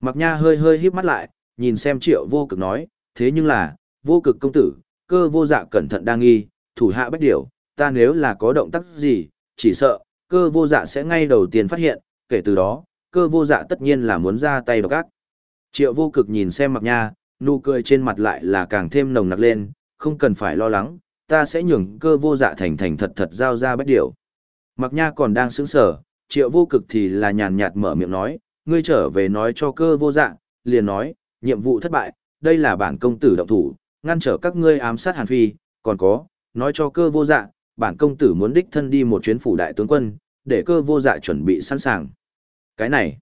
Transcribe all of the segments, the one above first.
Mặc nha hơi hơi híp mắt lại, nhìn xem triệu vô cực nói, thế nhưng là, vô cực công tử, cơ vô dạ cẩn thận đang nghi, thủ hạ bách điểu, ta nếu là có động tác gì, chỉ sợ, cơ vô dạ sẽ ngay đầu tiên phát hiện, kể từ đó, cơ vô dạ tất nhiên là muốn ra tay độc ác. Triệu vô cực nhìn xem mặc nha, nụ cười trên mặt lại là càng thêm nồng nặc lên, không cần phải lo lắng, ta sẽ nhường cơ vô dạ thành thành thật thật giao ra bách điểu. Mặc nha còn đang sững sờ, triệu vô cực thì là nhàn nhạt mở miệng nói, ngươi trở về nói cho cơ vô dạng liền nói, nhiệm vụ thất bại, đây là bản công tử động thủ, ngăn trở các ngươi ám sát Hàn Phi, còn có, nói cho cơ vô dạng bản công tử muốn đích thân đi một chuyến phủ đại tướng quân, để cơ vô dạ chuẩn bị sẵn sàng. Cái này,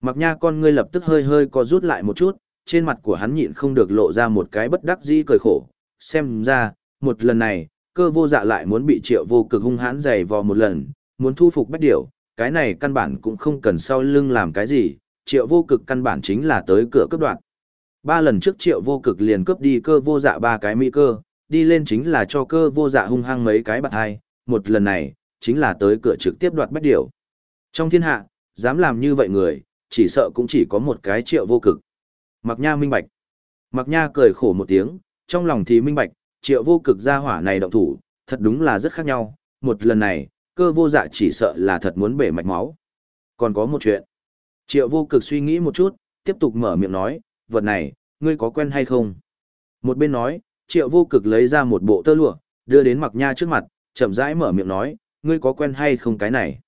mặc nha con ngươi lập tức hơi hơi co rút lại một chút, trên mặt của hắn nhịn không được lộ ra một cái bất đắc dĩ cười khổ, xem ra, một lần này, cơ vô dạ lại muốn bị triệu vô cực hung hãn dày vò một lần, muốn thu phục bách điểu, cái này căn bản cũng không cần sau lưng làm cái gì, triệu vô cực căn bản chính là tới cửa cấp đoạn. Ba lần trước triệu vô cực liền cướp đi cơ vô dạ ba cái mỹ cơ, đi lên chính là cho cơ vô dạ hung hăng mấy cái bạc hai, một lần này, chính là tới cửa trực tiếp đoạt bách điểu. Trong thiên hạ, dám làm như vậy người, chỉ sợ cũng chỉ có một cái triệu vô cực. Mặc nha minh bạch. Mặc nha cười khổ một tiếng, trong lòng thì minh bạch, triệu vô cực gia hỏa này động thủ, thật đúng là rất khác nhau, một lần này, cơ vô dạ chỉ sợ là thật muốn bể mạch máu. Còn có một chuyện. Triệu vô cực suy nghĩ một chút, tiếp tục mở miệng nói, vật này, ngươi có quen hay không? Một bên nói, triệu vô cực lấy ra một bộ tơ lụa, đưa đến mặc nha trước mặt, chậm rãi mở miệng nói, ngươi có quen hay không cái này?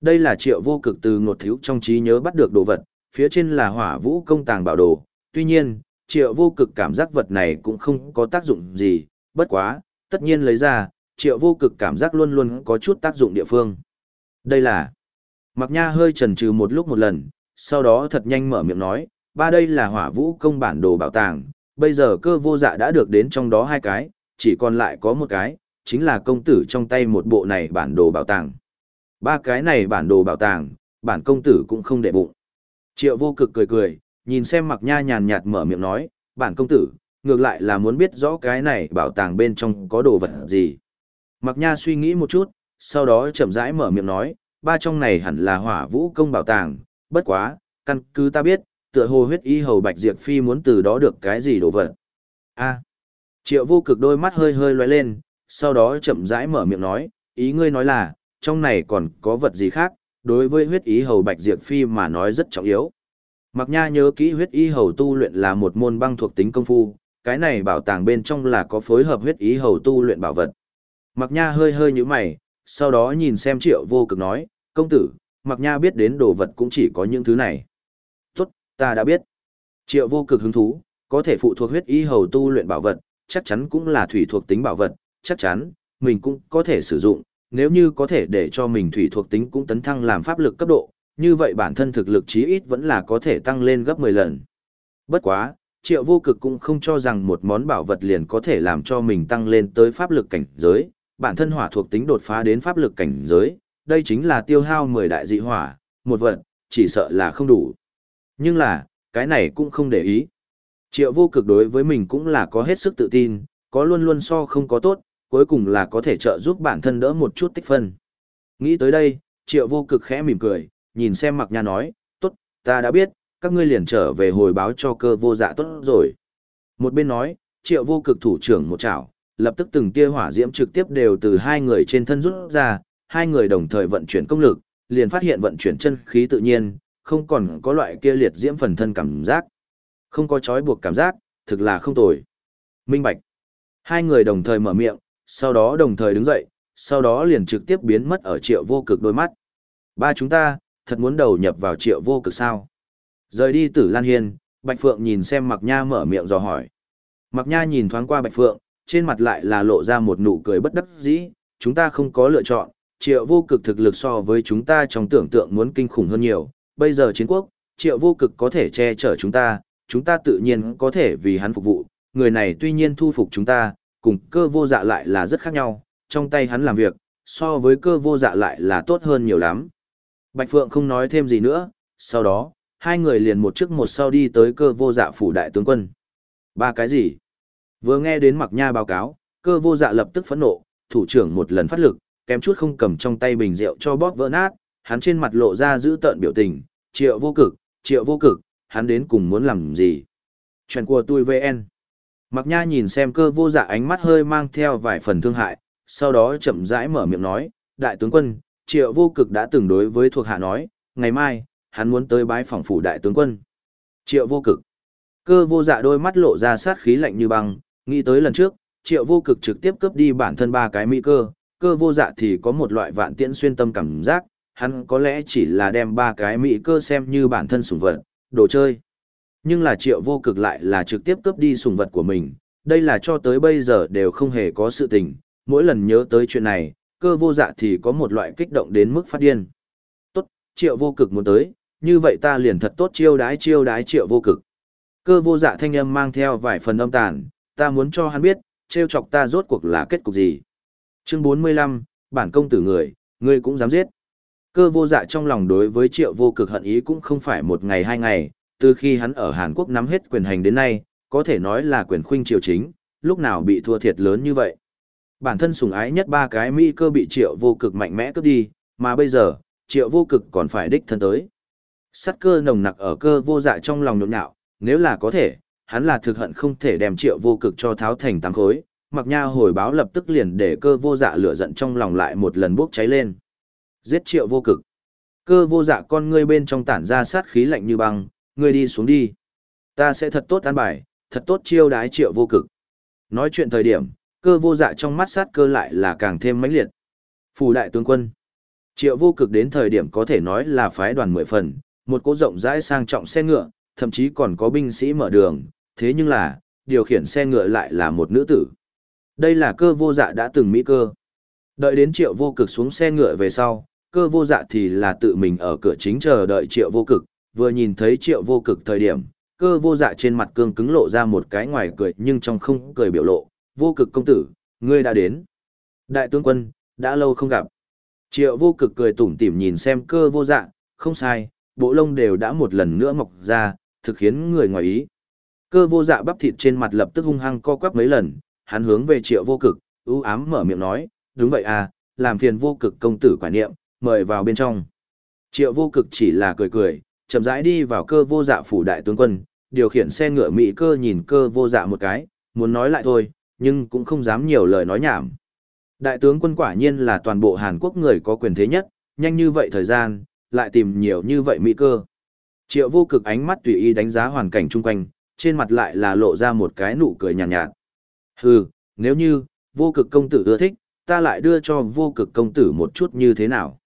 Đây là triệu vô cực từ ngột thiếu trong trí nhớ bắt được đồ vật, phía trên là hỏa vũ công tàng bảo đồ, tuy nhiên, triệu vô cực cảm giác vật này cũng không có tác dụng gì, bất quá, tất nhiên lấy ra, triệu vô cực cảm giác luôn luôn có chút tác dụng địa phương. Đây là, mặc nha hơi chần chừ một lúc một lần, sau đó thật nhanh mở miệng nói, ba đây là hỏa vũ công bản đồ bảo tàng, bây giờ cơ vô dạ đã được đến trong đó hai cái, chỉ còn lại có một cái, chính là công tử trong tay một bộ này bản đồ bảo tàng. Ba cái này bản đồ bảo tàng, bản công tử cũng không để bụng. Triệu vô cực cười cười, nhìn xem mặc nha nhàn nhạt mở miệng nói, bản công tử, ngược lại là muốn biết rõ cái này bảo tàng bên trong có đồ vật gì. Mặc nha suy nghĩ một chút, sau đó chậm rãi mở miệng nói, ba trong này hẳn là hỏa vũ công bảo tàng, bất quá, căn cứ ta biết, tựa hồ huyết y hầu bạch diệp phi muốn từ đó được cái gì đồ vật. A. triệu vô cực đôi mắt hơi hơi loay lên, sau đó chậm rãi mở miệng nói, ý ngươi nói là, trong này còn có vật gì khác, đối với huyết y hầu bạch diệp phi mà nói rất trọng yếu. Mặc nha nhớ kỹ huyết y hầu tu luyện là một môn băng thuộc tính công phu, cái này bảo tàng bên trong là có phối hợp huyết y hầu tu luyện bảo vật. Mặc nha hơi hơi như mày, sau đó nhìn xem triệu vô cực nói, công tử, mặc nha biết đến đồ vật cũng chỉ có những thứ này. Tốt, ta đã biết. Triệu vô cực hứng thú, có thể phụ thuộc huyết y hầu tu luyện bảo vật, chắc chắn cũng là thủy thuộc tính bảo vật, chắc chắn, mình cũng có thể sử dụng, nếu như có thể để cho mình thủy thuộc tính cũng tấn thăng làm pháp lực cấp độ, như vậy bản thân thực lực chí ít vẫn là có thể tăng lên gấp 10 lần. Bất quá, triệu vô cực cũng không cho rằng một món bảo vật liền có thể làm cho mình tăng lên tới pháp lực cảnh giới, bản thân hỏa thuộc tính đột phá đến pháp lực cảnh giới, đây chính là tiêu hao 10 đại dị hỏa, một vật, chỉ sợ là không đủ. Nhưng là, cái này cũng không để ý. Triệu vô cực đối với mình cũng là có hết sức tự tin, có luôn luôn so không có tốt, cuối cùng là có thể trợ giúp bản thân đỡ một chút tích phân. Nghĩ tới đây, triệu vô cực khẽ mỉm cười, nhìn xem mặc nha nói, tốt, ta đã biết, các ngươi liền trở về hồi báo cho cơ vô dạ tốt rồi. Một bên nói, triệu vô cực thủ trưởng một chảo, lập tức từng tia hỏa diễm trực tiếp đều từ hai người trên thân rút ra, hai người đồng thời vận chuyển công lực, liền phát hiện vận chuyển chân khí tự nhiên, không còn có loại kia liệt diễm phần thân cảm giác. Không có trói buộc cảm giác, thực là không tồi. Minh Bạch. Hai người đồng thời mở miệng, sau đó đồng thời đứng dậy, sau đó liền trực tiếp biến mất ở triệu vô cực đôi mắt. Ba chúng ta, thật muốn đầu nhập vào triệu vô cực sao. Rời đi tử Lan Hiên, Bạch Phượng nhìn xem Mặc Nha mở miệng dò hỏi. Mặc Nha nhìn thoáng qua Bạch Phượng, trên mặt lại là lộ ra một nụ cười bất đắc dĩ, chúng ta không có lựa chọn, triệu vô cực thực lực so với chúng ta trong tưởng tượng muốn kinh khủng hơn nhiều, bây giờ chiến quốc, triệu vô cực có thể che chở chúng ta, chúng ta tự nhiên có thể vì hắn phục vụ, người này tuy nhiên thu phục chúng ta, cùng cơ vô dạ lại là rất khác nhau, trong tay hắn làm việc, so với cơ vô dạ lại là tốt hơn nhiều lắm. Bạch Phượng không nói thêm gì nữa, sau đó, hai người liền một trước một sau đi tới cơ vô dạ phủ đại tướng quân. Ba cái gì? Vừa nghe đến mặc nha báo cáo, cơ vô dạ lập tức phẫn nộ, thủ trưởng một lần phát lực, kém chút không cầm trong tay bình rượu cho bóp vỡ nát, hắn trên mặt lộ ra giữ tợn biểu tình, triệu vô cực, triệu vô cực, hắn đến cùng muốn làm gì. Chuyện của tôi VN. Mặc nha nhìn xem cơ vô dạ ánh mắt hơi mang theo vài phần thương hại, sau đó chậm rãi mở miệng nói, đại tướng quân, triệu vô cực đã từng đối với thuộc hạ nói, ngày mai, hắn muốn tới bái phòng phủ đại tướng quân. Triệu vô cực. Cơ vô dạ đôi mắt lộ ra sát khí lạnh như băng, nghĩ tới lần trước, triệu vô cực trực tiếp cướp đi bản thân ba cái mỹ cơ, cơ vô dạ thì có một loại vạn tiễn xuyên tâm cảm giác, hắn có lẽ chỉ là đem ba cái mỹ cơ xem như bản thân sủng vật, đồ chơi. Nhưng là triệu vô cực lại là trực tiếp cướp đi sủng vật của mình, đây là cho tới bây giờ đều không hề có sự tình, mỗi lần nhớ tới chuyện này, cơ vô dạ thì có một loại kích động đến mức phát điên. Tốt, triệu vô cực muốn tới, như vậy ta liền thật tốt chiêu đái chiêu đái triệu vô cực. Cơ vô dạ thanh âm mang theo vài phần âm tàn, ta muốn cho hắn biết, trêu chọc ta rốt cuộc là kết cục gì. Chương 45, bản công tử người, ngươi cũng dám giết. Cơ vô dạ trong lòng đối với triệu vô cực hận ý cũng không phải một ngày hai ngày, từ khi hắn ở Hàn Quốc nắm hết quyền hành đến nay, có thể nói là quyền khuynh triều chính, lúc nào bị thua thiệt lớn như vậy. Bản thân sùng ái nhất ba cái Mỹ cơ bị triệu vô cực mạnh mẽ cướp đi, mà bây giờ, triệu vô cực còn phải đích thân tới. Sắt cơ nồng nặc ở cơ vô dạ trong lòng nhộn nhạo, nếu là có thể, hắn là thực hận không thể đem triệu vô cực cho tháo thành tăng khối. Mặc nha hồi báo lập tức liền để cơ vô dạ lửa giận trong lòng lại một lần bốc cháy lên. Giết triệu vô cực. Cơ vô dạ con ngươi bên trong tản ra sát khí lạnh như băng, ngươi đi xuống đi. Ta sẽ thật tốt an bài, thật tốt chiêu đái triệu vô cực. Nói chuyện thời điểm, cơ vô dạ trong mắt sát cơ lại là càng thêm mãnh liệt. Phủ đại tướng quân. Triệu vô cực đến thời điểm có thể nói là phái đoàn mười phần, một cỗ rộng rãi sang trọng xe ngựa, thậm chí còn có binh sĩ mở đường, thế nhưng là, điều khiển xe ngựa lại là một nữ tử. Đây là cơ vô dạ đã từng mỹ cơ. Đợi đến triệu vô cực xuống xe ngựa về sau, cơ vô dạ thì là tự mình ở cửa chính chờ đợi triệu vô cực, vừa nhìn thấy triệu vô cực thời điểm, cơ vô dạ trên mặt cương cứng lộ ra một cái ngoài cười nhưng trong không cười biểu lộ, vô cực công tử, ngươi đã đến. Đại tướng quân, đã lâu không gặp. Triệu vô cực cười tủm tỉm nhìn xem cơ vô dạ, không sai, bộ lông đều đã một lần nữa mọc ra, thực khiến người ngoài ý. Cơ vô dạ bắp thịt trên mặt lập tức hung hăng co quắp mấy lần, hắn hướng về triệu vô cực, ưu ám mở miệng nói, đúng vậy à, làm phiền vô cực công tử quả niệm, mời vào bên trong. Triệu vô cực chỉ là cười cười, chậm rãi đi vào cơ vô dạ phủ đại tướng quân, điều khiển xe ngựa mỹ cơ nhìn cơ vô dạ một cái, muốn nói lại thôi, nhưng cũng không dám nhiều lời nói nhảm. Đại tướng quân quả nhiên là toàn bộ Hàn Quốc người có quyền thế nhất, nhanh như vậy thời gian, lại tìm nhiều như vậy mỹ cơ. Triệu vô cực ánh mắt tùy ý đánh giá hoàn cảnh chung quanh, trên mặt lại là lộ ra một cái nụ cười nhàn nhạt, nhạt. Hừ, nếu như, vô cực công tử ưa thích, ta lại đưa cho vô cực công tử một chút như thế nào.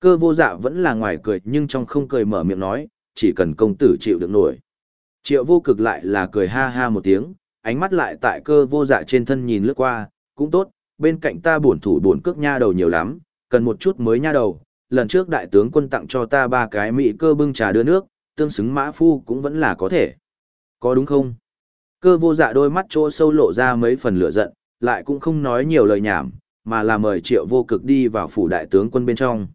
Cơ vô dạ vẫn là ngoài cười nhưng trong không cười mở miệng nói, chỉ cần công tử chịu được nổi. Triệu vô cực lại là cười ha ha một tiếng, ánh mắt lại tại cơ vô dạ trên thân nhìn lướt qua, cũng tốt, bên cạnh ta bổn thủ bổn cước nha đầu nhiều lắm, cần một chút mới nha đầu. Lần trước đại tướng quân tặng cho ta ba cái mỹ cơ bưng trà đưa nước, tương xứng mã phu cũng vẫn là có thể. Có đúng không? Cơ vô dạ đôi mắt chỗ sâu lộ ra mấy phần lửa giận, lại cũng không nói nhiều lời nhảm, mà là mời triệu vô cực đi vào phủ đại tướng quân bên trong.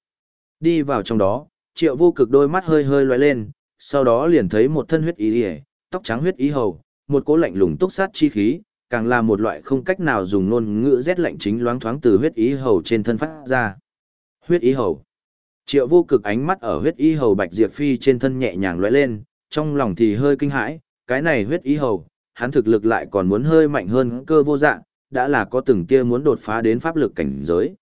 Đi vào trong đó, triệu vô cực đôi mắt hơi hơi loay lên, sau đó liền thấy một thân huyết ý hề, tóc trắng huyết ý hầu, một cố lạnh lùng túc sát chi khí, càng là một loại không cách nào dùng ngôn ngữ rét lạnh chính loáng thoáng từ huyết ý hầu trên thân phát ra. Huyết ý hầu. Triệu vô cực ánh mắt ở huyết y hầu bạch diệp phi trên thân nhẹ nhàng lóe lên, trong lòng thì hơi kinh hãi, cái này huyết y hầu, hắn thực lực lại còn muốn hơi mạnh hơn cơ vô dạng, đã là có từng tia muốn đột phá đến pháp lực cảnh giới.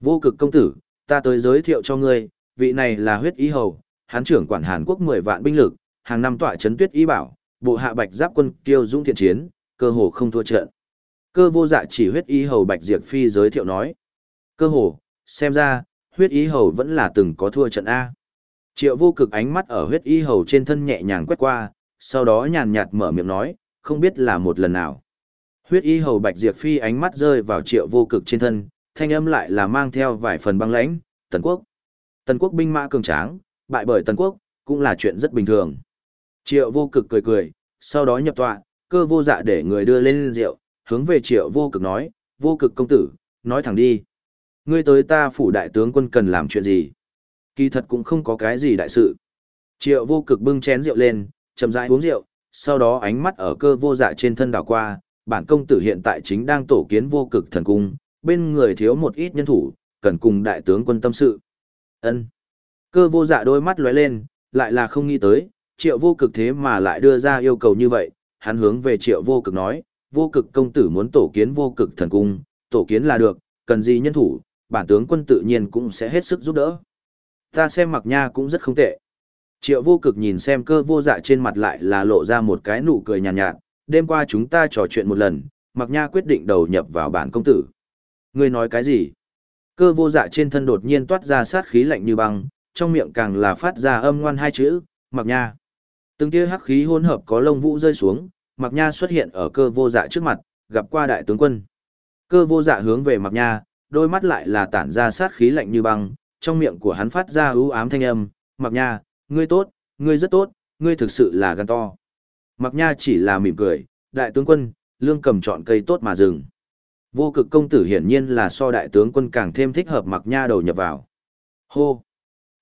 Vô cực công tử, ta tới giới thiệu cho ngươi, vị này là huyết y hầu, hắn trưởng quản Hàn Quốc 10 vạn binh lực, hàng năm tọa chấn tuyết ý bảo, bộ hạ bạch giáp quân kiêu dũng thiện chiến, cơ hồ không thua trận. Cơ vô dạ chỉ huyết y hầu bạch diệp phi giới thiệu nói. Cơ hồ, xem ra, huyết ý hầu vẫn là từng có thua trận A. Triệu vô cực ánh mắt ở huyết Y hầu trên thân nhẹ nhàng quét qua, sau đó nhàn nhạt mở miệng nói, không biết là một lần nào. Huyết Y hầu bạch diệt phi ánh mắt rơi vào triệu vô cực trên thân, thanh âm lại là mang theo vài phần băng lãnh, tần quốc. Tần quốc binh mã cường tráng, bại bởi tần quốc, cũng là chuyện rất bình thường. Triệu vô cực cười cười, sau đó nhập tọa, cơ vô dạ để người đưa lên rượu, hướng về triệu vô cực nói, vô cực công tử, nói thẳng đi. Ngươi tới ta phủ đại tướng quân cần làm chuyện gì? Kỳ thật cũng không có cái gì đại sự. Triệu vô cực bưng chén rượu lên, chậm rãi uống rượu, sau đó ánh mắt ở cơ vô dạ trên thân đảo qua, bản công tử hiện tại chính đang tổ kiến vô cực thần cung, bên người thiếu một ít nhân thủ, cần cùng đại tướng quân tâm sự. Ân. Cơ vô dạ đôi mắt lóe lên, lại là không nghĩ tới, triệu vô cực thế mà lại đưa ra yêu cầu như vậy, hắn hướng về triệu vô cực nói, vô cực công tử muốn tổ kiến vô cực thần cung, tổ kiến là được, cần gì nhân thủ, bản tướng quân tự nhiên cũng sẽ hết sức giúp đỡ. Ta xem mặc nha cũng rất không tệ. Triệu vô cực nhìn xem cơ vô dạ trên mặt lại là lộ ra một cái nụ cười nhàn nhạt, nhạt, đêm qua chúng ta trò chuyện một lần, mặc nha quyết định đầu nhập vào bản công tử. Ngươi nói cái gì? Cơ vô dạ trên thân đột nhiên toát ra sát khí lạnh như băng, trong miệng càng là phát ra âm ngoan hai chữ, mặc nha. Từng tia hắc khí hỗn hợp có lông vũ rơi xuống, mặc nha xuất hiện ở cơ vô dạ trước mặt, gặp qua đại tướng quân. Cơ vô dạ hướng về mặc nha, đôi mắt lại là tản ra sát khí lạnh như băng, trong miệng của hắn phát ra ưu ám thanh âm, mặc nha, ngươi tốt, ngươi rất tốt, ngươi thực sự là gan to. Mặc nha chỉ là mỉm cười, đại tướng quân, lương cầm chọn cây tốt mà dừng. Vô cực công tử hiển nhiên là so đại tướng quân càng thêm thích hợp mặc nha đầu nhập vào. Hô!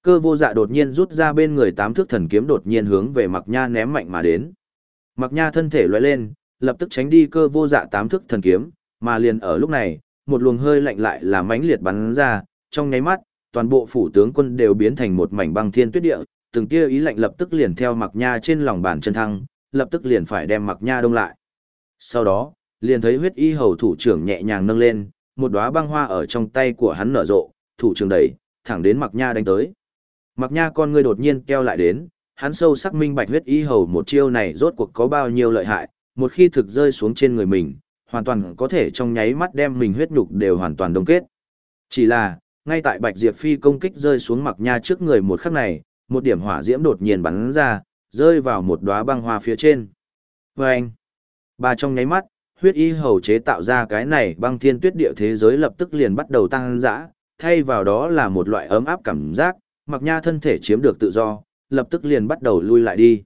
Cơ vô dạ đột nhiên rút ra bên người tám thước thần kiếm đột nhiên hướng về mặc nha ném mạnh mà đến. Mặc nha thân thể lóe lên, lập tức tránh đi cơ vô dạ tám thước thần kiếm, mà liền ở lúc này, một luồng hơi lạnh lại là mãnh liệt bắn ra, trong nháy mắt, toàn bộ phủ tướng quân đều biến thành một mảnh băng thiên tuyết địa, từng tia ý lạnh lập tức liền theo mặc nha trên lòng bàn chân thăng, lập tức liền phải đem mặc nha đông lại. Sau đó, liền thấy huyết y hầu thủ trưởng nhẹ nhàng nâng lên, một đóa băng hoa ở trong tay của hắn nở rộ, thủ trưởng đẩy, thẳng đến mặc nha đánh tới. Mặc nha con ngươi đột nhiên keo lại đến, hắn sâu sắc minh bạch huyết y hầu một chiêu này rốt cuộc có bao nhiêu lợi hại, một khi thực rơi xuống trên người mình, hoàn toàn có thể trong nháy mắt đem mình huyết nhục đều hoàn toàn đông kết. Chỉ là, ngay tại Bạch Diệp Phi công kích rơi xuống mặc nha trước người một khắc này, một điểm hỏa diễm đột nhiên bắn ra, rơi vào một đóa băng hoa phía trên. Vâng! anh, ba trong nháy mắt, huyết y hầu chế tạo ra cái này băng thiên tuyết địa thế giới lập tức liền bắt đầu tăng dã, thay vào đó là một loại ấm áp cảm giác, mặc nha thân thể chiếm được tự do, lập tức liền bắt đầu lui lại đi.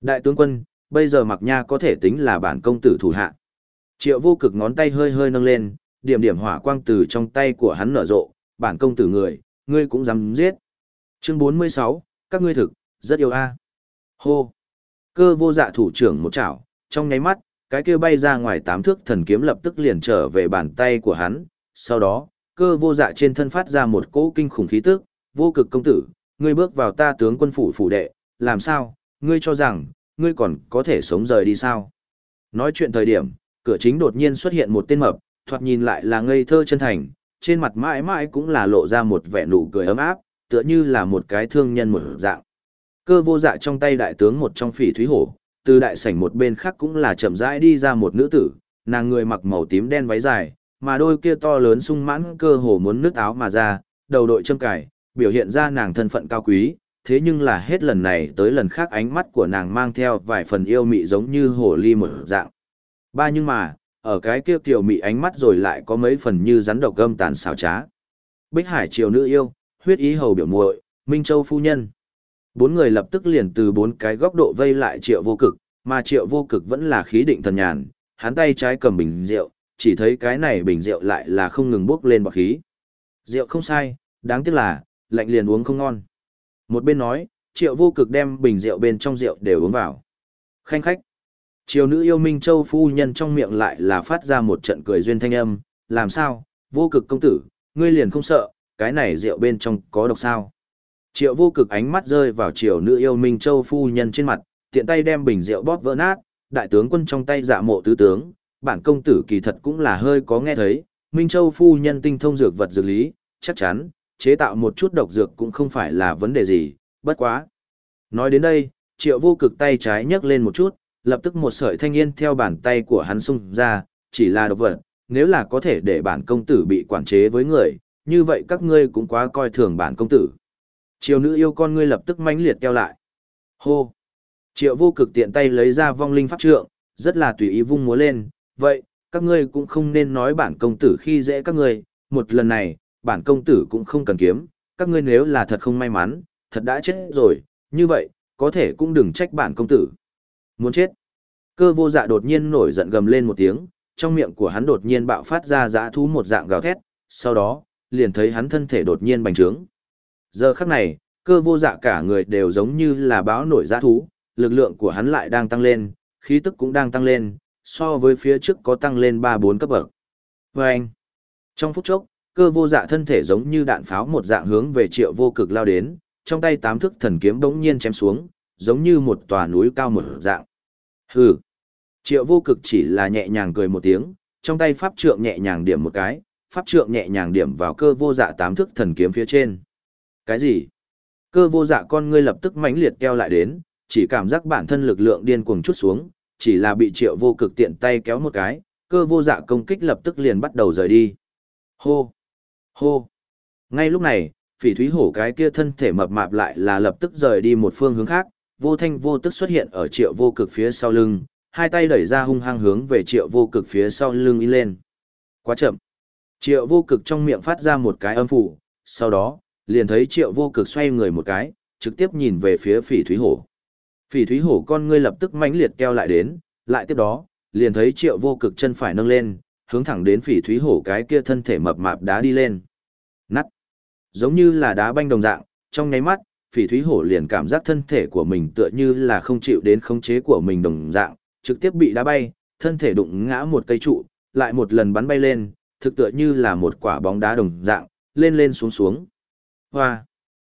Đại tướng quân, bây giờ mặc nha có thể tính là bản công tử thủ hạ. Triệu vô cực ngón tay hơi hơi nâng lên, điểm điểm hỏa quang từ trong tay của hắn nở rộ, bản công tử người, ngươi cũng dám giết. Chương 46, các ngươi thực, rất yêu a. Hô. Cơ vô dạ thủ trưởng một chảo, trong nháy mắt, cái kia bay ra ngoài tám thước thần kiếm lập tức liền trở về bàn tay của hắn. Sau đó, cơ vô dạ trên thân phát ra một cỗ kinh khủng khí tức, vô cực công tử, ngươi bước vào ta tướng quân phủ phủ đệ, làm sao, ngươi cho rằng, ngươi còn có thể sống rời đi sao? Nói chuyện thời điểm, cửa chính đột nhiên xuất hiện một tên mập, thoạt nhìn lại là ngây thơ chân thành, trên mặt mãi mãi cũng là lộ ra một vẻ nụ cười ấm áp, tựa như là một cái thương nhân một dạng. Cơ vô dạ trong tay đại tướng một trong phỉ thúy hổ, từ đại sảnh một bên khác cũng là chậm rãi đi ra một nữ tử, nàng người mặc màu tím đen váy dài, mà đôi kia to lớn sung mãn cơ hồ muốn nước áo mà ra, đầu đội châm cài, biểu hiện ra nàng thân phận cao quý, thế nhưng là hết lần này tới lần khác ánh mắt của nàng mang theo vài phần yêu mị giống như hồ ly một dạng. Ba nhưng mà, ở cái kia tiểu mị ánh mắt rồi lại có mấy phần như rắn độc gâm tàn xào trá. Bích Hải triều nữ yêu, huyết ý hầu biểu muội, Minh Châu phu nhân. Bốn người lập tức liền từ bốn cái góc độ vây lại triệu vô cực, mà triệu vô cực vẫn là khí định thần nhàn, hắn tay trái cầm bình rượu, chỉ thấy cái này bình rượu lại là không ngừng bốc lên bọt khí. Rượu không sai, đáng tiếc là, lạnh liền uống không ngon. Một bên nói, triệu vô cực đem bình rượu bên trong rượu đều uống vào. Khanh khách. Triều nữ yêu Minh Châu phu nhân trong miệng lại là phát ra một trận cười duyên thanh âm, làm sao, vô cực công tử, ngươi liền không sợ, cái này rượu bên trong có độc sao. Triệu vô cực ánh mắt rơi vào triều nữ yêu Minh Châu phu nhân trên mặt, tiện tay đem bình rượu bóp vỡ nát, đại tướng quân trong tay dạ mộ tứ tướng, bản công tử kỳ thật cũng là hơi có nghe thấy, Minh Châu phu nhân tinh thông dược vật dược lý, chắc chắn, chế tạo một chút độc dược cũng không phải là vấn đề gì, bất quá. Nói đến đây, triệu vô cực tay trái nhấc lên một chút, lập tức một sợi thanh yên theo bàn tay của hắn xung ra, chỉ là độc vật, nếu là có thể để bản công tử bị quản chế với người, như vậy các ngươi cũng quá coi thường bản công tử. Triều nữ yêu con ngươi lập tức mãnh liệt kêu lại. Hô! Triệu vô cực tiện tay lấy ra vong linh pháp trượng, rất là tùy ý vung múa lên, vậy, các ngươi cũng không nên nói bản công tử khi dễ các ngươi, một lần này, bản công tử cũng không cần kiếm, các ngươi nếu là thật không may mắn, thật đã chết rồi, như vậy, có thể cũng đừng trách bản công tử. Muốn chết. Cơ vô dạ đột nhiên nổi giận gầm lên một tiếng, trong miệng của hắn đột nhiên bạo phát ra dã thú một dạng gào thét, sau đó, liền thấy hắn thân thể đột nhiên bành trướng. Giờ khắc này, cơ vô dạ cả người đều giống như là báo nổi dã thú, lực lượng của hắn lại đang tăng lên, khí tức cũng đang tăng lên, so với phía trước có tăng lên 3-4 cấp bậc. Và anh, trong phút chốc, cơ vô dạ thân thể giống như đạn pháo một dạng hướng về triệu vô cực lao đến, trong tay tám thức thần kiếm đống nhiên chém xuống, giống như một tòa núi cao một dạng. Hừ. Triệu vô cực chỉ là nhẹ nhàng cười một tiếng, trong tay pháp trượng nhẹ nhàng điểm một cái, pháp trượng nhẹ nhàng điểm vào cơ vô dạ tám thức thần kiếm phía trên. Cái gì? Cơ vô dạ con ngươi lập tức mãnh liệt keo lại đến, chỉ cảm giác bản thân lực lượng điên cuồng chút xuống, chỉ là bị triệu vô cực tiện tay kéo một cái, cơ vô dạ công kích lập tức liền bắt đầu rời đi. Hô! Hô! Ngay lúc này, phỉ thúy hổ cái kia thân thể mập mạp lại là lập tức rời đi một phương hướng khác, vô thanh vô tức xuất hiện ở triệu vô cực phía sau lưng, hai tay đẩy ra hung hăng hướng về triệu vô cực phía sau lưng in lên. Quá chậm. Triệu vô cực trong miệng phát ra một cái âm phủ, sau đó, liền thấy triệu vô cực xoay người một cái, trực tiếp nhìn về phía phỉ thúy hổ. Phỉ thúy hổ con ngươi lập tức mãnh liệt keo lại đến, lại tiếp đó, liền thấy triệu vô cực chân phải nâng lên, hướng thẳng đến phỉ thúy hổ cái kia thân thể mập mạp đá đi lên. Nắt. Giống như là đá banh đồng dạng, trong nháy mắt, phỉ thúy hổ liền cảm giác thân thể của mình tựa như là không chịu đến khống chế của mình đồng dạng, trực tiếp bị đá bay, thân thể đụng ngã một cây trụ, lại một lần bắn bay lên, thực tựa như là một quả bóng đá đồng dạng, lên lên xuống xuống. Hoa!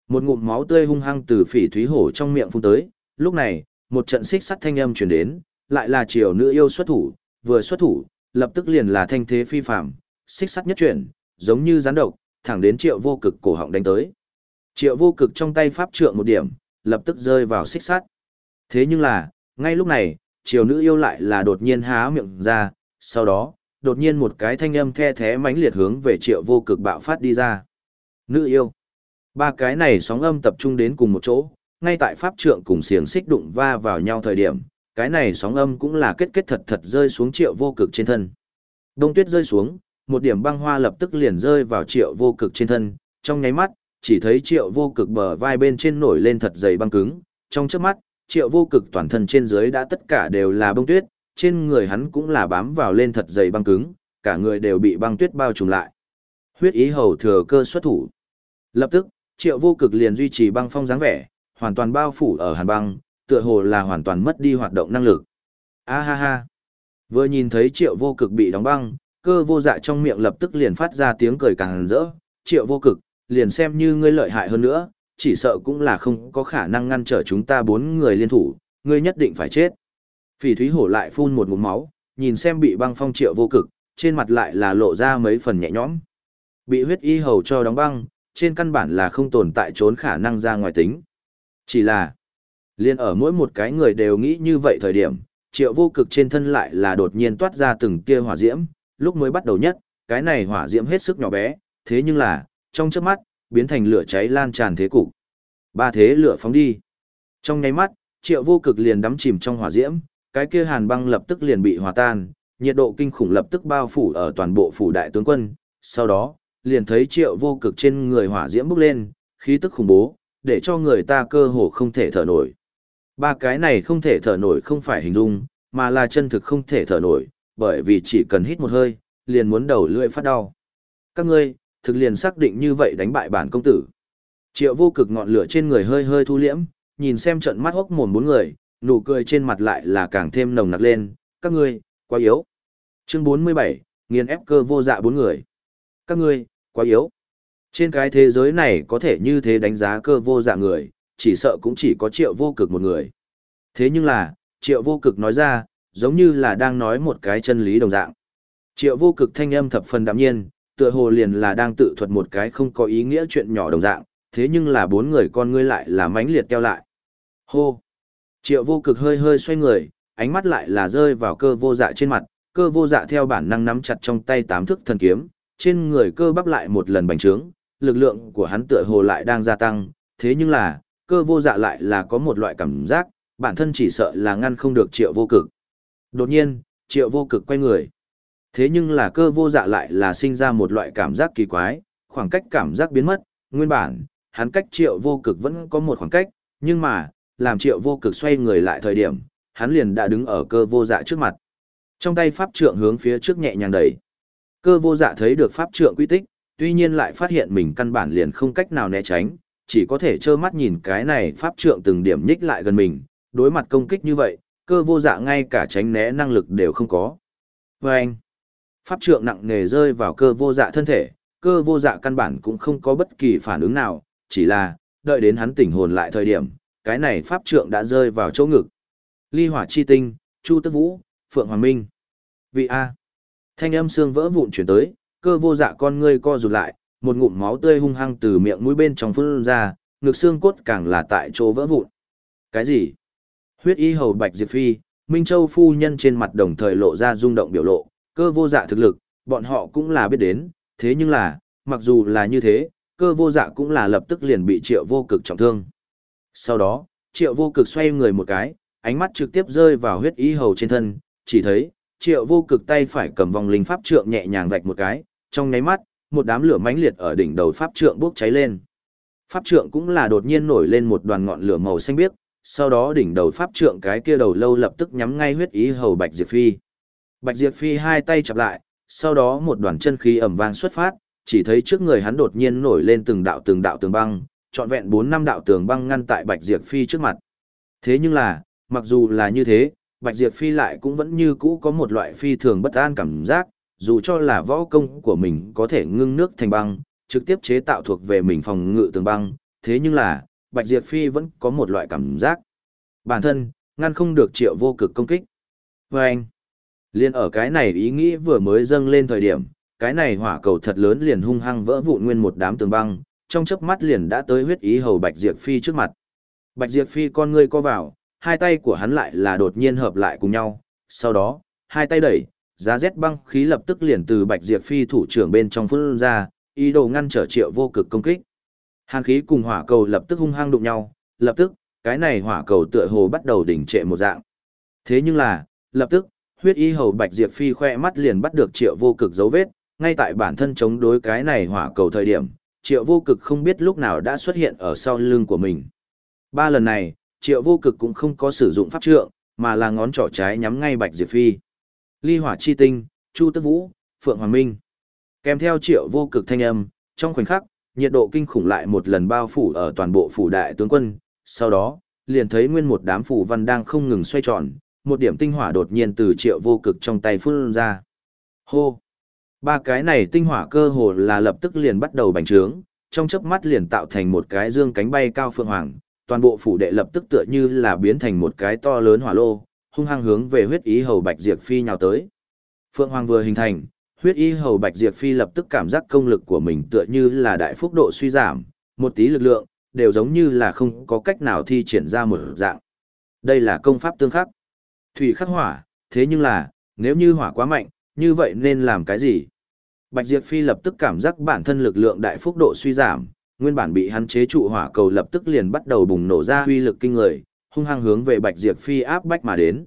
Một ngụm máu tươi hung hăng từ phỉ thúy hổ trong miệng phun tới, lúc này, một trận xích sắt thanh âm truyền đến, lại là triều nữ yêu xuất thủ, vừa xuất thủ, lập tức liền là thanh thế phi phạm, xích sắt nhất chuyển, giống như rắn độc, thẳng đến triệu vô cực cổ họng đánh tới. Triệu vô cực trong tay pháp trượng một điểm, lập tức rơi vào xích sắt. Thế nhưng là, ngay lúc này, triều nữ yêu lại là đột nhiên há miệng ra, sau đó, đột nhiên một cái thanh âm the thế mãnh liệt hướng về triệu vô cực bạo phát đi ra. Nữ yêu. Ba cái này sóng âm tập trung đến cùng một chỗ, ngay tại pháp trượng cùng xiềng xích đụng va vào nhau thời điểm, cái này sóng âm cũng là kết kết thật thật rơi xuống triệu vô cực trên thân. Đông tuyết rơi xuống, một điểm băng hoa lập tức liền rơi vào triệu vô cực trên thân, trong nháy mắt, chỉ thấy triệu vô cực bờ vai bên trên nổi lên thật dày băng cứng, trong trước mắt, triệu vô cực toàn thân trên dưới đã tất cả đều là bông tuyết, trên người hắn cũng là bám vào lên thật dày băng cứng, cả người đều bị băng tuyết bao trùm lại. Huyết ý hầu thừa cơ xuất thủ. Lập tức, triệu vô cực liền duy trì băng phong dáng vẻ, hoàn toàn bao phủ ở hàn băng, tựa hồ là hoàn toàn mất đi hoạt động năng lực. A ha ha. Vừa nhìn thấy triệu vô cực bị đóng băng, cơ vô dạ trong miệng lập tức liền phát ra tiếng cười càng rỡ, triệu vô cực, liền xem như ngươi lợi hại hơn nữa, chỉ sợ cũng là không có khả năng ngăn trở chúng ta bốn người liên thủ, ngươi nhất định phải chết. Phỉ thúy hổ lại phun một ngụm máu, nhìn xem bị băng phong triệu vô cực, trên mặt lại là lộ ra mấy phần nhẹ nhõm. Bị huyết y hầu cho đóng băng, trên căn bản là không tồn tại trốn khả năng ra ngoài tính. Chỉ là, liên ở mỗi một cái người đều nghĩ như vậy thời điểm, triệu vô cực trên thân lại là đột nhiên toát ra từng tia hỏa diễm, lúc mới bắt đầu nhất, cái này hỏa diễm hết sức nhỏ bé, thế nhưng là, trong chớp mắt, biến thành lửa cháy lan tràn thế cục. Ba thế lửa phóng đi. Trong nháy mắt, triệu vô cực liền đắm chìm trong hỏa diễm, cái kia hàn băng lập tức liền bị hòa tan, nhiệt độ kinh khủng lập tức bao phủ ở toàn bộ phủ đại tướng quân, sau đó, liền thấy triệu vô cực trên người hỏa diễm bốc lên, khí tức khủng bố, để cho người ta cơ hồ không thể thở nổi. Ba cái này không thể thở nổi không phải hình dung, mà là chân thực không thể thở nổi, bởi vì chỉ cần hít một hơi, liền muốn đầu lưỡi phát đau. Các ngươi, thực liền xác định như vậy đánh bại bản công tử. Triệu vô cực ngọn lửa trên người hơi hơi thu liễm, nhìn xem trận mắt hốc mồm bốn người, nụ cười trên mặt lại là càng thêm nồng nặc lên, các ngươi, quá yếu. Chương 47, nghiền ép cơ vô dạ bốn người. Các ngươi, quá yếu. Trên cái thế giới này có thể như thế đánh giá cơ vô dạ người, chỉ sợ cũng chỉ có triệu vô cực một người. Thế nhưng là, triệu vô cực nói ra, giống như là đang nói một cái chân lý đồng dạng. Triệu vô cực thanh âm thập phần đạm nhiên, tựa hồ liền là đang tự thuật một cái không có ý nghĩa chuyện nhỏ đồng dạng, thế nhưng là bốn người con ngươi lại là mãnh liệt keo lại. Hô! Triệu vô cực hơi hơi xoay người, ánh mắt lại là rơi vào cơ vô dạ trên mặt, cơ vô dạ theo bản năng nắm chặt trong tay tám thức thần kiếm, trên người cơ bắp lại một lần bành trướng, lực lượng của hắn tựa hồ lại đang gia tăng, thế nhưng là, cơ vô dạ lại là có một loại cảm giác, bản thân chỉ sợ là ngăn không được triệu vô cực. Đột nhiên, triệu vô cực quay người. Thế nhưng là cơ vô dạ lại là sinh ra một loại cảm giác kỳ quái, khoảng cách cảm giác biến mất, nguyên bản, hắn cách triệu vô cực vẫn có một khoảng cách, nhưng mà, làm triệu vô cực xoay người lại thời điểm, hắn liền đã đứng ở cơ vô dạ trước mặt. Trong tay pháp trượng hướng phía trước nhẹ nhàng đẩy. Cơ vô dạ thấy được pháp trượng quy tích, tuy nhiên lại phát hiện mình căn bản liền không cách nào né tránh, chỉ có thể trơ mắt nhìn cái này pháp trượng từng điểm nhích lại gần mình, đối mặt công kích như vậy, cơ vô dạ ngay cả tránh né năng lực đều không có. Và anh, pháp trượng nặng nề rơi vào cơ vô dạ thân thể, cơ vô dạ căn bản cũng không có bất kỳ phản ứng nào, chỉ là, đợi đến hắn tỉnh hồn lại thời điểm, cái này pháp trượng đã rơi vào chỗ ngực. Ly hỏa chi tinh, Chu Tức Vũ, Phượng Hoàng Minh. Vị A. Thanh âm xương vỡ vụn chuyển tới, cơ vô dạ con ngươi co rụt lại, một ngụm máu tươi hung hăng từ miệng mũi bên trong phun ra, ngực xương cốt càng là tại chỗ vỡ vụn. Cái gì? Huyết y hầu Bạch Diệp Phi, Minh Châu phu nhân trên mặt đồng thời lộ ra rung động biểu lộ, cơ vô dạ thực lực, bọn họ cũng là biết đến, thế nhưng là, mặc dù là như thế, cơ vô dạ cũng là lập tức liền bị triệu vô cực trọng thương. Sau đó, triệu vô cực xoay người một cái, ánh mắt trực tiếp rơi vào huyết ý hầu trên thân, chỉ thấy, triệu vô cực tay phải cầm vòng linh pháp trượng nhẹ nhàng vạch một cái, trong nháy mắt, một đám lửa mãnh liệt ở đỉnh đầu pháp trượng bốc cháy lên. Pháp trượng cũng là đột nhiên nổi lên một đoàn ngọn lửa màu xanh biếc, sau đó đỉnh đầu pháp trượng cái kia đầu lâu lập tức nhắm ngay huyết ý hầu Bạch Diệp Phi. Bạch Diệp Phi hai tay chặp lại, sau đó một đoàn chân khí ẩm vang xuất phát, chỉ thấy trước người hắn đột nhiên nổi lên từng đạo từng đạo tường băng, trọn vẹn bốn năm đạo tường băng ngăn tại Bạch Diệp Phi trước mặt. Thế nhưng là, mặc dù là như thế, Bạch Diệp Phi lại cũng vẫn như cũ có một loại phi thường bất an cảm giác, dù cho là võ công của mình có thể ngưng nước thành băng, trực tiếp chế tạo thuộc về mình phòng ngự tường băng, thế nhưng là, Bạch Diệp Phi vẫn có một loại cảm giác. Bản thân, ngăn không được triệu vô cực công kích. Và anh, liên ở cái này ý nghĩ vừa mới dâng lên thời điểm, cái này hỏa cầu thật lớn liền hung hăng vỡ vụn nguyên một đám tường băng, trong chớp mắt liền đã tới huyết ý hầu Bạch Diệp Phi trước mặt. Bạch Diệp Phi con ngươi co vào, hai tay của hắn lại là đột nhiên hợp lại cùng nhau, sau đó, hai tay đẩy, giá rét băng khí lập tức liền từ Bạch Diệp Phi thủ trưởng bên trong phun ra, ý đồ ngăn trở triệu vô cực công kích. Hàn khí cùng hỏa cầu lập tức hung hăng đụng nhau, lập tức, cái này hỏa cầu tựa hồ bắt đầu đỉnh trệ một dạng. Thế nhưng là, lập tức, huyết y hầu Bạch Diệp Phi khoe mắt liền bắt được triệu vô cực dấu vết, ngay tại bản thân chống đối cái này hỏa cầu thời điểm, triệu vô cực không biết lúc nào đã xuất hiện ở sau lưng của mình. Ba lần này, triệu vô cực cũng không có sử dụng pháp trượng, mà là ngón trỏ trái nhắm ngay Bạch Diệp Phi. Ly hỏa chi tinh, Chu Tức Vũ, Phượng Hoàng Minh. Kèm theo triệu vô cực thanh âm, trong khoảnh khắc, nhiệt độ kinh khủng lại một lần bao phủ ở toàn bộ phủ đại tướng quân, sau đó, liền thấy nguyên một đám phủ văn đang không ngừng xoay tròn, một điểm tinh hỏa đột nhiên từ triệu vô cực trong tay phun ra. Hô! Ba cái này tinh hỏa cơ hồ là lập tức liền bắt đầu bành trướng, trong chớp mắt liền tạo thành một cái dương cánh bay cao phượng hoàng, toàn bộ phủ đệ lập tức tựa như là biến thành một cái to lớn hỏa lô, hung hăng hướng về huyết ý hầu Bạch diệt Phi nhào tới. Phượng Hoàng vừa hình thành, huyết ý hầu Bạch diệt Phi lập tức cảm giác công lực của mình tựa như là đại phúc độ suy giảm, một tí lực lượng, đều giống như là không có cách nào thi triển ra một dạng. Đây là công pháp tương khắc. Thủy khắc hỏa, thế nhưng là, nếu như hỏa quá mạnh, như vậy nên làm cái gì? Bạch Diệp Phi lập tức cảm giác bản thân lực lượng đại phúc độ suy giảm, nguyên bản bị hắn chế trụ hỏa cầu lập tức liền bắt đầu bùng nổ ra huy lực kinh người, hung hăng hướng về Bạch Diệp Phi áp bách mà đến.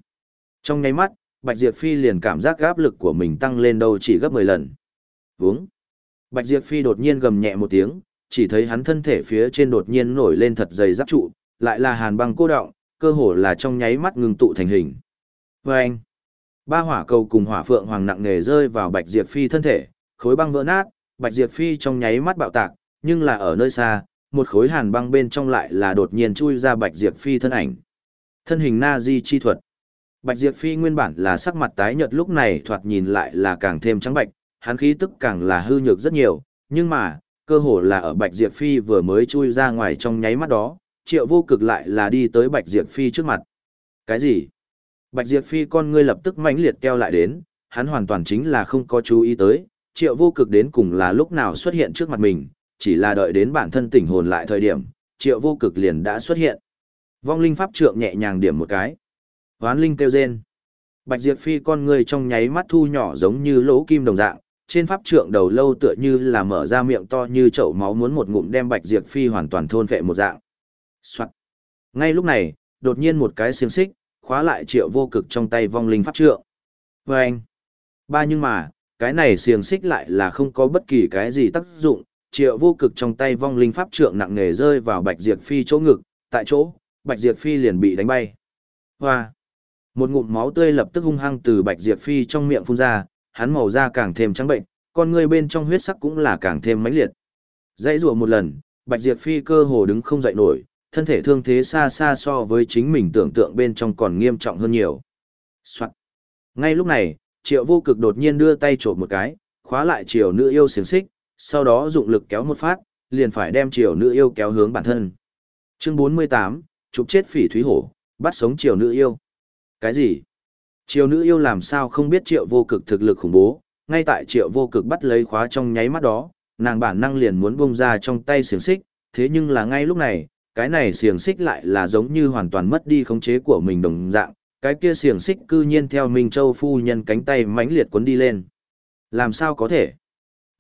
Trong nháy mắt, Bạch Diệp Phi liền cảm giác áp lực của mình tăng lên đâu chỉ gấp 10 lần. Vướng. Bạch Diệp Phi đột nhiên gầm nhẹ một tiếng, chỉ thấy hắn thân thể phía trên đột nhiên nổi lên thật dày giáp trụ, lại là hàn băng cô động, cơ hồ là trong nháy mắt ngừng tụ thành hình. Và anh, ba hỏa cầu cùng hỏa phượng hoàng nặng nề rơi vào Bạch Diệp Phi thân thể, khối băng vỡ nát, Bạch Diệp Phi trong nháy mắt bạo tạc, nhưng là ở nơi xa, một khối hàn băng bên trong lại là đột nhiên chui ra Bạch Diệp Phi thân ảnh. Thân hình na di chi thuật. Bạch Diệp Phi nguyên bản là sắc mặt tái nhợt lúc này thoạt nhìn lại là càng thêm trắng bạch, hắn khí tức càng là hư nhược rất nhiều, nhưng mà, cơ hồ là ở Bạch Diệp Phi vừa mới chui ra ngoài trong nháy mắt đó, triệu vô cực lại là đi tới Bạch Diệp Phi trước mặt. Cái gì? Bạch Diệp Phi con ngươi lập tức mãnh liệt keo lại đến, hắn hoàn toàn chính là không có chú ý tới, triệu vô cực đến cùng là lúc nào xuất hiện trước mặt mình, chỉ là đợi đến bản thân tỉnh hồn lại thời điểm, triệu vô cực liền đã xuất hiện. Vong linh pháp trượng nhẹ nhàng điểm một cái. Hoán linh kêu rên. Bạch Diệp Phi con người trong nháy mắt thu nhỏ giống như lỗ kim đồng dạng, trên pháp trượng đầu lâu tựa như là mở ra miệng to như chậu máu muốn một ngụm đem Bạch Diệp Phi hoàn toàn thôn vệ một dạng. Soạn. Ngay lúc này, đột nhiên một cái xiềng xích, khóa lại triệu vô cực trong tay vong linh pháp trượng. Vâng! Ba nhưng mà, cái này xiềng xích lại là không có bất kỳ cái gì tác dụng, triệu vô cực trong tay vong linh pháp trượng nặng nề rơi vào Bạch diệt Phi chỗ ngực, tại chỗ, Bạch diệt Phi liền bị đánh bay. Hoa! Một ngụm máu tươi lập tức hung hăng từ Bạch diệt Phi trong miệng phun ra, hắn màu da càng thêm trắng bệnh, con người bên trong huyết sắc cũng là càng thêm mãnh liệt. Dãy rùa một lần, Bạch diệt Phi cơ hồ đứng không dậy nổi, thân thể thương thế xa xa so với chính mình tưởng tượng bên trong còn nghiêm trọng hơn nhiều. Soạn. Ngay lúc này, Triệu Vô Cực đột nhiên đưa tay trộm một cái, khóa lại Triều Nữ yêu xiềng xích, sau đó dụng lực kéo một phát, liền phải đem Triều Nữ yêu kéo hướng bản thân. Chương 48, chụp chết phỉ thúy hổ, bắt sống triều nữ yêu. Cái gì? Triều nữ yêu làm sao không biết triệu vô cực thực lực khủng bố, ngay tại triệu vô cực bắt lấy khóa trong nháy mắt đó, nàng bản năng liền muốn bung ra trong tay xiềng xích, thế nhưng là ngay lúc này, cái này xiềng xích lại là giống như hoàn toàn mất đi khống chế của mình đồng dạng, cái kia xiềng xích cư nhiên theo Minh Châu phu nhân cánh tay mãnh liệt cuốn đi lên. Làm sao có thể?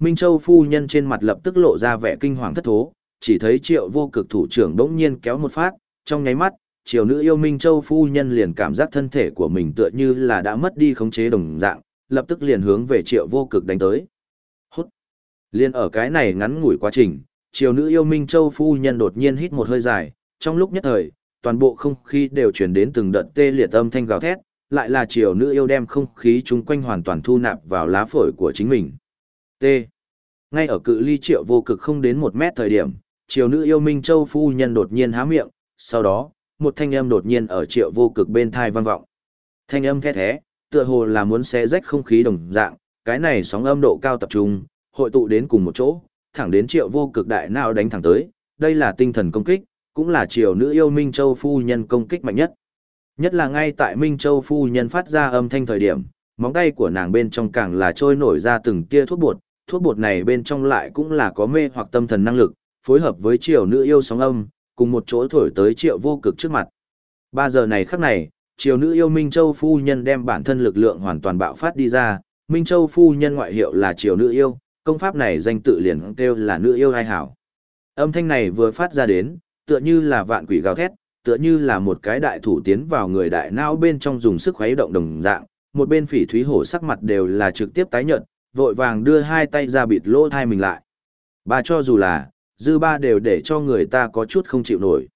Minh Châu phu nhân trên mặt lập tức lộ ra vẻ kinh hoàng thất thố, chỉ thấy triệu vô cực thủ trưởng đống nhiên kéo một phát, trong nháy mắt, triều nữ yêu Minh Châu phu nhân liền cảm giác thân thể của mình tựa như là đã mất đi khống chế đồng dạng, lập tức liền hướng về triệu vô cực đánh tới. Hút! Liên ở cái này ngắn ngủi quá trình, triều nữ yêu Minh Châu phu nhân đột nhiên hít một hơi dài, trong lúc nhất thời, toàn bộ không khí đều chuyển đến từng đợt tê liệt âm thanh gào thét, lại là triều nữ yêu đem không khí chung quanh hoàn toàn thu nạp vào lá phổi của chính mình. T. Ngay ở cự ly triệu vô cực không đến một mét thời điểm, triều nữ yêu Minh Châu phu nhân đột nhiên há miệng, sau đó, một thanh âm đột nhiên ở triệu vô cực bên thai vang vọng. Thanh âm thét thé, tựa hồ là muốn xé rách không khí đồng dạng, cái này sóng âm độ cao tập trung, hội tụ đến cùng một chỗ, thẳng đến triệu vô cực đại nào đánh thẳng tới, đây là tinh thần công kích, cũng là triều nữ yêu Minh Châu phu nhân công kích mạnh nhất. Nhất là ngay tại Minh Châu phu nhân phát ra âm thanh thời điểm, móng tay của nàng bên trong càng là trôi nổi ra từng tia thuốc bột, thuốc bột này bên trong lại cũng là có mê hoặc tâm thần năng lực, phối hợp với triều nữ yêu sóng âm, cùng một chỗ thổi tới triệu vô cực trước mặt. Ba giờ này khắc này, triều nữ yêu Minh Châu phu nhân đem bản thân lực lượng hoàn toàn bạo phát đi ra, Minh Châu phu nhân ngoại hiệu là triều nữ yêu, công pháp này danh tự liền kêu là nữ yêu ai hảo. Âm thanh này vừa phát ra đến, tựa như là vạn quỷ gào thét, tựa như là một cái đại thủ tiến vào người đại não bên trong dùng sức khuấy động đồng dạng, một bên phỉ thúy hổ sắc mặt đều là trực tiếp tái nhợt, vội vàng đưa hai tay ra bịt lỗ thai mình lại. Bà cho dù là, dư ba đều để cho người ta có chút không chịu nổi.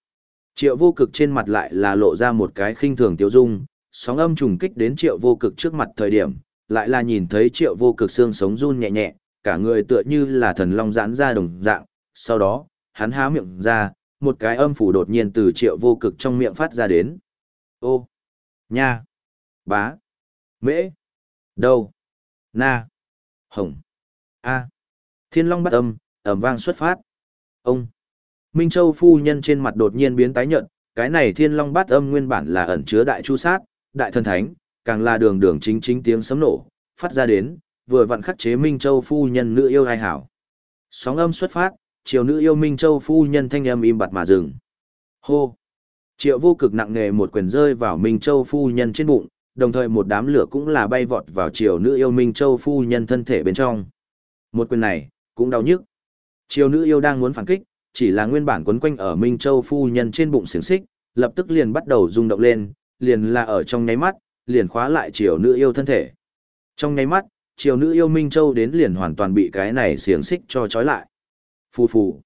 Triệu vô cực trên mặt lại là lộ ra một cái khinh thường tiêu dung, sóng âm trùng kích đến triệu vô cực trước mặt thời điểm, lại là nhìn thấy triệu vô cực xương sống run nhẹ nhẹ, cả người tựa như là thần long giãn ra đồng dạng, sau đó, hắn há miệng ra, một cái âm phủ đột nhiên từ triệu vô cực trong miệng phát ra đến. Ô, nha, bá, mễ, đâu, na, hồng, a, thiên long bắt âm, ẩm vang xuất phát. Ông, Minh Châu phu nhân trên mặt đột nhiên biến tái nhợt, cái này thiên long bát âm nguyên bản là ẩn chứa đại chu sát, đại thần thánh, càng là đường đường chính chính tiếng sấm nổ, phát ra đến, vừa vặn khắc chế Minh Châu phu nhân nữ yêu ai hảo. Sóng âm xuất phát, chiều nữ yêu Minh Châu phu nhân thanh âm im bặt mà dừng. Hô! Triệu vô cực nặng nề một quyền rơi vào Minh Châu phu nhân trên bụng, đồng thời một đám lửa cũng là bay vọt vào chiều nữ yêu Minh Châu phu nhân thân thể bên trong. Một quyền này, cũng đau nhức. chiều nữ yêu đang muốn phản kích, chỉ là nguyên bản quấn quanh ở Minh Châu phu nhân trên bụng xiềng xích, lập tức liền bắt đầu rung động lên, liền là ở trong nháy mắt, liền khóa lại chiều nữ yêu thân thể. Trong nháy mắt, triều nữ yêu Minh Châu đến liền hoàn toàn bị cái này xiềng xích cho trói lại. Phù phù.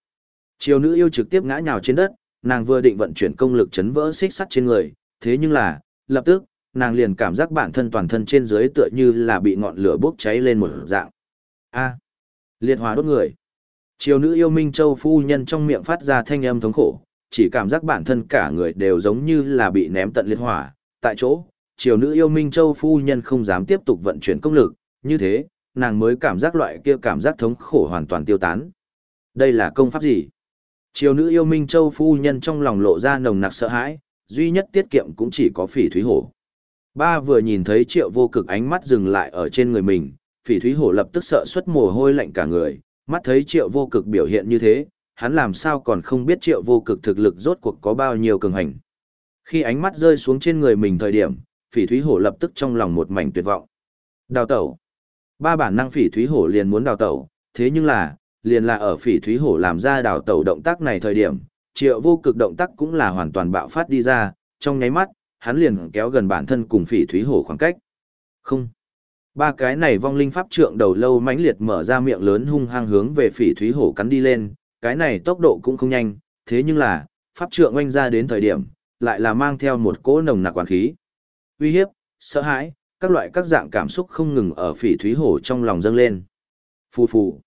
Triều nữ yêu trực tiếp ngã nhào trên đất, nàng vừa định vận chuyển công lực chấn vỡ xích sắt trên người, thế nhưng là, lập tức, nàng liền cảm giác bản thân toàn thân trên dưới tựa như là bị ngọn lửa bốc cháy lên một dạng. A. Liệt hỏa đốt người. Triều nữ yêu Minh Châu phu nhân trong miệng phát ra thanh âm thống khổ, chỉ cảm giác bản thân cả người đều giống như là bị ném tận liệt hỏa. Tại chỗ, triều nữ yêu Minh Châu phu nhân không dám tiếp tục vận chuyển công lực, như thế, nàng mới cảm giác loại kia cảm giác thống khổ hoàn toàn tiêu tán. Đây là công pháp gì? Triều nữ yêu Minh Châu phu nhân trong lòng lộ ra nồng nặc sợ hãi, duy nhất tiết kiệm cũng chỉ có phỉ thúy hổ. Ba vừa nhìn thấy triệu vô cực ánh mắt dừng lại ở trên người mình, phỉ thúy hổ lập tức sợ xuất mồ hôi lạnh cả người, mắt thấy triệu vô cực biểu hiện như thế, hắn làm sao còn không biết triệu vô cực thực lực rốt cuộc có bao nhiêu cường hành. Khi ánh mắt rơi xuống trên người mình thời điểm, phỉ thúy hổ lập tức trong lòng một mảnh tuyệt vọng. Đào tẩu. Ba bản năng phỉ thúy hổ liền muốn đào tẩu, thế nhưng là, liền là ở phỉ thúy hổ làm ra đào tẩu động tác này thời điểm, triệu vô cực động tác cũng là hoàn toàn bạo phát đi ra, trong nháy mắt, hắn liền kéo gần bản thân cùng phỉ thúy hổ khoảng cách. Không. Ba cái này vong linh pháp trượng đầu lâu mãnh liệt mở ra miệng lớn hung hăng hướng về phỉ thúy hổ cắn đi lên, cái này tốc độ cũng không nhanh, thế nhưng là, pháp trượng oanh ra đến thời điểm, lại là mang theo một cỗ nồng nặc quán khí. Uy hiếp, sợ hãi, các loại các dạng cảm xúc không ngừng ở phỉ thúy hổ trong lòng dâng lên. Phù phù.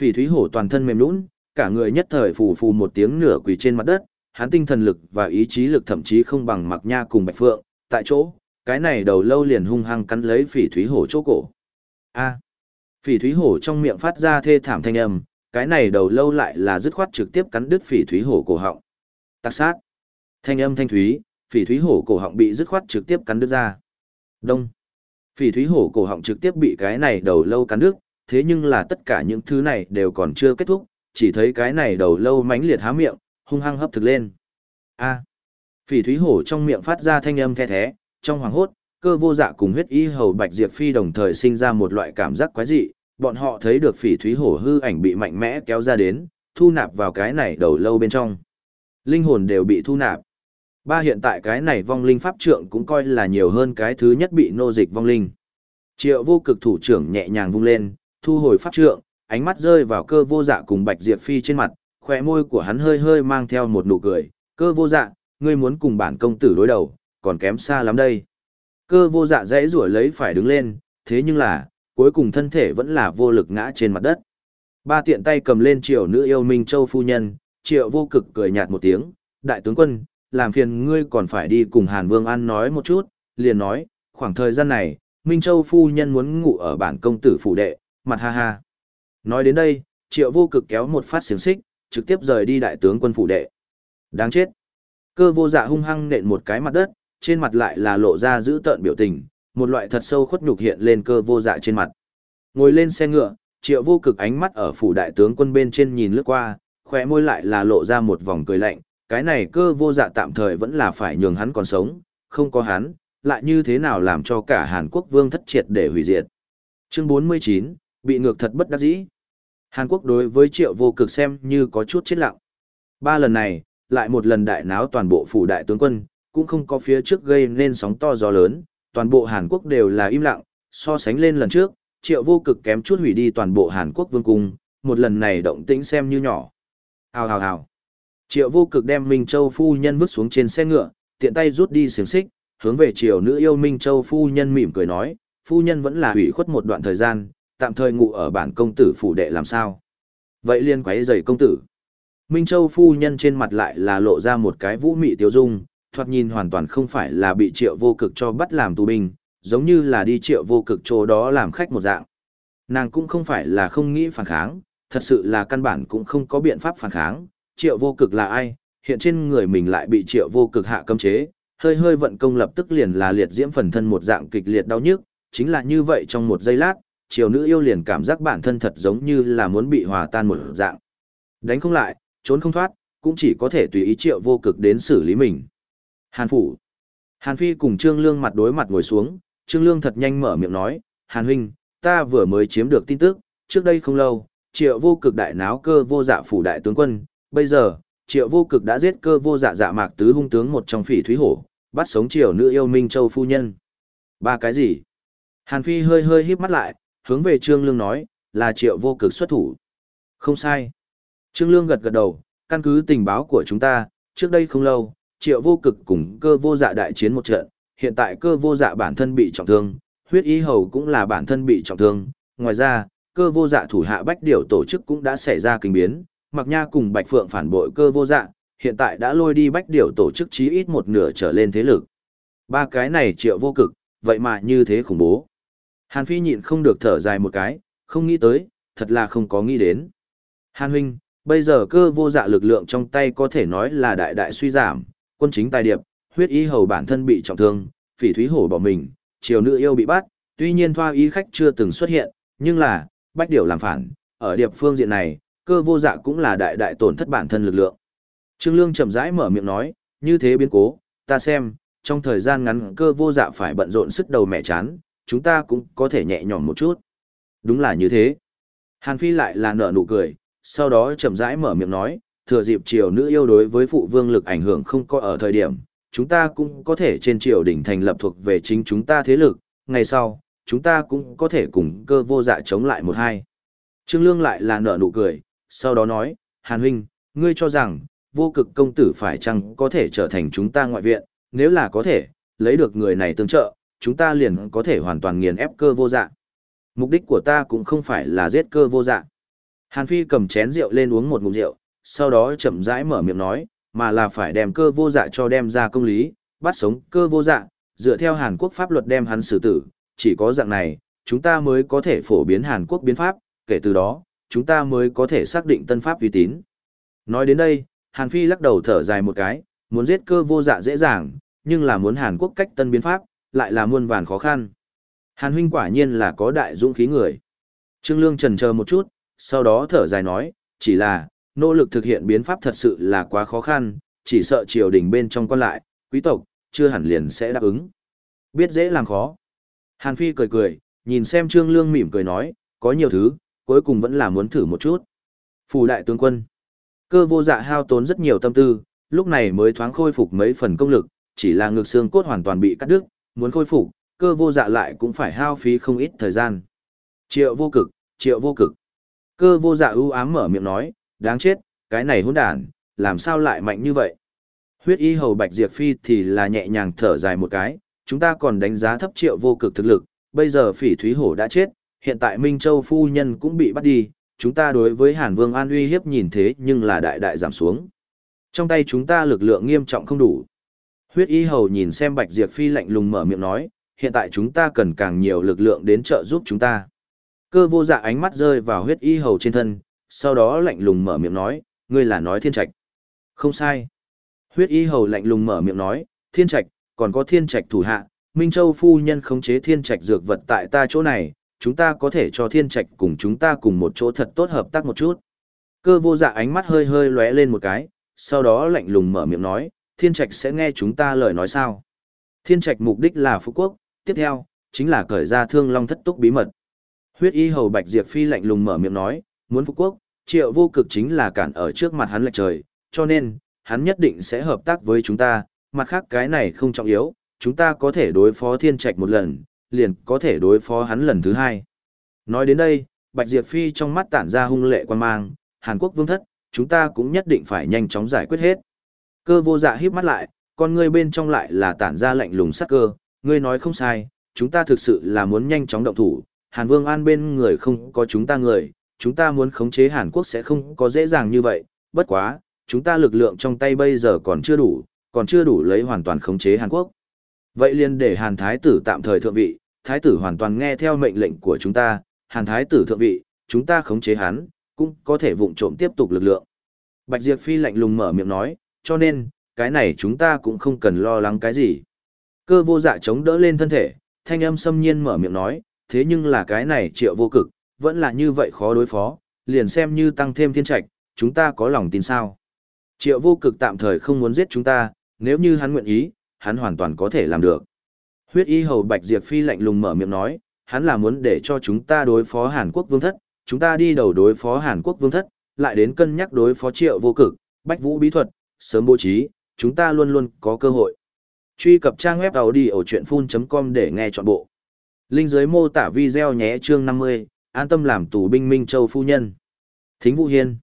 Phỉ thúy hổ toàn thân mềm lún cả người nhất thời phù phù một tiếng nửa quỳ trên mặt đất, hắn tinh thần lực và ý chí lực thậm chí không bằng mặc nha cùng bạch phượng, tại chỗ, cái này đầu lâu liền hung hăng cắn lấy phỉ thúy hổ chỗ cổ. A. Phỉ thúy hổ trong miệng phát ra thê thảm thanh âm, cái này đầu lâu lại là dứt khoát trực tiếp cắn đứt phỉ thúy hổ cổ họng. Tạc sát. Thanh âm thanh thúy, phỉ thúy hổ cổ họng bị dứt khoát trực tiếp cắn đứt ra. Đông. Phỉ thúy hổ cổ họng trực tiếp bị cái này đầu lâu cắn nước, thế nhưng là tất cả những thứ này đều còn chưa kết thúc, chỉ thấy cái này đầu lâu mãnh liệt há miệng, hung hăng hấp thực lên. A. À. Phỉ thúy hổ trong miệng phát ra thanh âm the thé, trong hoàng hốt, cơ vô dạ cùng huyết y hầu bạch diệp phi đồng thời sinh ra một loại cảm giác quái dị, bọn họ thấy được phỉ thúy hổ hư ảnh bị mạnh mẽ kéo ra đến, thu nạp vào cái này đầu lâu bên trong. Linh hồn đều bị thu nạp. Ba hiện tại cái này vong linh pháp trượng cũng coi là nhiều hơn cái thứ nhất bị nô dịch vong linh. Triệu vô cực thủ trưởng nhẹ nhàng vung lên, thu hồi pháp trượng, ánh mắt rơi vào cơ vô dạ cùng bạch diệp phi trên mặt, khỏe môi của hắn hơi hơi mang theo một nụ cười. Cơ vô dạ, ngươi muốn cùng bản công tử đối đầu, còn kém xa lắm đây. Cơ vô dạ dãy rủa lấy phải đứng lên, thế nhưng là, cuối cùng thân thể vẫn là vô lực ngã trên mặt đất. Ba tiện tay cầm lên triệu nữ yêu Minh Châu phu nhân, triệu vô cực cười nhạt một tiếng, đại tướng quân, làm phiền ngươi còn phải đi cùng Hàn Vương An nói một chút, liền nói, khoảng thời gian này, Minh Châu phu nhân muốn ngủ ở bản công tử phủ đệ, mặt ha ha. Nói đến đây, triệu vô cực kéo một phát xiềng xích, trực tiếp rời đi đại tướng quân phủ đệ. Đáng chết. Cơ vô dạ hung hăng nện một cái mặt đất, trên mặt lại là lộ ra giữ tợn biểu tình, một loại thật sâu khuất nhục hiện lên cơ vô dạ trên mặt. Ngồi lên xe ngựa, triệu vô cực ánh mắt ở phủ đại tướng quân bên trên nhìn lướt qua, khỏe môi lại là lộ ra một vòng cười lạnh, cái này cơ vô dạ tạm thời vẫn là phải nhường hắn còn sống, không có hắn, lại như thế nào làm cho cả Hàn Quốc vương thất triệt để hủy diệt. Chương 49, bị ngược thật bất đắc dĩ. Hàn Quốc đối với triệu vô cực xem như có chút chết lặng. Ba lần này, lại một lần đại náo toàn bộ phủ đại tướng quân, cũng không có phía trước gây nên sóng to gió lớn, toàn bộ Hàn Quốc đều là im lặng, so sánh lên lần trước, triệu vô cực kém chút hủy đi toàn bộ Hàn Quốc vương cung, một lần này động tĩnh xem như nhỏ. Hào hào hào. Triệu vô cực đem Minh Châu phu nhân vứt xuống trên xe ngựa, tiện tay rút đi xiềng xích, hướng về triều nữ yêu Minh Châu phu nhân mỉm cười nói, phu nhân vẫn là hủy khuất một đoạn thời gian, tạm thời ngủ ở bản công tử phủ đệ làm sao. Vậy liên quấy rầy công tử. Minh Châu phu nhân trên mặt lại là lộ ra một cái vũ mị tiêu dung, thoạt nhìn hoàn toàn không phải là bị triệu vô cực cho bắt làm tù binh, giống như là đi triệu vô cực chỗ đó làm khách một dạng. Nàng cũng không phải là không nghĩ phản kháng, thật sự là căn bản cũng không có biện pháp phản kháng, triệu vô cực là ai, hiện trên người mình lại bị triệu vô cực hạ cấm chế, hơi hơi vận công lập tức liền là liệt diễm phần thân một dạng kịch liệt đau nhức, chính là như vậy trong một giây lát, triều nữ yêu liền cảm giác bản thân thật giống như là muốn bị hòa tan một dạng. Đánh không lại, trốn không thoát, cũng chỉ có thể tùy ý triệu vô cực đến xử lý mình. Hàn Phủ. Hàn Phi cùng Trương Lương mặt đối mặt ngồi xuống, Trương Lương thật nhanh mở miệng nói, Hàn Huynh, ta vừa mới chiếm được tin tức, trước đây không lâu, triệu vô cực đại náo cơ vô dạ phủ đại tướng quân, bây giờ, triệu vô cực đã giết cơ vô dạ dạ mạc tứ hung tướng một trong phỉ thúy hổ, bắt sống triều nữ yêu Minh Châu phu nhân. Ba cái gì? Hàn Phi hơi hơi híp mắt lại, hướng về Trương Lương nói, là triệu vô cực xuất thủ. Không sai. Trương Lương gật gật đầu, căn cứ tình báo của chúng ta, trước đây không lâu, triệu vô cực cùng cơ vô dạ đại chiến một trận, hiện tại cơ vô dạ bản thân bị trọng thương, huyết ý hầu cũng là bản thân bị trọng thương, ngoài ra, cơ vô dạ thủ hạ bách điều tổ chức cũng đã xảy ra kinh biến, mặc nha cùng bạch phượng phản bội cơ vô dạng, hiện tại đã lôi đi bách điều tổ chức chí ít một nửa trở lên thế lực. Ba cái này triệu vô cực, vậy mà như thế khủng bố. Hàn Phi nhịn không được thở dài một cái, không nghĩ tới, thật là không có nghĩ đến. Hàn huynh, bây giờ cơ vô dạ lực lượng trong tay có thể nói là đại đại suy giảm, quân chính tài điệp, huyết y hầu bản thân bị trọng thương, phỉ thúy hổ bỏ mình, triều nữ yêu bị bắt, tuy nhiên thoa y khách chưa từng xuất hiện, nhưng là, bách điều làm phản, ở điệp phương diện này, cơ vô dạ cũng là đại đại tổn thất bản thân lực lượng. Trương Lương chậm rãi mở miệng nói, như thế biến cố, ta xem, trong thời gian ngắn cơ vô dạ phải bận rộn sức đầu mẹ chán, chúng ta cũng có thể nhẹ nhõm một chút. Đúng là như thế. Hàn Phi lại là nở nụ cười, sau đó chậm rãi mở miệng nói, thừa dịp triều nữ yêu đối với phụ vương lực ảnh hưởng không có ở thời điểm, chúng ta cũng có thể trên triều đỉnh thành lập thuộc về chính chúng ta thế lực, ngày sau, chúng ta cũng có thể cùng cơ vô dạ chống lại một hai. Trương Lương lại là nở nụ cười, sau đó nói, Hàn Huynh, ngươi cho rằng, vô cực công tử phải chăng có thể trở thành chúng ta ngoại viện, nếu là có thể, lấy được người này tương trợ, chúng ta liền có thể hoàn toàn nghiền ép cơ vô dạ. Mục đích của ta cũng không phải là giết cơ vô dạ. Hàn Phi cầm chén rượu lên uống một ngụm rượu, sau đó chậm rãi mở miệng nói, mà là phải đem cơ vô dạ cho đem ra công lý, bắt sống cơ vô dạ, dựa theo Hàn Quốc pháp luật đem hắn xử tử, chỉ có dạng này, chúng ta mới có thể phổ biến Hàn Quốc biến pháp, kể từ đó, chúng ta mới có thể xác định tân pháp uy tín. Nói đến đây, Hàn Phi lắc đầu thở dài một cái, muốn giết cơ vô dạ dễ dàng, nhưng là muốn Hàn Quốc cách tân biến pháp, lại là muôn vàn khó khăn. Hàn huynh quả nhiên là có đại dũng khí người. Trương Lương trần chờ một chút, sau đó thở dài nói, chỉ là, nỗ lực thực hiện biến pháp thật sự là quá khó khăn, chỉ sợ triều đình bên trong quan lại, quý tộc, chưa hẳn liền sẽ đáp ứng. Biết dễ làm khó. Hàn Phi cười cười, nhìn xem Trương Lương mỉm cười nói, có nhiều thứ, cuối cùng vẫn là muốn thử một chút. Phủ đại tướng quân. Cơ vô dạ hao tốn rất nhiều tâm tư, lúc này mới thoáng khôi phục mấy phần công lực, chỉ là ngực xương cốt hoàn toàn bị cắt đứt, muốn khôi phục, cơ vô dạ lại cũng phải hao phí không ít thời gian. Triệu vô cực, triệu vô cực. Cơ vô dạ ưu ám mở miệng nói, đáng chết, cái này hỗn đản, làm sao lại mạnh như vậy? Huyết y hầu bạch diệp phi thì là nhẹ nhàng thở dài một cái, chúng ta còn đánh giá thấp triệu vô cực thực lực, bây giờ phỉ thúy hổ đã chết, hiện tại Minh Châu phu nhân cũng bị bắt đi, chúng ta đối với Hàn Vương an uy hiếp nhìn thế nhưng là đại đại giảm xuống. Trong tay chúng ta lực lượng nghiêm trọng không đủ. Huyết y hầu nhìn xem bạch diệp phi lạnh lùng mở miệng nói, hiện tại chúng ta cần càng nhiều lực lượng đến trợ giúp chúng ta. Cơ vô dạ ánh mắt rơi vào huyết y hầu trên thân, sau đó lạnh lùng mở miệng nói, ngươi là nói thiên trạch. Không sai. Huyết y hầu lạnh lùng mở miệng nói, thiên trạch, còn có thiên trạch thủ hạ, Minh Châu phu nhân khống chế thiên trạch dược vật tại ta chỗ này, chúng ta có thể cho thiên trạch cùng chúng ta cùng một chỗ thật tốt hợp tác một chút. Cơ vô dạ ánh mắt hơi hơi lóe lên một cái, sau đó lạnh lùng mở miệng nói, thiên trạch sẽ nghe chúng ta lời nói sao. Thiên trạch mục đích là phú quốc, tiếp theo, chính là cởi ra thương long thất túc bí mật. Huyết y hầu bạch diệp phi lạnh lùng mở miệng nói, muốn phú quốc, triệu vô cực chính là cản ở trước mặt hắn lệch trời, cho nên, hắn nhất định sẽ hợp tác với chúng ta, mặt khác cái này không trọng yếu, chúng ta có thể đối phó thiên trạch một lần, liền có thể đối phó hắn lần thứ hai. Nói đến đây, Bạch Diệp Phi trong mắt tản ra hung lệ quan mang, Hàn Quốc vương thất, chúng ta cũng nhất định phải nhanh chóng giải quyết hết. Cơ vô dạ híp mắt lại, con ngươi bên trong lại là tản ra lạnh lùng sắc cơ, ngươi nói không sai, chúng ta thực sự là muốn nhanh chóng động thủ, Hàn Vương An bên người không có chúng ta người, chúng ta muốn khống chế Hàn Quốc sẽ không có dễ dàng như vậy, bất quá, chúng ta lực lượng trong tay bây giờ còn chưa đủ, còn chưa đủ lấy hoàn toàn khống chế Hàn Quốc. Vậy liền để Hàn Thái tử tạm thời thượng vị, Thái tử hoàn toàn nghe theo mệnh lệnh của chúng ta, Hàn Thái tử thượng vị, chúng ta khống chế hắn, cũng có thể vụng trộm tiếp tục lực lượng. Bạch Diệp Phi lạnh lùng mở miệng nói, cho nên, cái này chúng ta cũng không cần lo lắng cái gì. Cơ vô dạ chống đỡ lên thân thể, thanh âm xâm nhiên mở miệng nói, thế nhưng là cái này triệu vô cực, vẫn là như vậy khó đối phó, liền xem như tăng thêm thiên trạch, chúng ta có lòng tin sao. Triệu vô cực tạm thời không muốn giết chúng ta, nếu như hắn nguyện ý, hắn hoàn toàn có thể làm được. Huyết y hầu Bạch Diệp Phi lạnh lùng mở miệng nói, hắn là muốn để cho chúng ta đối phó Hàn Quốc vương thất, chúng ta đi đầu đối phó Hàn Quốc vương thất, lại đến cân nhắc đối phó triệu vô cực, bách vũ bí thuật, sớm bố trí, chúng ta luôn luôn có cơ hội. Truy cập trang web đầu đi ở chuyện full.com để nghe trọn bộ. Linh dưới mô tả video nhé chương 50, an tâm làm tù binh Minh Châu Phu Nhân. Thính Vũ Hiên.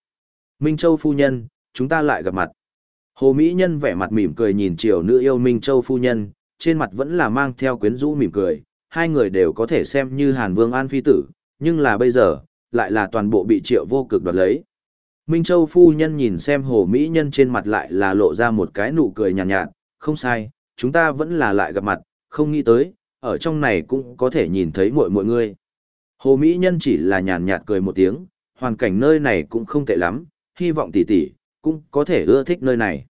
Minh Châu Phu Nhân, chúng ta lại gặp mặt. Hồ Mỹ Nhân vẻ mặt mỉm cười nhìn triều nữ yêu Minh Châu Phu Nhân, trên mặt vẫn là mang theo quyến rũ mỉm cười, hai người đều có thể xem như Hàn Vương An Phi Tử, nhưng là bây giờ, lại là toàn bộ bị triệu vô cực đoạt lấy. Minh Châu Phu Nhân nhìn xem Hồ Mỹ Nhân trên mặt lại là lộ ra một cái nụ cười nhàn nhạt, nhạt, không sai, chúng ta vẫn là lại gặp mặt, không nghĩ tới, ở trong này cũng có thể nhìn thấy mọi mọi người. Hồ Mỹ Nhân chỉ là nhàn nhạt cười một tiếng, hoàn cảnh nơi này cũng không tệ lắm, hy vọng tỷ tỷ cũng có thể ưa thích nơi này.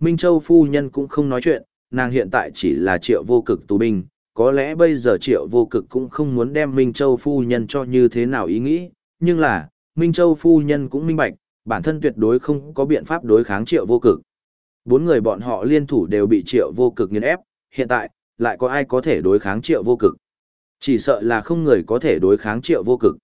Minh Châu phu nhân cũng không nói chuyện, nàng hiện tại chỉ là triệu vô cực tù binh, có lẽ bây giờ triệu vô cực cũng không muốn đem Minh Châu phu nhân cho như thế nào ý nghĩ, nhưng là, Minh Châu phu nhân cũng minh bạch, bản thân tuyệt đối không có biện pháp đối kháng triệu vô cực. Bốn người bọn họ liên thủ đều bị triệu vô cực nghiền ép, hiện tại, lại có ai có thể đối kháng triệu vô cực. Chỉ sợ là không người có thể đối kháng triệu vô cực.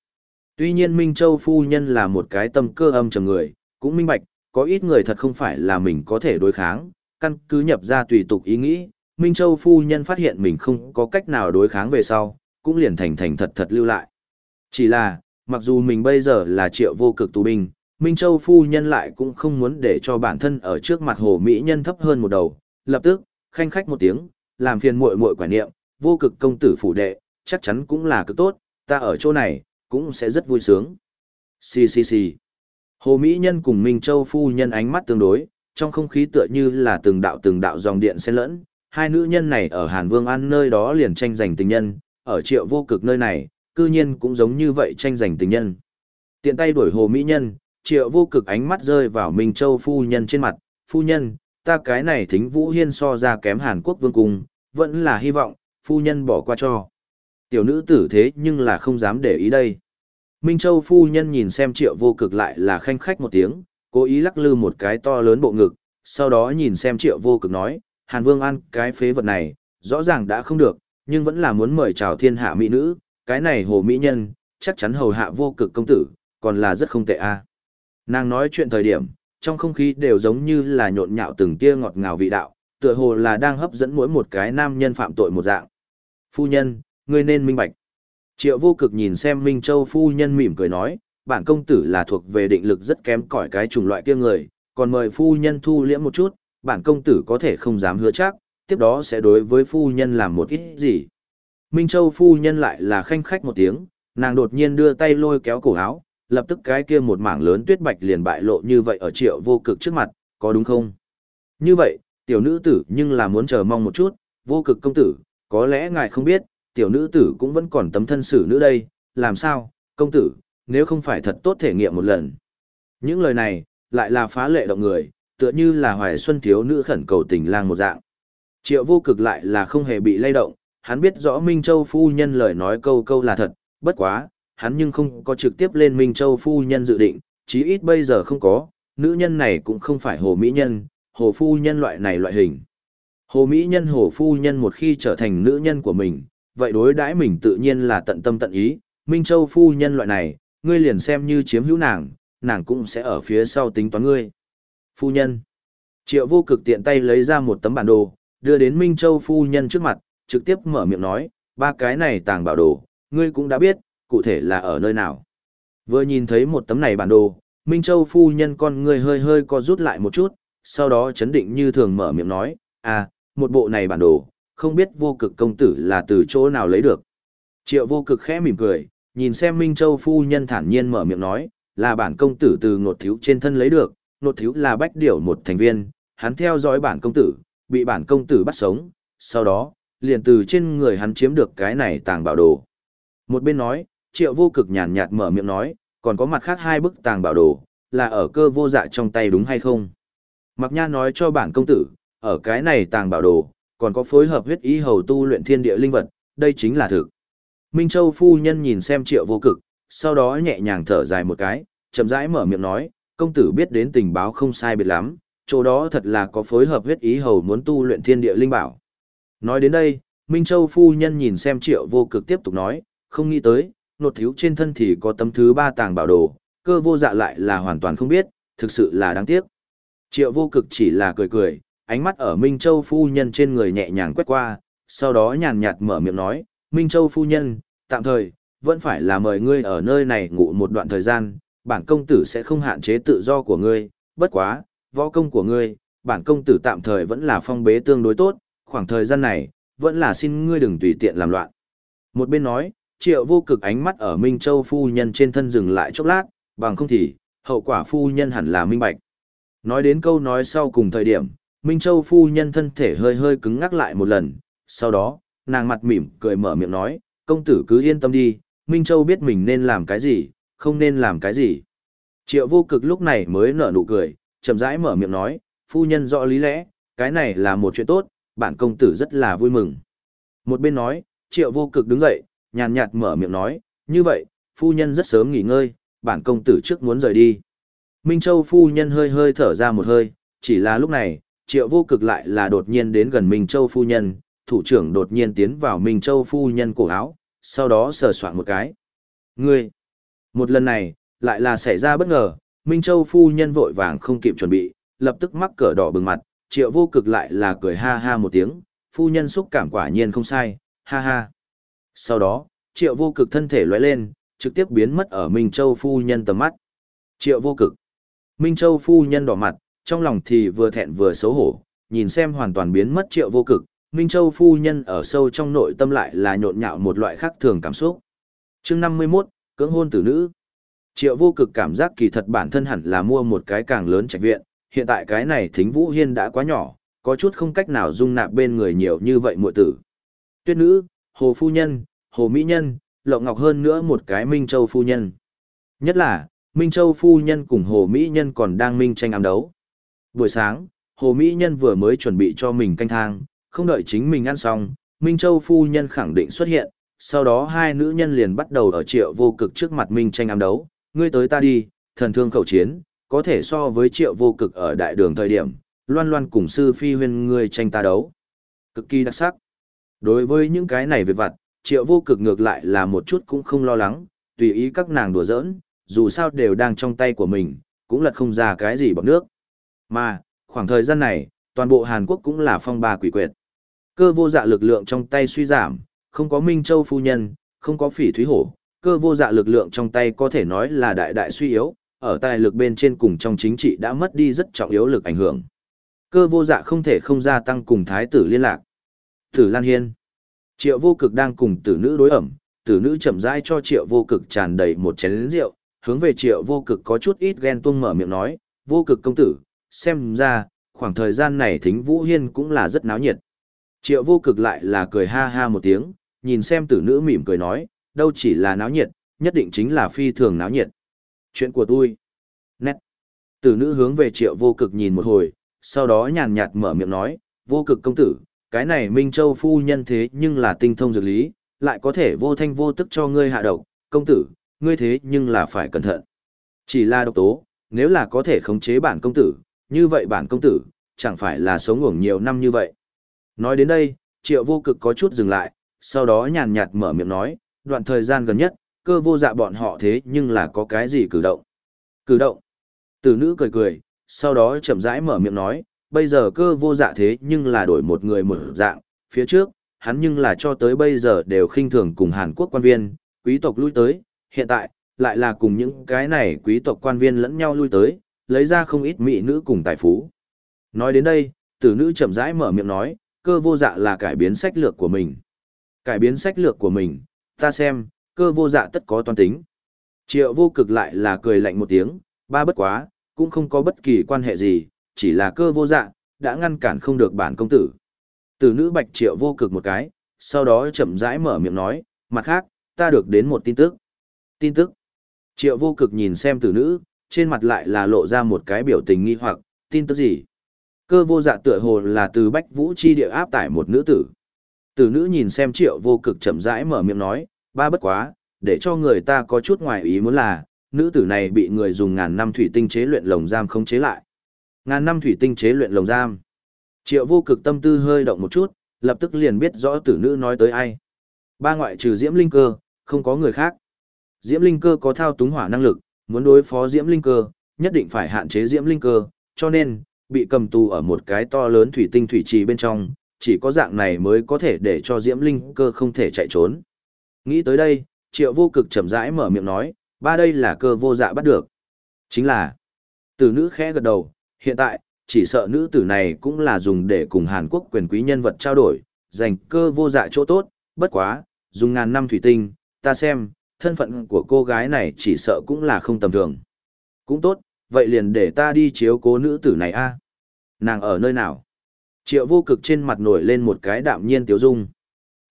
Tuy nhiên Minh Châu phu nhân là một cái tâm cơ âm trầm người, cũng minh bạch, có ít người thật không phải là mình có thể đối kháng, căn cứ nhập ra tùy tục ý nghĩ, Minh Châu phu nhân phát hiện mình không có cách nào đối kháng về sau, cũng liền thành thành thật thật lưu lại. Chỉ là, mặc dù mình bây giờ là triệu vô cực tù binh, Minh Châu phu nhân lại cũng không muốn để cho bản thân ở trước mặt hồ mỹ nhân thấp hơn một đầu, lập tức, khanh khách một tiếng, làm phiền muội muội quả niệm, vô cực công tử phủ đệ, chắc chắn cũng là cực tốt, ta ở chỗ này, cũng sẽ rất vui sướng. Xì xì xì. Hồ Mỹ Nhân cùng Minh Châu phu nhân ánh mắt tương đối, trong không khí tựa như là từng đạo từng đạo dòng điện xen lẫn, hai nữ nhân này ở Hàn Vương An nơi đó liền tranh giành tình nhân, ở Triệu Vô Cực nơi này, cư nhiên cũng giống như vậy tranh giành tình nhân. Tiện tay đuổi Hồ Mỹ Nhân, Triệu Vô Cực ánh mắt rơi vào Minh Châu phu nhân trên mặt, "Phu nhân, ta cái này thính Vũ Hiên so ra kém Hàn Quốc vương cung, vẫn là hy vọng, phu nhân bỏ qua cho. Tiểu nữ tử thế nhưng là không dám để ý đây. Minh Châu phu nhân nhìn xem triệu vô cực lại là khanh khách một tiếng, cố ý lắc lư một cái to lớn bộ ngực, sau đó nhìn xem triệu vô cực nói, Hàn Vương ăn cái phế vật này, rõ ràng đã không được, nhưng vẫn là muốn mời chào thiên hạ mỹ nữ, cái này hồ mỹ nhân, chắc chắn hầu hạ vô cực công tử, còn là rất không tệ a. Nàng nói chuyện thời điểm, trong không khí đều giống như là nhộn nhạo từng tia ngọt ngào vị đạo, tựa hồ là đang hấp dẫn mỗi một cái nam nhân phạm tội một dạng. Phu nhân, ngươi nên minh bạch. Triệu vô cực nhìn xem Minh Châu phu nhân mỉm cười nói, bản công tử là thuộc về định lực rất kém cỏi cái chủng loại kia người, còn mời phu nhân thu liễm một chút, bản công tử có thể không dám hứa chắc, tiếp đó sẽ đối với phu nhân làm một ít gì. Minh Châu phu nhân lại là khanh khách một tiếng, nàng đột nhiên đưa tay lôi kéo cổ áo, lập tức cái kia một mảng lớn tuyết bạch liền bại lộ như vậy ở triệu vô cực trước mặt, có đúng không? Như vậy, tiểu nữ tử nhưng là muốn chờ mong một chút, vô cực công tử, có lẽ ngài không biết, tiểu nữ tử cũng vẫn còn tấm thân xử nữ đây, làm sao, công tử, nếu không phải thật tốt thể nghiệm một lần. Những lời này, lại là phá lệ động người, tựa như là hoài xuân thiếu nữ khẩn cầu tình lang một dạng. Triệu vô cực lại là không hề bị lay động, hắn biết rõ Minh Châu phu nhân lời nói câu câu là thật, bất quá, hắn nhưng không có trực tiếp lên Minh Châu phu nhân dự định, chí ít bây giờ không có, nữ nhân này cũng không phải hồ mỹ nhân, hồ phu nhân loại này loại hình. Hồ mỹ nhân hồ phu nhân một khi trở thành nữ nhân của mình, vậy đối đãi mình tự nhiên là tận tâm tận ý, Minh Châu phu nhân loại này, ngươi liền xem như chiếm hữu nàng, nàng cũng sẽ ở phía sau tính toán ngươi. Phu nhân. Triệu vô cực tiện tay lấy ra một tấm bản đồ, đưa đến Minh Châu phu nhân trước mặt, trực tiếp mở miệng nói, ba cái này tàng bảo đồ, ngươi cũng đã biết, cụ thể là ở nơi nào. Vừa nhìn thấy một tấm này bản đồ, Minh Châu phu nhân con ngươi hơi hơi co rút lại một chút, sau đó chấn định như thường mở miệng nói, à, một bộ này bản đồ, không biết vô cực công tử là từ chỗ nào lấy được. Triệu vô cực khẽ mỉm cười, nhìn xem Minh Châu phu nhân thản nhiên mở miệng nói, là bản công tử từ ngột thiếu trên thân lấy được, ngột thiếu là bách điểu một thành viên, hắn theo dõi bản công tử, bị bản công tử bắt sống, sau đó, liền từ trên người hắn chiếm được cái này tàng bảo đồ. Một bên nói, triệu vô cực nhàn nhạt mở miệng nói, còn có mặt khác hai bức tàng bảo đồ, là ở cơ vô dạ trong tay đúng hay không? Mặc nha nói cho bản công tử, ở cái này tàng bảo đồ, còn có phối hợp huyết ý hầu tu luyện thiên địa linh vật, đây chính là thực. Minh Châu phu nhân nhìn xem triệu vô cực, sau đó nhẹ nhàng thở dài một cái, chậm rãi mở miệng nói, công tử biết đến tình báo không sai biệt lắm, chỗ đó thật là có phối hợp huyết ý hầu muốn tu luyện thiên địa linh bảo. Nói đến đây, Minh Châu phu nhân nhìn xem triệu vô cực tiếp tục nói, không nghĩ tới, nột thiếu trên thân thì có tấm thứ ba tàng bảo đồ, cơ vô dạ lại là hoàn toàn không biết, thực sự là đáng tiếc. Triệu vô cực chỉ là cười cười, ánh mắt ở Minh Châu phu nhân trên người nhẹ nhàng quét qua, sau đó nhàn nhạt mở miệng nói, Minh Châu phu nhân, tạm thời, vẫn phải là mời ngươi ở nơi này ngủ một đoạn thời gian, bản công tử sẽ không hạn chế tự do của ngươi, bất quá, võ công của ngươi, bản công tử tạm thời vẫn là phong bế tương đối tốt, khoảng thời gian này, vẫn là xin ngươi đừng tùy tiện làm loạn. Một bên nói, triệu vô cực ánh mắt ở Minh Châu phu nhân trên thân dừng lại chốc lát, bằng không thì, hậu quả phu nhân hẳn là minh bạch. Nói đến câu nói sau cùng thời điểm, Minh Châu phu nhân thân thể hơi hơi cứng ngắc lại một lần, sau đó, nàng mặt mỉm cười mở miệng nói, công tử cứ yên tâm đi, Minh Châu biết mình nên làm cái gì, không nên làm cái gì. Triệu vô cực lúc này mới nở nụ cười, chậm rãi mở miệng nói, phu nhân rõ lý lẽ, cái này là một chuyện tốt, bản công tử rất là vui mừng. Một bên nói, triệu vô cực đứng dậy, nhàn nhạt mở miệng nói, như vậy, phu nhân rất sớm nghỉ ngơi, bản công tử trước muốn rời đi. Minh Châu phu nhân hơi hơi thở ra một hơi, chỉ là lúc này, triệu vô cực lại là đột nhiên đến gần Minh Châu phu nhân, thủ trưởng đột nhiên tiến vào Minh Châu phu nhân cổ áo, sau đó sờ soạn một cái. Ngươi! Một lần này, lại là xảy ra bất ngờ, Minh Châu phu nhân vội vàng không kịp chuẩn bị, lập tức mắc cỡ đỏ bừng mặt, triệu vô cực lại là cười ha ha một tiếng, phu nhân xúc cảm quả nhiên không sai, ha ha. Sau đó, triệu vô cực thân thể lóe lên, trực tiếp biến mất ở Minh Châu phu nhân tầm mắt. Triệu vô cực. Minh Châu phu nhân đỏ mặt, trong lòng thì vừa thẹn vừa xấu hổ, nhìn xem hoàn toàn biến mất triệu vô cực, Minh Châu phu nhân ở sâu trong nội tâm lại là nhộn nhạo một loại khác thường cảm xúc. chương 51, cưỡng hôn tử nữ. Triệu vô cực cảm giác kỳ thật bản thân hẳn là mua một cái càng lớn trạch viện, hiện tại cái này thính vũ hiên đã quá nhỏ, có chút không cách nào dung nạp bên người nhiều như vậy muội tử. Tuyết nữ, hồ phu nhân, hồ mỹ nhân, lộng ngọc hơn nữa một cái Minh Châu phu nhân. Nhất là, Minh Châu phu nhân cùng hồ mỹ nhân còn đang minh tranh ám đấu. Buổi sáng, Hồ Mỹ Nhân vừa mới chuẩn bị cho mình canh thang, không đợi chính mình ăn xong, Minh Châu phu nhân khẳng định xuất hiện, sau đó hai nữ nhân liền bắt đầu ở triệu vô cực trước mặt Minh tranh ám đấu, ngươi tới ta đi, thần thương khẩu chiến, có thể so với triệu vô cực ở đại đường thời điểm, loan loan cùng sư phi huyên ngươi tranh ta đấu. Cực kỳ đặc sắc. Đối với những cái này về vặt, triệu vô cực ngược lại là một chút cũng không lo lắng, tùy ý các nàng đùa giỡn, dù sao đều đang trong tay của mình, cũng lật không ra cái gì bằng nước. Mà, khoảng thời gian này, toàn bộ Hàn Quốc cũng là phong ba quỷ quyệt. Cơ vô dạ lực lượng trong tay suy giảm, không có Minh Châu phu nhân, không có phỉ thúy hổ, cơ vô dạ lực lượng trong tay có thể nói là đại đại suy yếu, ở tài lực bên trên cùng trong chính trị đã mất đi rất trọng yếu lực ảnh hưởng. Cơ vô dạ không thể không gia tăng cùng thái tử liên lạc. Tử Lan Hiên. Triệu vô cực đang cùng tử nữ đối ẩm, tử nữ chậm rãi cho triệu vô cực tràn đầy một chén rượu, hướng về triệu vô cực có chút ít ghen tuông mở miệng nói, vô cực công tử, xem ra, khoảng thời gian này thính vũ hiên cũng là rất náo nhiệt. Triệu vô cực lại là cười ha ha một tiếng, nhìn xem tử nữ mỉm cười nói, đâu chỉ là náo nhiệt, nhất định chính là phi thường náo nhiệt. Chuyện của tôi. Nét. Tử nữ hướng về triệu vô cực nhìn một hồi, sau đó nhàn nhạt mở miệng nói, vô cực công tử, cái này Minh Châu phu nhân thế nhưng là tinh thông dược lý, lại có thể vô thanh vô tức cho ngươi hạ độc, công tử, ngươi thế nhưng là phải cẩn thận. Chỉ là độc tố, nếu là có thể khống chế bản công tử, như vậy bản công tử, chẳng phải là sống ngủng nhiều năm như vậy. Nói đến đây, triệu vô cực có chút dừng lại, sau đó nhàn nhạt mở miệng nói, đoạn thời gian gần nhất, cơ vô dạ bọn họ thế nhưng là có cái gì cử động. Cử động. Tử nữ cười cười, sau đó chậm rãi mở miệng nói, bây giờ cơ vô dạ thế nhưng là đổi một người một dạng, phía trước, hắn nhưng là cho tới bây giờ đều khinh thường cùng Hàn Quốc quan viên, quý tộc lui tới, hiện tại, lại là cùng những cái này quý tộc quan viên lẫn nhau lui tới, lấy ra không ít mỹ nữ cùng tài phú. Nói đến đây, tử nữ chậm rãi mở miệng nói, cơ vô dạ là cải biến sách lược của mình. Cải biến sách lược của mình, ta xem, cơ vô dạ tất có toàn tính. Triệu vô cực lại là cười lạnh một tiếng, ba bất quá, cũng không có bất kỳ quan hệ gì, chỉ là cơ vô dạ, đã ngăn cản không được bản công tử. Tử nữ bạch triệu vô cực một cái, sau đó chậm rãi mở miệng nói, mặt khác, ta được đến một tin tức. Tin tức. Triệu vô cực nhìn xem tử nữ, trên mặt lại là lộ ra một cái biểu tình nghi hoặc, tin tức gì? Cơ vô dạ tựa hồ là từ bách vũ chi địa áp tải một nữ tử. Tử nữ nhìn xem triệu vô cực chậm rãi mở miệng nói, ba bất quá, để cho người ta có chút ngoài ý muốn là, nữ tử này bị người dùng ngàn năm thủy tinh chế luyện lồng giam không chế lại. Ngàn năm thủy tinh chế luyện lồng giam. Triệu vô cực tâm tư hơi động một chút, lập tức liền biết rõ tử nữ nói tới ai. Ba ngoại trừ diễm linh cơ, không có người khác. Diễm linh cơ có thao túng hỏa năng lực, muốn đối phó diễm linh cơ, nhất định phải hạn chế diễm linh cơ, cho nên, bị cầm tù ở một cái to lớn thủy tinh thủy trì bên trong, chỉ có dạng này mới có thể để cho diễm linh cơ không thể chạy trốn. Nghĩ tới đây, triệu vô cực chậm rãi mở miệng nói, ba đây là cơ vô dạ bắt được. Chính là, tử nữ khẽ gật đầu, hiện tại, chỉ sợ nữ tử này cũng là dùng để cùng Hàn Quốc quyền quý nhân vật trao đổi, dành cơ vô dạ chỗ tốt, bất quá, dùng ngàn năm thủy tinh, ta xem, thân phận của cô gái này chỉ sợ cũng là không tầm thường. Cũng tốt, vậy liền để ta đi chiếu cố nữ tử này a. Nàng ở nơi nào? Triệu vô cực trên mặt nổi lên một cái đạm nhiên tiếu dung.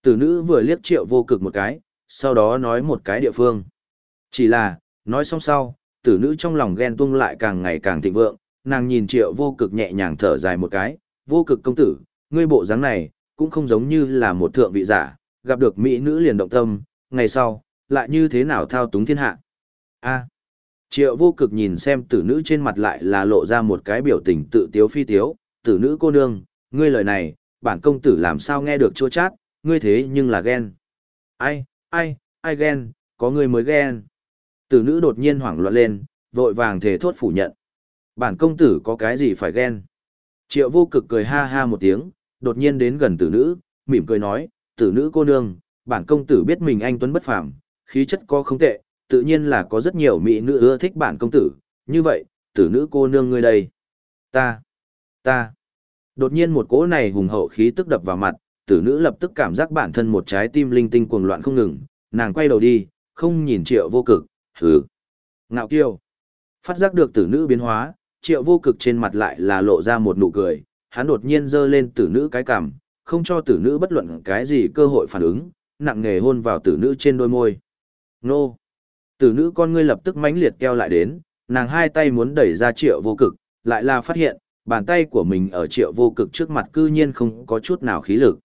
Tử nữ vừa liếc triệu vô cực một cái, sau đó nói một cái địa phương. Chỉ là, nói xong sau, tử nữ trong lòng ghen tuông lại càng ngày càng thịnh vượng, nàng nhìn triệu vô cực nhẹ nhàng thở dài một cái, vô cực công tử, ngươi bộ dáng này, cũng không giống như là một thượng vị giả, gặp được mỹ nữ liền động tâm, ngày sau, lại như thế nào thao túng thiên hạ. a triệu vô cực nhìn xem tử nữ trên mặt lại là lộ ra một cái biểu tình tự tiếu phi tiếu, tử nữ cô nương, ngươi lời này, bản công tử làm sao nghe được chua chát, ngươi thế nhưng là ghen. Ai, ai, ai ghen, có ngươi mới ghen. Tử nữ đột nhiên hoảng loạn lên, vội vàng thể thốt phủ nhận. Bản công tử có cái gì phải ghen. Triệu vô cực cười ha ha một tiếng, đột nhiên đến gần tử nữ, mỉm cười nói, tử nữ cô nương, bản công tử biết mình anh tuấn bất phàm, khí chất có không tệ, tự nhiên là có rất nhiều mỹ nữ ưa thích bản công tử, như vậy, tử nữ cô nương ngươi đây. Ta, ta. Đột nhiên một cỗ này hùng hậu khí tức đập vào mặt, tử nữ lập tức cảm giác bản thân một trái tim linh tinh cuồng loạn không ngừng, nàng quay đầu đi, không nhìn triệu vô cực, hừ. Ngạo kiêu. Phát giác được tử nữ biến hóa, triệu vô cực trên mặt lại là lộ ra một nụ cười, hắn đột nhiên giơ lên tử nữ cái cằm, không cho tử nữ bất luận cái gì cơ hội phản ứng, nặng nề hôn vào tử nữ trên đôi môi. Nô! Tử nữ con ngươi lập tức mãnh liệt keo lại đến, nàng hai tay muốn đẩy ra triệu vô cực, lại là phát hiện, Bàn tay của mình ở triệu vô cực trước mặt cư nhiên không có chút nào khí lực.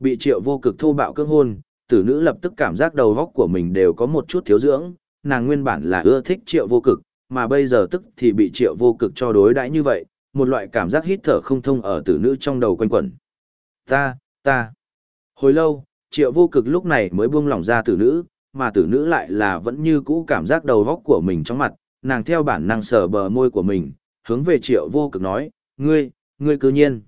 Bị triệu vô cực thô bạo cưỡng hôn, tử nữ lập tức cảm giác đầu góc của mình đều có một chút thiếu dưỡng, nàng nguyên bản là ưa thích triệu vô cực, mà bây giờ tức thì bị triệu vô cực cho đối đãi như vậy, một loại cảm giác hít thở không thông ở tử nữ trong đầu quanh quẩn. Ta, ta. Hồi lâu, triệu vô cực lúc này mới buông lỏng ra tử nữ, mà tử nữ lại là vẫn như cũ cảm giác đầu góc của mình trong mặt, nàng theo bản năng sờ bờ môi của mình, hướng về triệu vô cực nói, ngươi, ngươi cứ nhiên.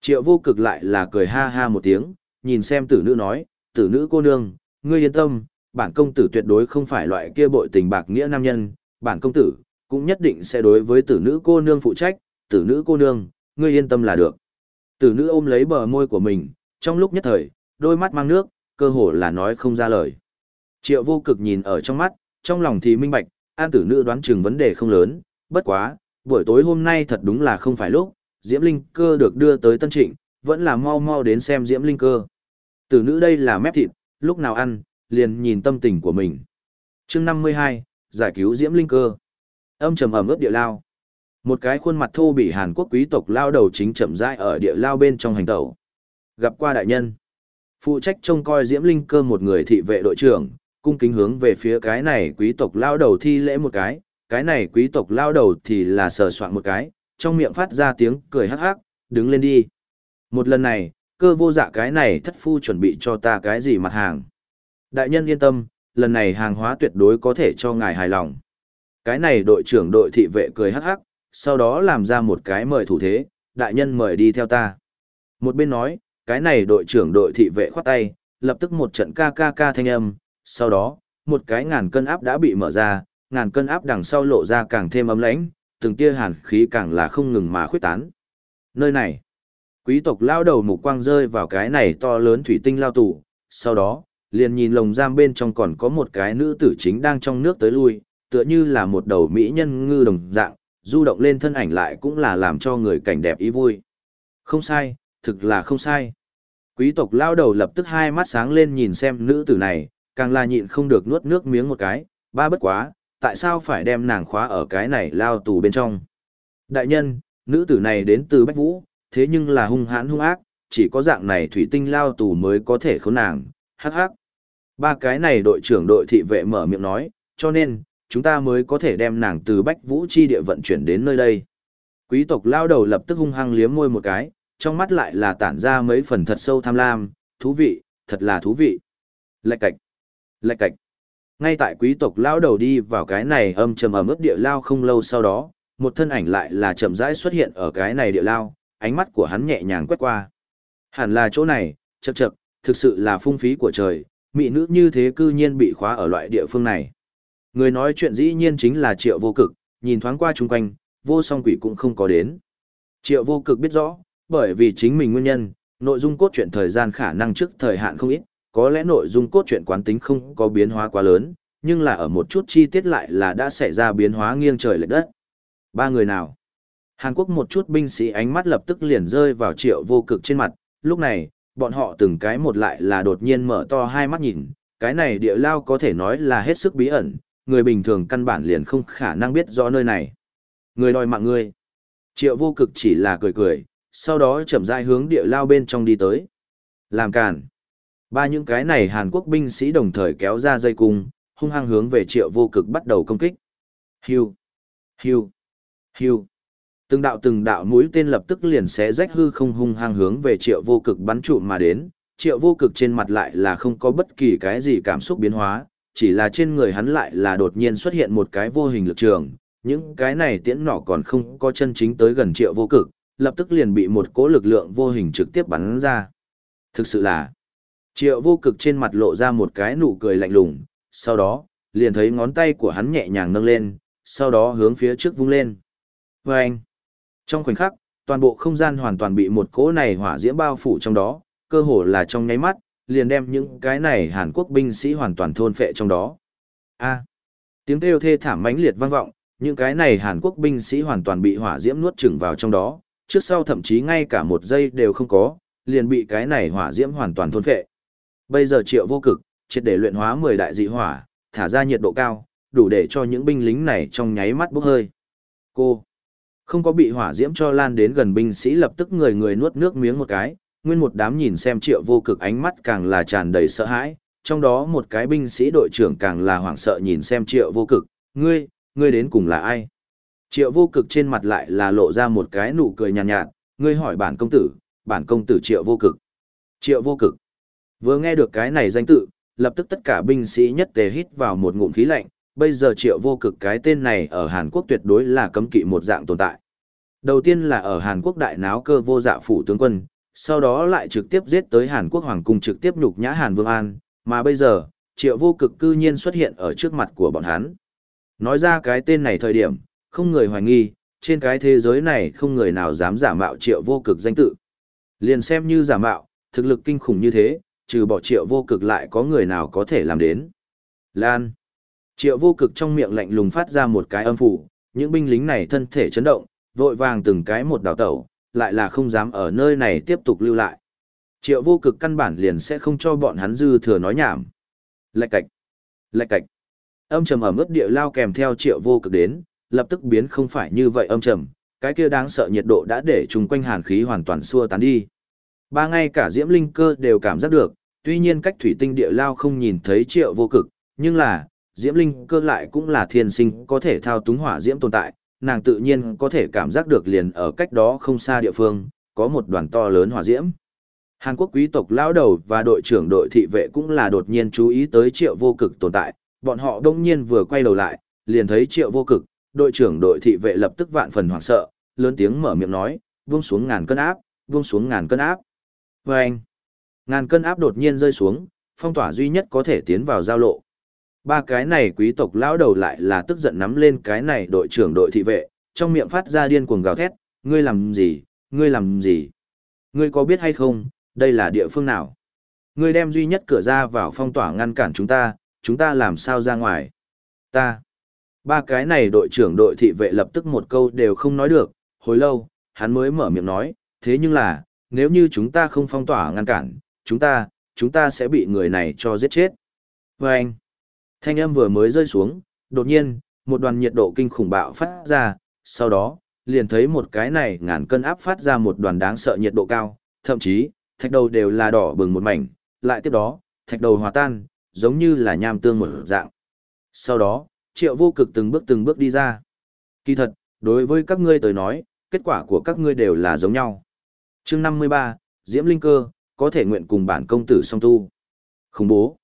Triệu vô cực lại là cười ha ha một tiếng, nhìn xem tử nữ nói, tử nữ cô nương, ngươi yên tâm, bản công tử tuyệt đối không phải loại kia bội tình bạc nghĩa nam nhân, bản công tử, cũng nhất định sẽ đối với tử nữ cô nương phụ trách, tử nữ cô nương, ngươi yên tâm là được. Tử nữ ôm lấy bờ môi của mình, trong lúc nhất thời, đôi mắt mang nước, cơ hồ là nói không ra lời. Triệu vô cực nhìn ở trong mắt, trong lòng thì minh bạch, an tử nữ đoán chừng vấn đề không lớn, bất quá, buổi tối hôm nay thật đúng là không phải lúc, Diễm Linh cơ được đưa tới Tân Trịnh, vẫn là mau mau đến xem Diễm Linh cơ. Tử nữ đây là mép thịt, lúc nào ăn, liền nhìn tâm tình của mình. chương 52, giải cứu Diễm Linh cơ. Âm trầm ẩm ướt địa lao. Một cái khuôn mặt thô bị Hàn Quốc quý tộc lao đầu chính chậm rãi ở địa lao bên trong hành tẩu. Gặp qua đại nhân. Phụ trách trông coi Diễm Linh cơ một người thị vệ đội trưởng, cung kính hướng về phía cái này quý tộc lao đầu thi lễ một cái, cái này quý tộc lao đầu thì là sờ soạn một cái, trong miệng phát ra tiếng cười hắc hắc, đứng lên đi. Một lần này, cơ vô dạ cái này thất phu chuẩn bị cho ta cái gì mặt hàng. Đại nhân yên tâm, lần này hàng hóa tuyệt đối có thể cho ngài hài lòng. Cái này đội trưởng đội thị vệ cười hắc hắc, sau đó làm ra một cái mời thủ thế, đại nhân mời đi theo ta. Một bên nói, cái này đội trưởng đội thị vệ khoát tay, lập tức một trận ca ca ca thanh âm, sau đó, một cái ngàn cân áp đã bị mở ra, ngàn cân áp đằng sau lộ ra càng thêm ấm lãnh, từng tia hàn khí càng là không ngừng mà khuyết tán. Nơi này, quý tộc lao đầu mục quang rơi vào cái này to lớn thủy tinh lao tủ, sau đó, liền nhìn lồng giam bên trong còn có một cái nữ tử chính đang trong nước tới lui, tựa như là một đầu mỹ nhân ngư đồng dạng, du động lên thân ảnh lại cũng là làm cho người cảnh đẹp ý vui. Không sai, thực là không sai. Quý tộc lao đầu lập tức hai mắt sáng lên nhìn xem nữ tử này, càng là nhịn không được nuốt nước miếng một cái, ba bất quá, tại sao phải đem nàng khóa ở cái này lao tù bên trong. Đại nhân, nữ tử này đến từ Bách Vũ, thế nhưng là hung hãn hung ác, chỉ có dạng này thủy tinh lao tù mới có thể khốn nàng, hắc hắc. Ba cái này đội trưởng đội thị vệ mở miệng nói, cho nên, chúng ta mới có thể đem nàng từ Bách Vũ chi địa vận chuyển đến nơi đây. Quý tộc lao đầu lập tức hung hăng liếm môi một cái, trong mắt lại là tản ra mấy phần thật sâu tham lam, thú vị, thật là thú vị. Lạch cạch, lạch cạch. Ngay tại quý tộc lao đầu đi vào cái này âm trầm ẩm ướt địa lao không lâu sau đó, một thân ảnh lại là chậm rãi xuất hiện ở cái này địa lao, ánh mắt của hắn nhẹ nhàng quét qua. Hẳn là chỗ này, chậc chậc, thực sự là phung phí của trời, mỹ nữ như thế cư nhiên bị khóa ở loại địa phương này. Người nói chuyện dĩ nhiên chính là triệu vô cực, nhìn thoáng qua chung quanh, vô song quỷ cũng không có đến. Triệu vô cực biết rõ, bởi vì chính mình nguyên nhân, nội dung cốt truyện thời gian khả năng trước thời hạn không ít, có lẽ nội dung cốt truyện quán tính không có biến hóa quá lớn, nhưng là ở một chút chi tiết lại là đã xảy ra biến hóa nghiêng trời lệch đất. Ba người nào? Hàn Quốc một chút binh sĩ ánh mắt lập tức liền rơi vào triệu vô cực trên mặt, lúc này, bọn họ từng cái một lại là đột nhiên mở to hai mắt nhìn, cái này địa lao có thể nói là hết sức bí ẩn, người bình thường căn bản liền không khả năng biết rõ nơi này. Người đòi mạng ngươi. Triệu vô cực chỉ là cười cười, sau đó chậm rãi hướng địa lao bên trong đi tới. Làm càn. Ba những cái này Hàn Quốc binh sĩ đồng thời kéo ra dây cung, hung hăng hướng về triệu vô cực bắt đầu công kích. Hiu, hiu, hiu. Từng đạo từng đạo mũi tên lập tức liền xé rách hư không hung hăng hướng về triệu vô cực bắn trụ mà đến. Triệu vô cực trên mặt lại là không có bất kỳ cái gì cảm xúc biến hóa, chỉ là trên người hắn lại là đột nhiên xuất hiện một cái vô hình lực trường. Những cái này tiễn nỏ còn không có chân chính tới gần triệu vô cực, lập tức liền bị một cỗ lực lượng vô hình trực tiếp bắn ra. Thực sự là, triệu vô cực trên mặt lộ ra một cái nụ cười lạnh lùng, sau đó, liền thấy ngón tay của hắn nhẹ nhàng nâng lên, sau đó hướng phía trước vung lên. Và anh, trong khoảnh khắc, toàn bộ không gian hoàn toàn bị một cỗ này hỏa diễm bao phủ trong đó, cơ hồ là trong nháy mắt, liền đem những cái này Hàn Quốc binh sĩ hoàn toàn thôn phệ trong đó. A. tiếng kêu thê thảm mãnh liệt vang vọng, những cái này Hàn Quốc binh sĩ hoàn toàn bị hỏa diễm nuốt chửng vào trong đó, trước sau thậm chí ngay cả một giây đều không có, liền bị cái này hỏa diễm hoàn toàn thôn phệ. Bây giờ Triệu Vô Cực, triệt để luyện hóa 10 đại dị hỏa, thả ra nhiệt độ cao, đủ để cho những binh lính này trong nháy mắt bốc hơi. Cô Không có bị hỏa diễm cho lan đến gần binh sĩ lập tức người người nuốt nước miếng một cái, nguyên một đám nhìn xem triệu vô cực ánh mắt càng là tràn đầy sợ hãi, trong đó một cái binh sĩ đội trưởng càng là hoảng sợ nhìn xem triệu vô cực, ngươi, ngươi đến cùng là ai? Triệu vô cực trên mặt lại là lộ ra một cái nụ cười nhàn nhạt, nhạt, ngươi hỏi bản công tử, bản công tử triệu vô cực. Triệu vô cực. Vừa nghe được cái này danh tự, lập tức tất cả binh sĩ nhất tề hít vào một ngụm khí lạnh, bây giờ triệu vô cực cái tên này ở Hàn Quốc tuyệt đối là cấm kỵ một dạng tồn tại. Đầu tiên là ở Hàn Quốc đại náo cơ vô dạ phủ tướng quân, sau đó lại trực tiếp giết tới Hàn Quốc hoàng cung trực tiếp nhục nhã Hàn Vương An, mà bây giờ, triệu vô cực cư nhiên xuất hiện ở trước mặt của bọn hắn. Nói ra cái tên này thời điểm, không người hoài nghi, trên cái thế giới này không người nào dám giả mạo triệu vô cực danh tự. Liền xem như giả mạo, thực lực kinh khủng như thế, trừ bỏ triệu vô cực lại có người nào có thể làm đến. Lan. Triệu vô cực trong miệng lạnh lùng phát ra một cái âm phủ, những binh lính này thân thể chấn động, vội vàng từng cái một đào tẩu, lại là không dám ở nơi này tiếp tục lưu lại. Triệu vô cực căn bản liền sẽ không cho bọn hắn dư thừa nói nhảm. Lạch cạch. Lạch cạch. Âm trầm ở mức địa lao kèm theo triệu vô cực đến, lập tức biến không phải như vậy âm trầm, cái kia đáng sợ nhiệt độ đã để chung quanh hàn khí hoàn toàn xua tán đi. Ba ngay cả diễm linh cơ đều cảm giác được, tuy nhiên cách thủy tinh địa lao không nhìn thấy triệu vô cực, nhưng là, diễm linh cơ lại cũng là thiên sinh có thể thao túng hỏa diễm tồn tại, nàng tự nhiên có thể cảm giác được liền ở cách đó không xa địa phương, có một đoàn to lớn hỏa diễm. Hàn Quốc quý tộc lão đầu và đội trưởng đội thị vệ cũng là đột nhiên chú ý tới triệu vô cực tồn tại, bọn họ đông nhiên vừa quay đầu lại, liền thấy triệu vô cực, đội trưởng đội thị vệ lập tức vạn phần hoảng sợ, lớn tiếng mở miệng nói, buông xuống ngàn cân áp, buông xuống ngàn cân áp. Và anh, ngàn cân áp đột nhiên rơi xuống, phong tỏa duy nhất có thể tiến vào giao lộ. Ba cái này quý tộc lão đầu lại là tức giận nắm lên cái này đội trưởng đội thị vệ, trong miệng phát ra điên cuồng gào thét, ngươi làm gì, ngươi làm gì? Ngươi có biết hay không, đây là địa phương nào? Ngươi đem duy nhất cửa ra vào phong tỏa ngăn cản chúng ta, chúng ta làm sao ra ngoài? Ta. Ba cái này đội trưởng đội thị vệ lập tức một câu đều không nói được, hồi lâu, hắn mới mở miệng nói, thế nhưng là, nếu như chúng ta không phong tỏa ngăn cản, chúng ta, chúng ta sẽ bị người này cho giết chết. Và anh, thanh âm vừa mới rơi xuống, đột nhiên, một đoàn nhiệt độ kinh khủng bạo phát ra, sau đó, liền thấy một cái này ngàn cân áp phát ra một đoàn đáng sợ nhiệt độ cao, thậm chí, thạch đầu đều là đỏ bừng một mảnh, lại tiếp đó, thạch đầu hòa tan, giống như là nham tương một dạng. Sau đó, triệu vô cực từng bước từng bước đi ra. Kỳ thật, đối với các ngươi tới nói, kết quả của các ngươi đều là giống nhau. chương 53, Diễm Linh Cơ, có thể nguyện cùng bản công tử song tu. Khủng bố.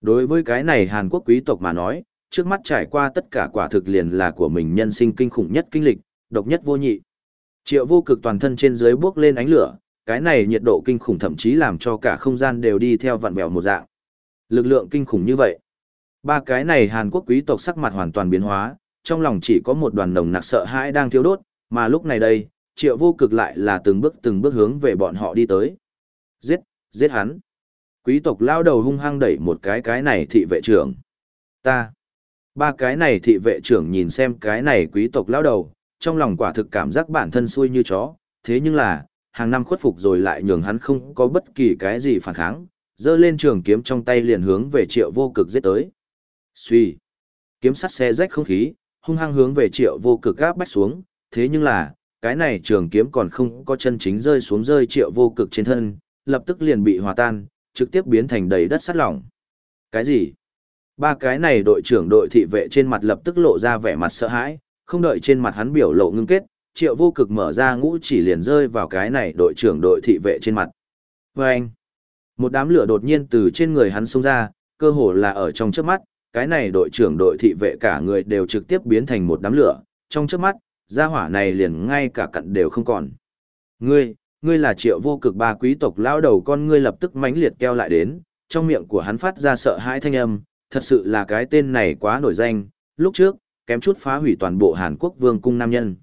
Đối với cái này Hàn Quốc quý tộc mà nói, trước mắt trải qua tất cả quả thực liền là của mình nhân sinh kinh khủng nhất kinh lịch, độc nhất vô nhị. Triệu vô cực toàn thân trên dưới bước lên ánh lửa, cái này nhiệt độ kinh khủng thậm chí làm cho cả không gian đều đi theo vặn vẹo một dạng. Lực lượng kinh khủng như vậy. Ba cái này Hàn Quốc quý tộc sắc mặt hoàn toàn biến hóa, trong lòng chỉ có một đoàn nồng nặc sợ hãi đang thiêu đốt, mà lúc này đây, triệu vô cực lại là từng bước từng bước hướng về bọn họ đi tới. Giết, giết hắn. Quý tộc lao đầu hung hăng đẩy một cái cái này thị vệ trưởng. Ta. Ba cái này thị vệ trưởng nhìn xem cái này quý tộc lao đầu, trong lòng quả thực cảm giác bản thân xui như chó, thế nhưng là, hàng năm khuất phục rồi lại nhường hắn không có bất kỳ cái gì phản kháng, dơ lên trường kiếm trong tay liền hướng về triệu vô cực giết tới. Suy. Kiếm sắt xe rách không khí, hung hăng hướng về triệu vô cực gáp bách xuống, thế nhưng là, cái này trường kiếm còn không có chân chính rơi xuống rơi triệu vô cực trên thân, lập tức liền bị hòa tan, trực tiếp biến thành đầy đất sắt lỏng. Cái gì? Ba cái này đội trưởng đội thị vệ trên mặt lập tức lộ ra vẻ mặt sợ hãi, không đợi trên mặt hắn biểu lộ ngưng kết, triệu vô cực mở ra ngũ chỉ liền rơi vào cái này đội trưởng đội thị vệ trên mặt. Và anh, một đám lửa đột nhiên từ trên người hắn xông ra, cơ hồ là ở trong trước mắt, cái này đội trưởng đội thị vệ cả người đều trực tiếp biến thành một đám lửa, trong trước mắt, gia hỏa này liền ngay cả cặn đều không còn. Ngươi, ngươi là triệu vô cực ba quý tộc lao đầu con ngươi lập tức mãnh liệt keo lại đến, trong miệng của hắn phát ra sợ hãi thanh âm, thật sự là cái tên này quá nổi danh, lúc trước, kém chút phá hủy toàn bộ Hàn Quốc vương cung nam nhân.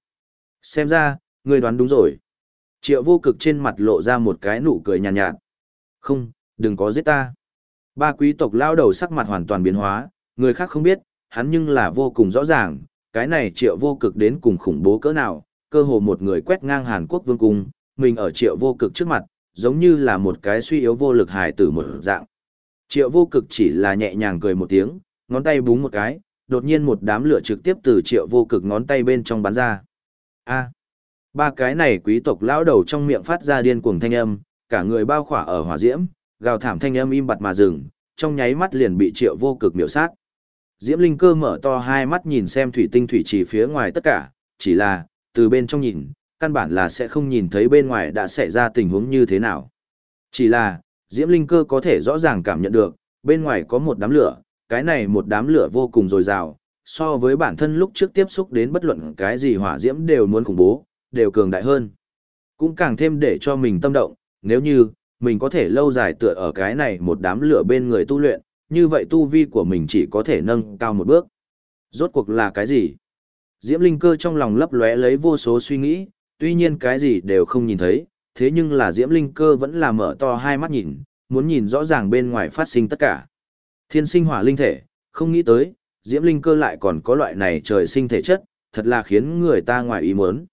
Xem ra, ngươi đoán đúng rồi. Triệu vô cực trên mặt lộ ra một cái nụ cười nhàn nhạt, nhạt. Không, đừng có giết ta. Ba quý tộc lao đầu sắc mặt hoàn toàn biến hóa, người khác không biết, hắn nhưng là vô cùng rõ ràng, cái này triệu vô cực đến cùng khủng bố cỡ nào, cơ hồ một người quét ngang Hàn Quốc vương cung, mình ở triệu vô cực trước mặt, giống như là một cái suy yếu vô lực hài tử một dạng. Triệu vô cực chỉ là nhẹ nhàng cười một tiếng, ngón tay búng một cái, đột nhiên một đám lửa trực tiếp từ triệu vô cực ngón tay bên trong bắn ra. A. Ba cái này quý tộc lão đầu trong miệng phát ra điên cuồng thanh âm, cả người bao khỏa ở hỏa diễm, gào thảm thanh âm im bặt mà dừng, trong nháy mắt liền bị triệu vô cực miểu sát. Diễm Linh cơ mở to hai mắt nhìn xem thủy tinh thủy trì phía ngoài tất cả, chỉ là, từ bên trong nhìn, căn bản là sẽ không nhìn thấy bên ngoài đã xảy ra tình huống như thế nào. Chỉ là, Diễm Linh cơ có thể rõ ràng cảm nhận được, bên ngoài có một đám lửa, cái này một đám lửa vô cùng dồi dào, so với bản thân lúc trước tiếp xúc đến bất luận cái gì hỏa diễm đều muốn khủng bố, đều cường đại hơn. Cũng càng thêm để cho mình tâm động, nếu như, mình có thể lâu dài tựa ở cái này một đám lửa bên người tu luyện, như vậy tu vi của mình chỉ có thể nâng cao một bước. Rốt cuộc là cái gì? Diễm Linh cơ trong lòng lấp lóe lấy vô số suy nghĩ, tuy nhiên cái gì đều không nhìn thấy, thế nhưng là Diễm Linh cơ vẫn là mở to hai mắt nhìn, muốn nhìn rõ ràng bên ngoài phát sinh tất cả. Thiên sinh hỏa linh thể, không nghĩ tới, Diễm Linh cơ lại còn có loại này trời sinh thể chất, thật là khiến người ta ngoài ý muốn.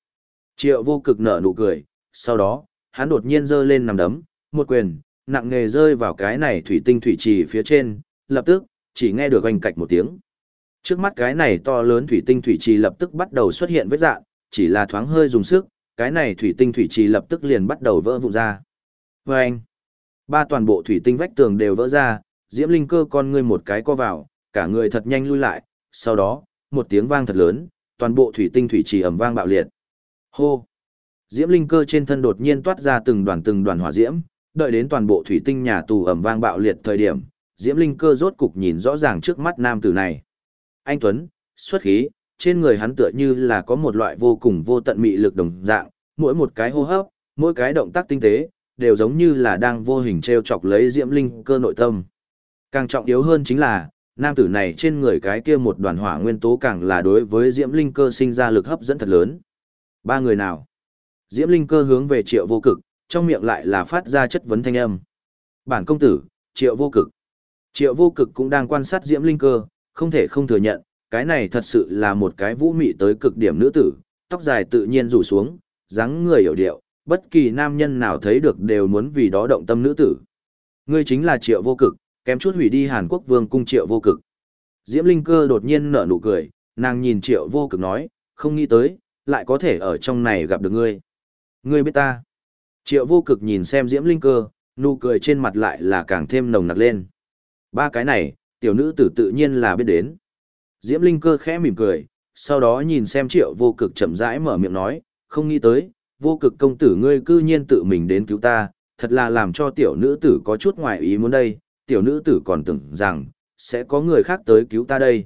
Triệu vô cực nở nụ cười, sau đó, hắn đột nhiên giơ lên nằm đấm, một quyền, nặng nghề rơi vào cái này thủy tinh thủy trì phía trên, lập tức, chỉ nghe được oanh cạch một tiếng. Trước mắt cái này to lớn thủy tinh thủy trì lập tức bắt đầu xuất hiện vết dạng, chỉ là thoáng hơi dùng sức, cái này thủy tinh thủy trì lập tức liền bắt đầu vỡ vụn ra. Vâng! Ba toàn bộ thủy tinh vách tường đều vỡ ra, diễm linh cơ con ngươi một cái co vào, cả người thật nhanh lui lại, sau đó, một tiếng vang thật lớn, toàn bộ thủy tinh thủy trì ầm vang bạo liệt. Hô! Diễm linh cơ trên thân đột nhiên toát ra từng đoàn từng đoàn hỏa diễm, đợi đến toàn bộ thủy tinh nhà tù ầm vang bạo liệt thời điểm, Diễm linh cơ rốt cục nhìn rõ ràng trước mắt nam tử này. Anh Tuấn, xuất khí, trên người hắn tựa như là có một loại vô cùng vô tận mị lực đồng dạng, mỗi một cái hô hấp, mỗi cái động tác tinh tế, đều giống như là đang vô hình treo chọc lấy Diễm linh cơ nội tâm. Càng trọng yếu hơn chính là, nam tử này trên người cái kia một đoàn hỏa nguyên tố càng là đối với Diễm linh cơ sinh ra lực hấp dẫn thật lớn. Ba người nào? Diễm Linh cơ hướng về triệu vô cực, trong miệng lại là phát ra chất vấn thanh âm. Bản công tử, triệu vô cực. Triệu vô cực cũng đang quan sát Diễm Linh cơ, không thể không thừa nhận, cái này thật sự là một cái vũ mị tới cực điểm nữ tử, tóc dài tự nhiên rủ xuống, dáng người hiểu điệu, bất kỳ nam nhân nào thấy được đều muốn vì đó động tâm nữ tử. Ngươi chính là triệu vô cực, kém chút hủy đi Hàn Quốc vương cung triệu vô cực. Diễm Linh cơ đột nhiên nở nụ cười, nàng nhìn triệu vô cực nói, không nghĩ tới, lại có thể ở trong này gặp được ngươi. Ngươi biết ta. Triệu vô cực nhìn xem diễm linh cơ, nụ cười trên mặt lại là càng thêm nồng nặc lên. Ba cái này, tiểu nữ tử tự nhiên là biết đến. Diễm linh cơ khẽ mỉm cười, sau đó nhìn xem triệu vô cực chậm rãi mở miệng nói, không nghĩ tới, vô cực công tử ngươi cư nhiên tự mình đến cứu ta, thật là làm cho tiểu nữ tử có chút ngoài ý muốn đây, tiểu nữ tử còn tưởng rằng, sẽ có người khác tới cứu ta đây.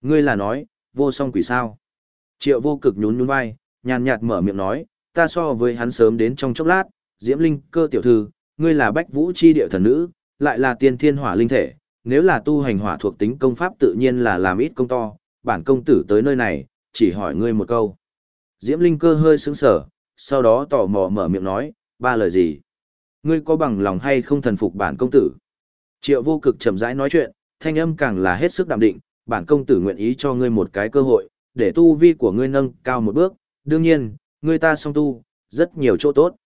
Ngươi là nói, vô song quỷ sao? Triệu vô cực nhún nhún vai, nhàn nhạt mở miệng nói, ta so với hắn sớm đến trong chốc lát, Diễm Linh cơ tiểu thư, ngươi là bách vũ chi địa thần nữ, lại là tiên thiên hỏa linh thể, nếu là tu hành hỏa thuộc tính công pháp tự nhiên là làm ít công to, bản công tử tới nơi này, chỉ hỏi ngươi một câu. Diễm Linh cơ hơi sững sở, sau đó tò mò mở miệng nói, ba lời gì? Ngươi có bằng lòng hay không thần phục bản công tử? Triệu vô cực chậm rãi nói chuyện, thanh âm càng là hết sức đạm định, bản công tử nguyện ý cho ngươi một cái cơ hội, để tu vi của ngươi nâng cao một bước, đương nhiên, ngươi ta song tu, rất nhiều chỗ tốt.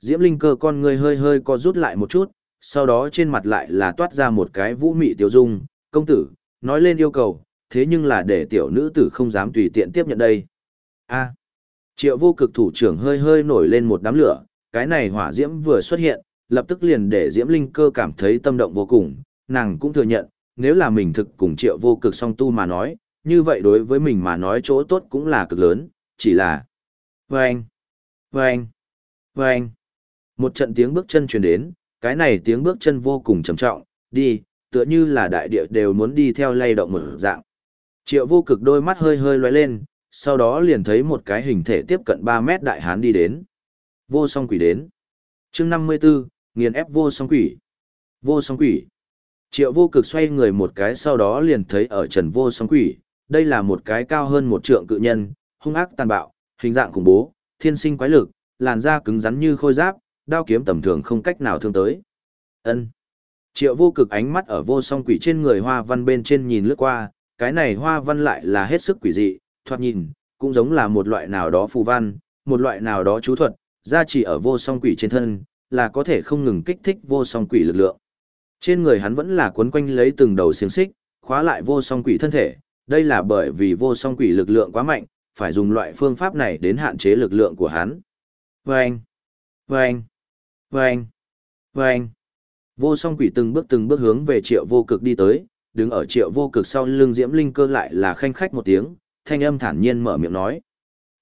Diễm Linh cơ con ngươi hơi hơi co rút lại một chút, sau đó trên mặt lại là toát ra một cái vũ mị tiểu dung, công tử, nói lên yêu cầu, thế nhưng là để tiểu nữ tử không dám tùy tiện tiếp nhận đây. A. triệu vô cực thủ trưởng hơi hơi nổi lên một đám lửa, cái này hỏa diễm vừa xuất hiện, lập tức liền để Diễm Linh cơ cảm thấy tâm động vô cùng, nàng cũng thừa nhận, nếu là mình thực cùng triệu vô cực song tu mà nói, như vậy đối với mình mà nói chỗ tốt cũng là cực lớn, chỉ là Vâng! Vâng! Vâng! Một trận tiếng bước chân truyền đến, cái này tiếng bước chân vô cùng trầm trọng, đi, tựa như là đại địa đều muốn đi theo lay động một dạng. Triệu vô cực đôi mắt hơi hơi lóe lên, sau đó liền thấy một cái hình thể tiếp cận 3 mét đại hán đi đến. Vô song quỷ đến. chương 54, nghiền ép vô song quỷ. Vô song quỷ. Triệu vô cực xoay người một cái sau đó liền thấy ở trần vô song quỷ. Đây là một cái cao hơn một trượng cự nhân, hung ác tàn bạo, hình dạng khủng bố, thiên sinh quái lực, làn da cứng rắn như khôi giáp, đao kiếm tầm thường không cách nào thương tới. Ân. Triệu vô cực ánh mắt ở vô song quỷ trên người hoa văn bên trên nhìn lướt qua, cái này hoa văn lại là hết sức quỷ dị, thoạt nhìn, cũng giống là một loại nào đó phù văn, một loại nào đó chú thuật, gia chỉ ở vô song quỷ trên thân, là có thể không ngừng kích thích vô song quỷ lực lượng. Trên người hắn vẫn là cuốn quanh lấy từng đầu xiềng xích, khóa lại vô song quỷ thân thể, đây là bởi vì vô song quỷ lực lượng quá mạnh, phải dùng loại phương pháp này đến hạn chế lực lượng của hắn. Vâng! Vâng! Vâng! Vâng! Vô song quỷ từng bước từng bước hướng về triệu vô cực đi tới, đứng ở triệu vô cực sau lưng diễm linh cơ lại là khanh khách một tiếng, thanh âm thản nhiên mở miệng nói.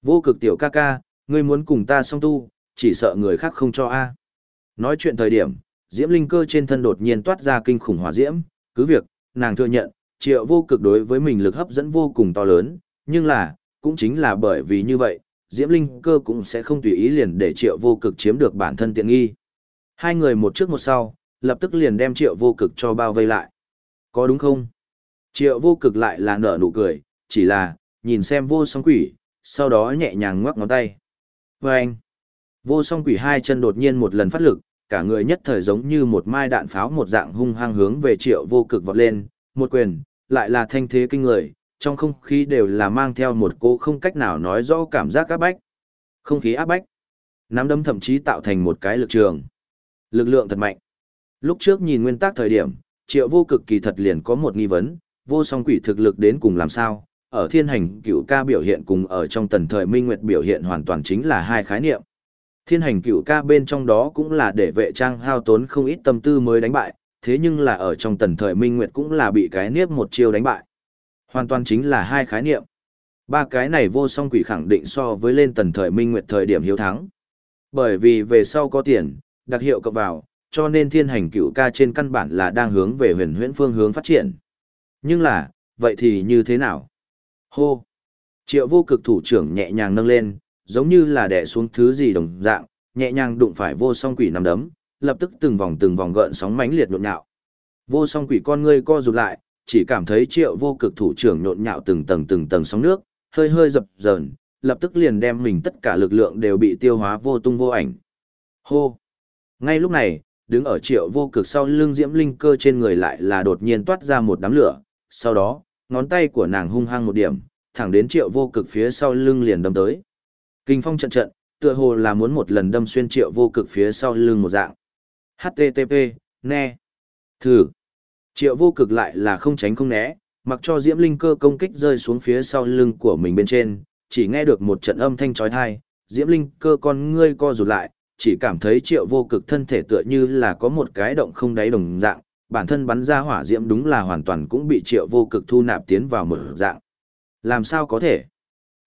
Vô cực tiểu ca ca, ngươi muốn cùng ta song tu, chỉ sợ người khác không cho a. Nói chuyện thời điểm, diễm linh cơ trên thân đột nhiên toát ra kinh khủng hỏa diễm, cứ việc, nàng thừa nhận, triệu vô cực đối với mình lực hấp dẫn vô cùng to lớn, nhưng là, cũng chính là bởi vì như vậy, diễm linh cơ cũng sẽ không tùy ý liền để triệu vô cực chiếm được bản thân tiện nghi. Hai người một trước một sau, lập tức liền đem triệu vô cực cho bao vây lại. Có đúng không? Triệu vô cực lại là nở nụ cười, chỉ là, nhìn xem vô song quỷ, sau đó nhẹ nhàng ngoắc ngón tay. Và anh, vô song quỷ hai chân đột nhiên một lần phát lực, cả người nhất thời giống như một mai đạn pháo một dạng hung hăng hướng về triệu vô cực vọt lên, một quyền, lại là thanh thế kinh người, trong không khí đều là mang theo một cô không cách nào nói rõ cảm giác áp bách. Không khí áp bách. Nắm đấm thậm chí tạo thành một cái lực trường. Lực lượng thật mạnh. Lúc trước nhìn nguyên tắc thời điểm, triệu vô cực kỳ thật liền có một nghi vấn, vô song quỷ thực lực đến cùng làm sao, ở thiên hành cựu ca biểu hiện cùng ở trong tần thời minh nguyệt biểu hiện hoàn toàn chính là hai khái niệm. Thiên hành cựu ca bên trong đó cũng là để vệ trang hao tốn không ít tâm tư mới đánh bại, thế nhưng là ở trong tần thời minh nguyệt cũng là bị cái niếp một chiêu đánh bại. Hoàn toàn chính là hai khái niệm. Ba cái này vô song quỷ khẳng định so với lên tần thời minh nguyệt thời điểm hiếu thắng. Bởi vì về sau có tiền, đặc hiệu cộng vào, cho nên thiên hành cựu ca trên căn bản là đang hướng về huyền huyễn phương hướng phát triển. Nhưng là, vậy thì như thế nào? Hô! Triệu vô cực thủ trưởng nhẹ nhàng nâng lên, giống như là đè xuống thứ gì đồng dạng, nhẹ nhàng đụng phải vô song quỷ nằm đấm, lập tức từng vòng từng vòng gợn sóng mãnh liệt nhộn nhạo. Vô song quỷ con ngươi co rụt lại, chỉ cảm thấy triệu vô cực thủ trưởng nhộn nhạo từng tầng từng tầng sóng nước, hơi hơi dập dờn, lập tức liền đem mình tất cả lực lượng đều bị tiêu hóa vô tung vô ảnh. Hô! Ngay lúc này, đứng ở triệu vô cực sau lưng diễm linh cơ trên người lại là đột nhiên toát ra một đám lửa, sau đó, ngón tay của nàng hung hăng một điểm, thẳng đến triệu vô cực phía sau lưng liền đâm tới. Kinh phong trận trận, tựa hồ là muốn một lần đâm xuyên triệu vô cực phía sau lưng một dạng. HTTP, ne. Thử. Triệu vô cực lại là không tránh không né, mặc cho diễm linh cơ công kích rơi xuống phía sau lưng của mình bên trên, chỉ nghe được một trận âm thanh trói thai, diễm linh cơ con ngươi co rụt lại, chỉ cảm thấy triệu vô cực thân thể tựa như là có một cái động không đáy đồng dạng, bản thân bắn ra hỏa diễm đúng là hoàn toàn cũng bị triệu vô cực thu nạp tiến vào một dạng. Làm sao có thể?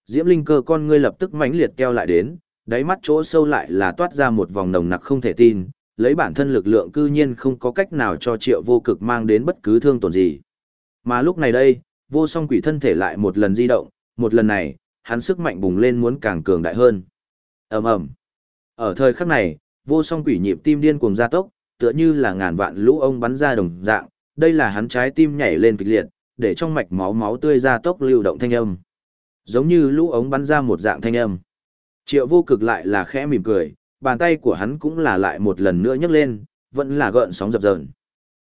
Diễm linh cơ con ngươi lập tức mãnh liệt keo lại đến, đáy mắt chỗ sâu lại là toát ra một vòng nồng nặc không thể tin, lấy bản thân lực lượng cư nhiên không có cách nào cho triệu vô cực mang đến bất cứ thương tổn gì. Mà lúc này đây, vô song quỷ thân thể lại một lần di động, một lần này, hắn sức mạnh bùng lên muốn càng cường đại hơn. ầm ầm Ở thời khắc này, vô song quỷ nhịp tim điên cuồng gia tốc, tựa như là ngàn vạn lũ ông bắn ra đồng dạng, đây là hắn trái tim nhảy lên kịch liệt, để trong mạch máu máu tươi gia tốc lưu động thanh âm. Giống như lũ ống bắn ra một dạng thanh âm. Triệu vô cực lại là khẽ mỉm cười, bàn tay của hắn cũng là lại một lần nữa nhấc lên, vẫn là gợn sóng dập dờn.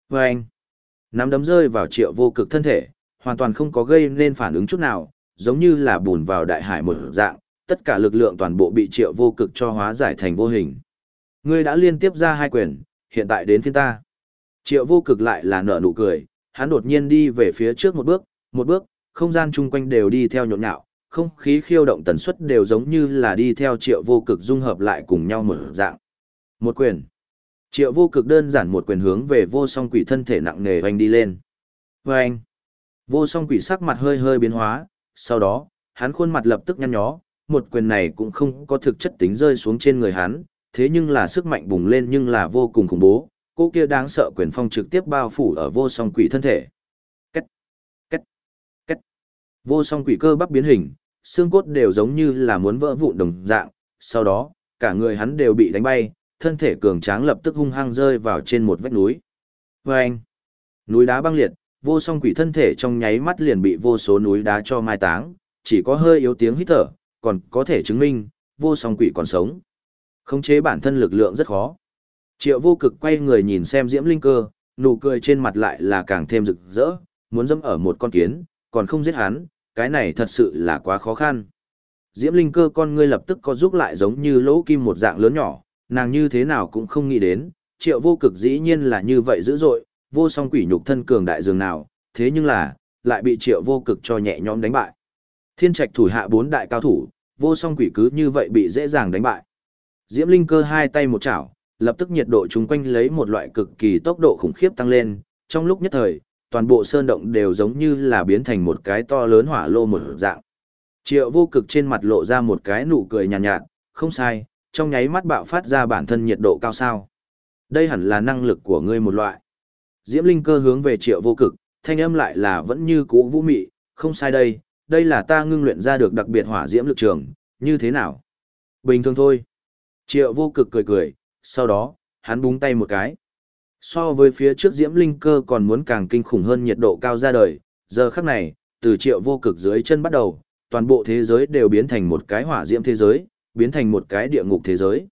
Và anh, nắm đấm rơi vào triệu vô cực thân thể, hoàn toàn không có gây nên phản ứng chút nào, giống như là bùn vào đại hải một dạng, tất cả lực lượng toàn bộ bị triệu vô cực cho hóa giải thành vô hình. Ngươi đã liên tiếp ra hai quyền, hiện tại đến phiên ta. Triệu vô cực lại là nở nụ cười, hắn đột nhiên đi về phía trước một bước, một bước, không gian chung quanh đều đi theo nhộn nhạo, không khí khiêu động tần suất đều giống như là đi theo triệu vô cực dung hợp lại cùng nhau mở dạng. Một quyền. Triệu vô cực đơn giản một quyền hướng về vô song quỷ thân thể nặng nề hoành đi lên. Và anh. Vô song quỷ sắc mặt hơi hơi biến hóa, sau đó, hắn khuôn mặt lập tức nhăn nhó, một quyền này cũng không có thực chất tính rơi xuống trên người hắn, thế nhưng là sức mạnh bùng lên nhưng là vô cùng khủng bố, cô kia đáng sợ quyền phong trực tiếp bao phủ ở vô song quỷ thân thể. Cách, cách, cách. Vô song quỷ cơ bắp biến hình, xương cốt đều giống như là muốn vỡ vụn đồng dạng, sau đó, cả người hắn đều bị đánh bay, thân thể cường tráng lập tức hung hăng rơi vào trên một vách núi. Vâng! anh, núi đá băng liệt, vô song quỷ thân thể trong nháy mắt liền bị vô số núi đá cho mai táng, chỉ có hơi yếu tiếng hít thở, còn có thể chứng minh, vô song quỷ còn sống. Khống chế bản thân lực lượng rất khó. Triệu vô cực quay người nhìn xem diễm linh cơ, nụ cười trên mặt lại là càng thêm rực rỡ, muốn dâm ở một con kiến, còn không giết hắn, cái này thật sự là quá khó khăn. Diễm linh cơ con ngươi lập tức có giúp lại giống như lỗ kim một dạng lớn nhỏ, nàng như thế nào cũng không nghĩ đến, triệu vô cực dĩ nhiên là như vậy dữ dội, vô song quỷ nhục thân cường đại dường nào, thế nhưng là, lại bị triệu vô cực cho nhẹ nhõm đánh bại. Thiên trạch thủ hạ bốn đại cao thủ, vô song quỷ cứ như vậy bị dễ dàng đánh bại. Diễm Linh cơ hai tay một chảo, lập tức nhiệt độ chung quanh lấy một loại cực kỳ tốc độ khủng khiếp tăng lên, trong lúc nhất thời, toàn bộ sơn động đều giống như là biến thành một cái to lớn hỏa lô một dạng. Triệu vô cực trên mặt lộ ra một cái nụ cười nhàn nhạt, nhạt, không sai, trong nháy mắt bạo phát ra bản thân nhiệt độ cao sao. Đây hẳn là năng lực của ngươi một loại. Diễm Linh cơ hướng về triệu vô cực, thanh âm lại là vẫn như cũ vũ mị, không sai đây, đây là ta ngưng luyện ra được đặc biệt hỏa diễm lực trường, như thế nào? Bình thường thôi. Triệu vô cực cười cười, sau đó, hắn búng tay một cái. So với phía trước diễm linh cơ còn muốn càng kinh khủng hơn nhiệt độ cao ra đời, giờ khắc này, từ triệu vô cực dưới chân bắt đầu, toàn bộ thế giới đều biến thành một cái hỏa diễm thế giới, biến thành một cái địa ngục thế giới.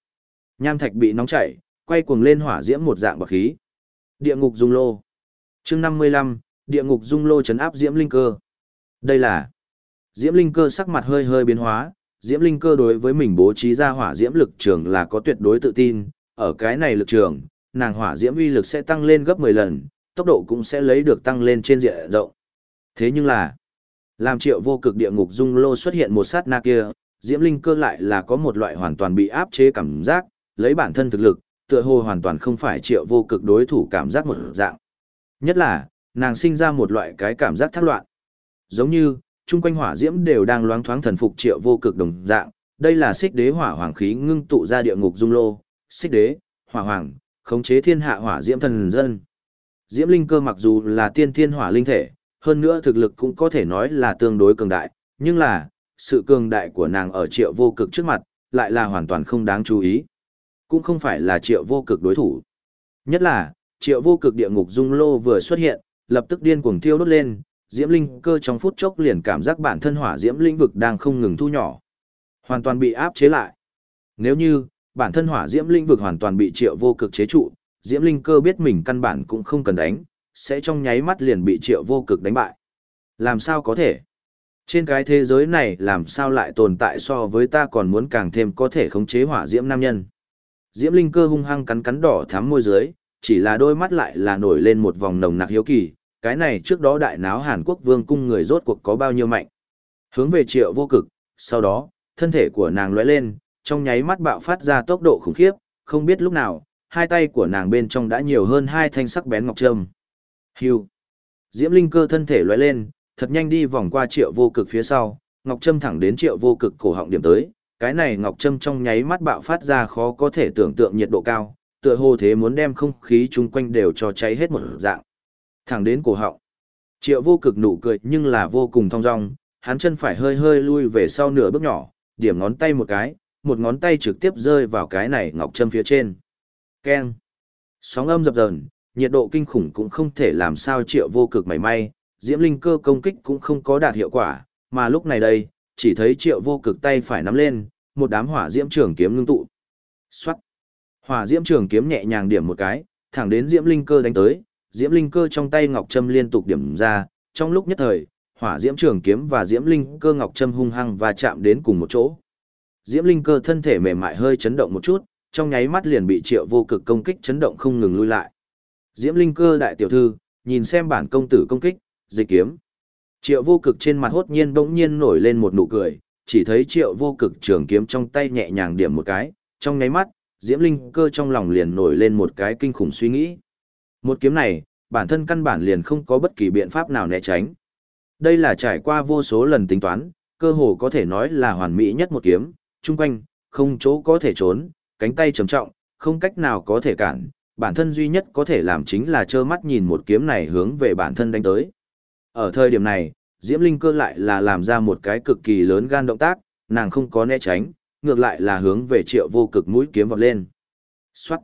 Nham thạch bị nóng chảy, quay cuồng lên hỏa diễm một dạng bậc khí. Địa ngục dung lô. Chương 55, địa ngục dung lô chấn áp diễm linh cơ. Đây là Diễm linh cơ sắc mặt hơi hơi biến hóa, Diễm linh cơ đối với mình bố trí ra hỏa diễm lực trường là có tuyệt đối tự tin, ở cái này lực trường, nàng hỏa diễm uy lực sẽ tăng lên gấp 10 lần, tốc độ cũng sẽ lấy được tăng lên trên diện rộng. Thế nhưng là, làm triệu vô cực địa ngục dung lô xuất hiện một sát na kia, diễm linh cơ lại là có một loại hoàn toàn bị áp chế cảm giác, lấy bản thân thực lực, tựa hồ hoàn toàn không phải triệu vô cực đối thủ cảm giác một dạng. Nhất là, nàng sinh ra một loại cái cảm giác thác loạn. Giống như, chung quanh hỏa diễm đều đang loáng thoáng thần phục triệu vô cực đồng dạng, đây là xích đế hỏa hoàng khí ngưng tụ ra địa ngục dung lô, xích đế, hỏa hoàng, khống chế thiên hạ hỏa diễm thần dân. Diễm linh cơ mặc dù là tiên thiên hỏa linh thể, hơn nữa thực lực cũng có thể nói là tương đối cường đại, nhưng là, sự cường đại của nàng ở triệu vô cực trước mặt, lại là hoàn toàn không đáng chú ý. Cũng không phải là triệu vô cực đối thủ. Nhất là, triệu vô cực địa ngục dung lô vừa xuất hiện, lập tức điên cuồng thiêu đốt lên, diễm linh cơ trong phút chốc liền cảm giác bản thân hỏa diễm linh vực đang không ngừng thu nhỏ. Hoàn toàn bị áp chế lại. Nếu như, bản thân hỏa diễm linh vực hoàn toàn bị triệu vô cực chế trụ, diễm linh cơ biết mình căn bản cũng không cần đánh, sẽ trong nháy mắt liền bị triệu vô cực đánh bại. Làm sao có thể? Trên cái thế giới này làm sao lại tồn tại so với ta còn muốn càng thêm có thể khống chế hỏa diễm nam nhân. Diễm linh cơ hung hăng cắn cắn đỏ thắm môi dưới, chỉ là đôi mắt lại là nổi lên một vòng nồng nặc hiếu kỳ, cái này trước đó đại náo Hàn Quốc vương cung người rốt cuộc có bao nhiêu mạnh. Hướng về triệu vô cực, sau đó, thân thể của nàng lóe lên, trong nháy mắt bạo phát ra tốc độ khủng khiếp, không biết lúc nào, hai tay của nàng bên trong đã nhiều hơn hai thanh sắc bén ngọc trâm. Hưu. Diễm Linh cơ thân thể lóe lên, thật nhanh đi vòng qua triệu vô cực phía sau, ngọc trâm thẳng đến triệu vô cực cổ họng điểm tới, cái này ngọc trâm trong nháy mắt bạo phát ra khó có thể tưởng tượng nhiệt độ cao, tựa hồ thế muốn đem không khí chung quanh đều cho cháy hết một dạng. Thẳng đến cổ họng. Triệu vô cực nụ cười nhưng là vô cùng thong dong, hắn chân phải hơi hơi lui về sau nửa bước nhỏ, điểm ngón tay một cái, một ngón tay trực tiếp rơi vào cái này ngọc châm phía trên. Keng. Sóng âm dập dờn, nhiệt độ kinh khủng cũng không thể làm sao triệu vô cực mảy may, diễm linh cơ công kích cũng không có đạt hiệu quả, mà lúc này đây, chỉ thấy triệu vô cực tay phải nắm lên, một đám hỏa diễm trường kiếm ngưng tụ. Xoát. Hỏa diễm trường kiếm nhẹ nhàng điểm một cái, thẳng đến diễm linh cơ đánh tới, diễm linh cơ trong tay ngọc trâm liên tục điểm ra, trong lúc nhất thời, hỏa diễm trường kiếm và diễm linh cơ ngọc trâm hung hăng và chạm đến cùng một chỗ. Diễm linh cơ thân thể mềm mại hơi chấn động một chút, trong nháy mắt liền bị triệu vô cực công kích chấn động không ngừng lui lại. Diễm linh cơ đại tiểu thư, nhìn xem bản công tử công kích, dịch kiếm. Triệu vô cực trên mặt hốt nhiên bỗng nhiên nổi lên một nụ cười, chỉ thấy triệu vô cực trường kiếm trong tay nhẹ nhàng điểm một cái, trong nháy mắt, diễm linh cơ trong lòng liền nổi lên một cái kinh khủng suy nghĩ. Một kiếm này, bản thân căn bản liền không có bất kỳ biện pháp nào né tránh. Đây là trải qua vô số lần tính toán, cơ hồ có thể nói là hoàn mỹ nhất một kiếm, chung quanh, không chỗ có thể trốn, cánh tay trầm trọng, không cách nào có thể cản, bản thân duy nhất có thể làm chính là trơ mắt nhìn một kiếm này hướng về bản thân đánh tới. Ở thời điểm này, Diễm Linh cơ lại là làm ra một cái cực kỳ lớn gan động tác, nàng không có né tránh, ngược lại là hướng về triệu vô cực mũi kiếm vọt lên. Xoát!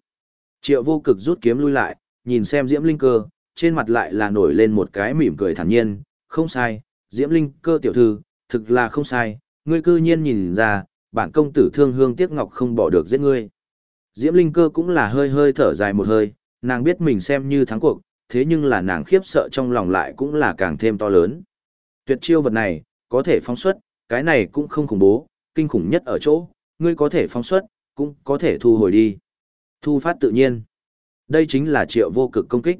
Triệu vô cực rút kiếm lui lại, nhìn xem Diễm Linh cơ, trên mặt lại là nổi lên một cái mỉm cười thản nhiên, không sai, Diễm Linh cơ tiểu thư, thực là không sai, ngươi cư nhiên nhìn ra, bản công tử thương hương tiếc ngọc không bỏ được giết ngươi. Diễm Linh cơ cũng là hơi hơi thở dài một hơi, nàng biết mình xem như thắng cuộc, thế nhưng là nàng khiếp sợ trong lòng lại cũng là càng thêm to lớn. Tuyệt chiêu vật này, có thể phóng xuất, cái này cũng không khủng bố, kinh khủng nhất ở chỗ, ngươi có thể phóng xuất, cũng có thể thu hồi đi. Thu phát tự nhiên. Đây chính là triệu vô cực công kích.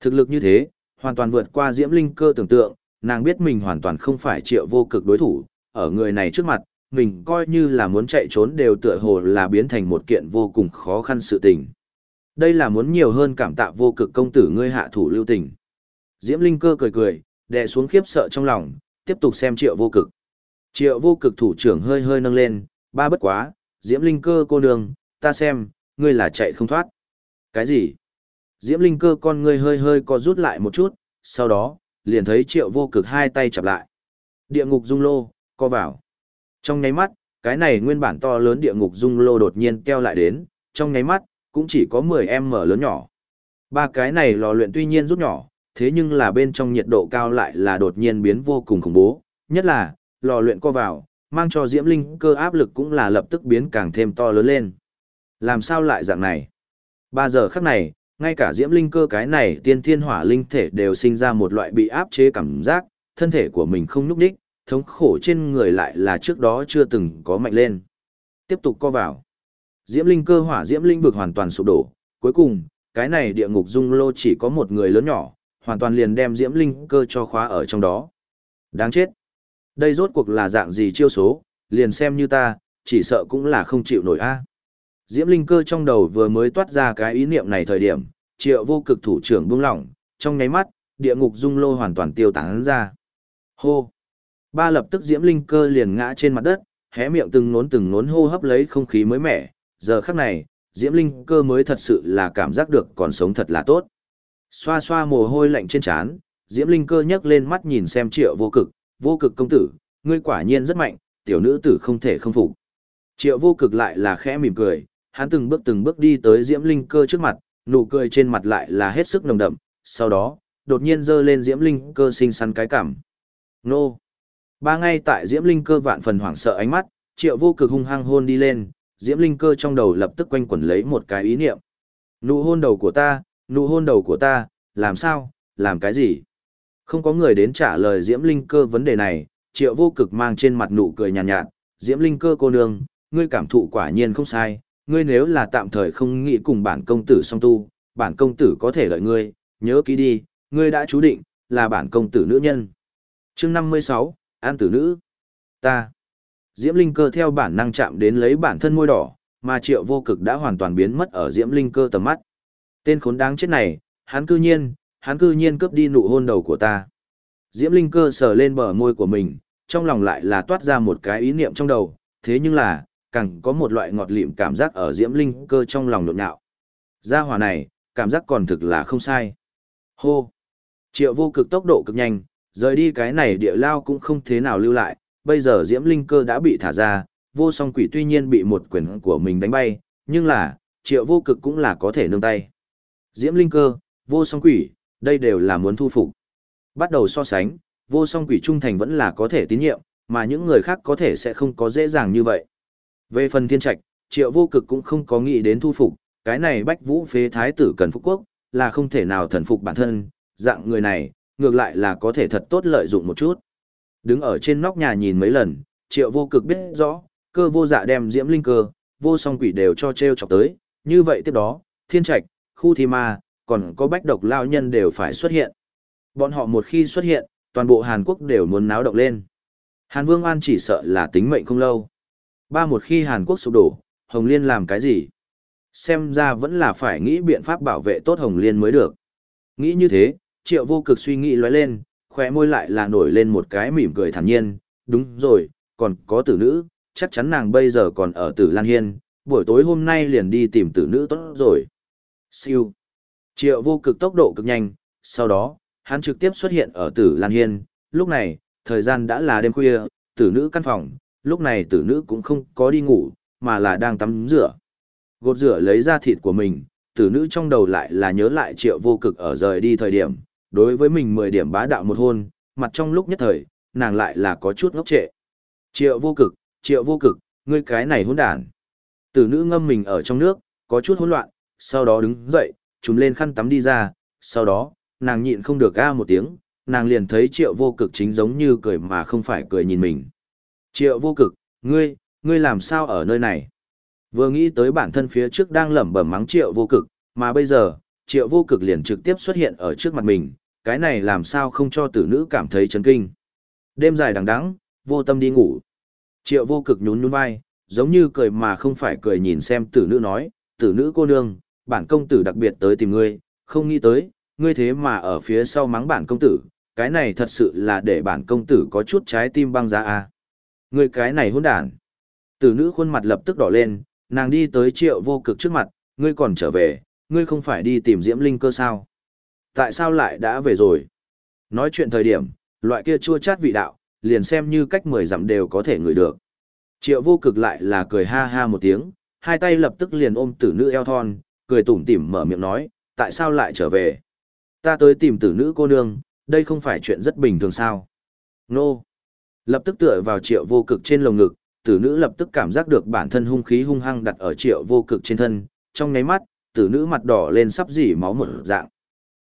Thực lực như thế, hoàn toàn vượt qua diễm linh cơ tưởng tượng, nàng biết mình hoàn toàn không phải triệu vô cực đối thủ, ở người này trước mặt, mình coi như là muốn chạy trốn đều tựa hồ là biến thành một kiện vô cùng khó khăn sự tình. Đây là muốn nhiều hơn cảm tạ vô cực công tử ngươi hạ thủ lưu tình. Diễm Linh cơ cười cười, đè xuống khiếp sợ trong lòng, tiếp tục xem triệu vô cực. Triệu vô cực thủ trưởng hơi hơi nâng lên, ba bất quá, Diễm Linh cơ cô nương, ta xem, ngươi là chạy không thoát. Cái gì? Diễm Linh cơ con ngươi hơi hơi co rút lại một chút, sau đó, liền thấy triệu vô cực hai tay chặp lại. Địa ngục dung lô, co vào. Trong nháy mắt, cái này nguyên bản to lớn địa ngục dung lô đột nhiên keo lại đến, trong nháy mắt, cũng chỉ có 10 mở lớn nhỏ. Ba cái này lò luyện tuy nhiên rút nhỏ, thế nhưng là bên trong nhiệt độ cao lại là đột nhiên biến vô cùng khủng bố, nhất là, lò luyện co vào, mang cho diễm linh cơ áp lực cũng là lập tức biến càng thêm to lớn lên. Làm sao lại dạng này? Ba giờ khắc này, ngay cả diễm linh cơ cái này tiên thiên hỏa linh thể đều sinh ra một loại bị áp chế cảm giác, thân thể của mình không nhúc đích, thống khổ trên người lại là trước đó chưa từng có mạnh lên. Tiếp tục co vào. Diễm linh cơ hỏa diễm linh vực hoàn toàn sụp đổ, cuối cùng, cái này địa ngục dung lô chỉ có một người lớn nhỏ, hoàn toàn liền đem diễm linh cơ cho khóa ở trong đó. Đáng chết. Đây rốt cuộc là dạng gì chiêu số, liền xem như ta, chỉ sợ cũng là không chịu nổi a. Diễm linh cơ trong đầu vừa mới toát ra cái ý niệm này thời điểm, triệu vô cực thủ trưởng buông lỏng, trong nháy mắt, địa ngục dung lô hoàn toàn tiêu tán ra. Hô! Ba lập tức diễm linh cơ liền ngã trên mặt đất, hé miệng từng nốn từng nốn hô hấp lấy không khí mới mẻ, giờ khắc này, diễm linh cơ mới thật sự là cảm giác được còn sống thật là tốt. Xoa xoa mồ hôi lạnh trên trán, diễm linh cơ nhấc lên mắt nhìn xem triệu vô cực, vô cực công tử, ngươi quả nhiên rất mạnh, tiểu nữ tử không thể không phục. Triệu vô cực lại là khẽ mỉm cười, hắn từng bước từng bước đi tới diễm linh cơ trước mặt, nụ cười trên mặt lại là hết sức nồng đậm, sau đó, đột nhiên giơ lên diễm linh cơ xinh xắn cái cảm. Nô! Ba ngay tại diễm linh cơ vạn phần hoảng sợ ánh mắt, triệu vô cực hung hăng hôn đi lên, diễm linh cơ trong đầu lập tức quanh quẩn lấy một cái ý niệm. Nụ hôn đầu của ta, nụ hôn đầu của ta, làm sao, làm cái gì? Không có người đến trả lời diễm linh cơ vấn đề này, triệu vô cực mang trên mặt nụ cười nhàn nhạt, nhạt, diễm linh cơ cô nương, ngươi cảm thụ quả nhiên không sai, ngươi nếu là tạm thời không nghĩ cùng bản công tử song tu, bản công tử có thể lợi ngươi, nhớ kỹ đi, ngươi đã chú định, là bản công tử nữ nhân. chương 56, An tử nữ. Ta. Diễm Linh cơ theo bản năng chạm đến lấy bản thân môi đỏ, mà triệu vô cực đã hoàn toàn biến mất ở Diễm Linh cơ tầm mắt. Tên khốn đáng chết này, hắn cư nhiên, hắn cư nhiên cướp đi nụ hôn đầu của ta. Diễm Linh cơ sờ lên bờ môi của mình, trong lòng lại là toát ra một cái ý niệm trong đầu, thế nhưng là, càng có một loại ngọt lịm cảm giác ở Diễm Linh cơ trong lòng nhộn nhạo. Gia hỏa này, cảm giác còn thực là không sai. Hô! Triệu vô cực tốc độ cực nhanh, rời đi cái này địa lao cũng không thế nào lưu lại, bây giờ Diễm Linh cơ đã bị thả ra, vô song quỷ tuy nhiên bị một quyền của mình đánh bay, nhưng là, triệu vô cực cũng là có thể nương tay. Diễm Linh cơ, vô song quỷ, đây đều là muốn thu phục. Bắt đầu so sánh, vô song quỷ trung thành vẫn là có thể tín nhiệm, mà những người khác có thể sẽ không có dễ dàng như vậy. Về phần thiên trạch, triệu vô cực cũng không có nghĩ đến thu phục, cái này bách vũ phế thái tử cần phúc quốc, là không thể nào thần phục bản thân, dạng người này, ngược lại là có thể thật tốt lợi dụng một chút. Đứng ở trên nóc nhà nhìn mấy lần, triệu vô cực biết rõ, cơ vô dạ đem diễm linh cơ, vô song quỷ đều cho treo chọc tới, như vậy tiếp đó, thiên trạch, khu thi ma, còn có bách độc lao nhân đều phải xuất hiện. Bọn họ một khi xuất hiện, toàn bộ Hàn Quốc đều muốn náo động lên. Hàn Vương An chỉ sợ là tính mệnh không lâu. Ba một khi Hàn Quốc sụp đổ, Hồng Liên làm cái gì? Xem ra vẫn là phải nghĩ biện pháp bảo vệ tốt Hồng Liên mới được. Nghĩ như thế, triệu vô cực suy nghĩ lóe lên, khóe môi lại là nổi lên một cái mỉm cười thản nhiên, đúng rồi, còn có tử nữ, chắc chắn nàng bây giờ còn ở tử Lan Hiên, buổi tối hôm nay liền đi tìm tử nữ tốt rồi. Siêu. Triệu vô cực tốc độ cực nhanh, sau đó, hắn trực tiếp xuất hiện ở tử Lan Hiên, lúc này, thời gian đã là đêm khuya, tử nữ căn phòng, lúc này tử nữ cũng không có đi ngủ, mà là đang tắm rửa. Gột rửa lấy ra thịt của mình, tử nữ trong đầu lại là nhớ lại triệu vô cực ở rời đi thời điểm, đối với mình 10 điểm bá đạo một hôn, mặt trong lúc nhất thời, nàng lại là có chút ngốc trệ. Triệu vô cực, triệu vô cực, ngươi cái này hỗn đản. Tử nữ ngâm mình ở trong nước, có chút hỗn loạn, sau đó đứng dậy, trùm lên khăn tắm đi ra, sau đó, nàng nhịn không được ga một tiếng, nàng liền thấy triệu vô cực chính giống như cười mà không phải cười nhìn mình. Triệu vô cực, ngươi, ngươi làm sao ở nơi này? Vừa nghĩ tới bản thân phía trước đang lẩm bẩm mắng triệu vô cực, mà bây giờ, triệu vô cực liền trực tiếp xuất hiện ở trước mặt mình, cái này làm sao không cho tử nữ cảm thấy chấn kinh. Đêm dài đằng đẵng, vô tâm đi ngủ. Triệu vô cực nhún nhún vai, giống như cười mà không phải cười nhìn xem tử nữ nói, tử nữ cô nương, bản công tử đặc biệt tới tìm ngươi, không nghĩ tới, ngươi thế mà ở phía sau mắng bản công tử, cái này thật sự là để bản công tử có chút trái tim băng giá a. Ngươi cái này hỗn đản. Tử nữ khuôn mặt lập tức đỏ lên, nàng đi tới triệu vô cực trước mặt, ngươi còn trở về, ngươi không phải đi tìm diễm linh cơ sao? Tại sao lại đã về rồi? Nói chuyện thời điểm, loại kia chua chát vị đạo, liền xem như cách mười dặm đều có thể ngửi được. Triệu vô cực lại là cười ha ha một tiếng, hai tay lập tức liền ôm tử nữ eo thon, cười tủm tỉm mở miệng nói, tại sao lại trở về? Ta tới tìm tử nữ cô nương, đây không phải chuyện rất bình thường sao? Nô! Lập tức tựa vào triệu vô cực trên lồng ngực, tử nữ lập tức cảm giác được bản thân hung khí hung hăng đặt ở triệu vô cực trên thân, trong ngáy mắt, tử nữ mặt đỏ lên sắp dỉ máu một dạng.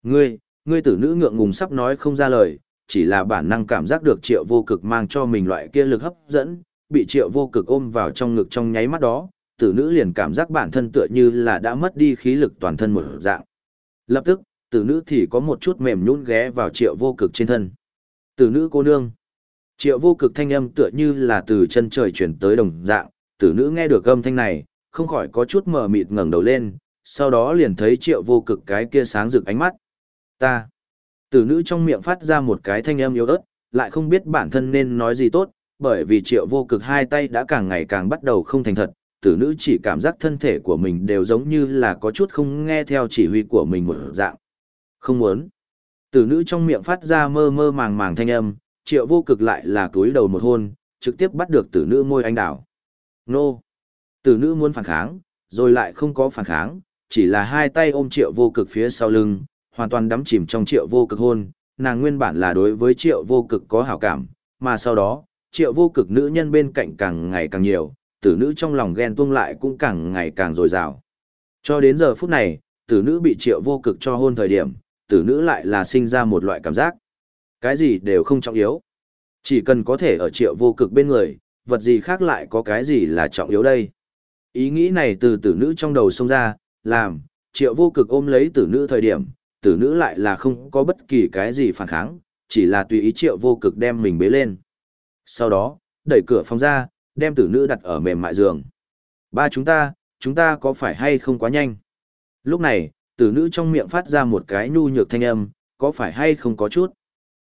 Ngươi, ngươi tử nữ ngượng ngùng sắp nói không ra lời, chỉ là bản năng cảm giác được triệu vô cực mang cho mình loại kia lực hấp dẫn, bị triệu vô cực ôm vào trong ngực trong nháy mắt đó, tử nữ liền cảm giác bản thân tựa như là đã mất đi khí lực toàn thân một dạng. Lập tức, tử nữ thì có một chút mềm nhún ghé vào triệu vô cực trên thân. Tử nữ cô nương. Triệu vô cực thanh âm tựa như là từ chân trời chuyển tới đồng dạng, tử nữ nghe được âm thanh này, không khỏi có chút mờ mịt ngẩng đầu lên, sau đó liền thấy triệu vô cực cái kia sáng rực ánh mắt. Ta. Tử nữ trong miệng phát ra một cái thanh âm yếu ớt, lại không biết bản thân nên nói gì tốt, bởi vì triệu vô cực hai tay đã càng ngày càng bắt đầu không thành thật, tử nữ chỉ cảm giác thân thể của mình đều giống như là có chút không nghe theo chỉ huy của mình một dạng. Không muốn. Tử nữ trong miệng phát ra mơ mơ màng màng thanh âm, triệu vô cực lại là túi đầu một hôn, trực tiếp bắt được tử nữ môi anh đảo. Nô! Tử nữ muốn phản kháng, rồi lại không có phản kháng, chỉ là hai tay ôm triệu vô cực phía sau lưng, hoàn toàn đắm chìm trong triệu vô cực hôn, nàng nguyên bản là đối với triệu vô cực có hảo cảm, mà sau đó, triệu vô cực nữ nhân bên cạnh càng ngày càng nhiều, tử nữ trong lòng ghen tuông lại cũng càng ngày càng dồi dào. Cho đến giờ phút này, tử nữ bị triệu vô cực cho hôn thời điểm, tử nữ lại là sinh ra một loại cảm giác. Cái gì đều không trọng yếu. Chỉ cần có thể ở triệu vô cực bên người, vật gì khác lại có cái gì là trọng yếu đây. Ý nghĩ này từ tử nữ trong đầu xông ra, làm, triệu vô cực ôm lấy tử nữ thời điểm, tử nữ lại là không có bất kỳ cái gì phản kháng, chỉ là tùy ý triệu vô cực đem mình bế lên. Sau đó, đẩy cửa phòng ra, đem tử nữ đặt ở mềm mại giường. Ba chúng ta, chúng ta có phải hay không quá nhanh? Lúc này, tử nữ trong miệng phát ra một cái nhu nhược thanh âm, có phải hay không có chút?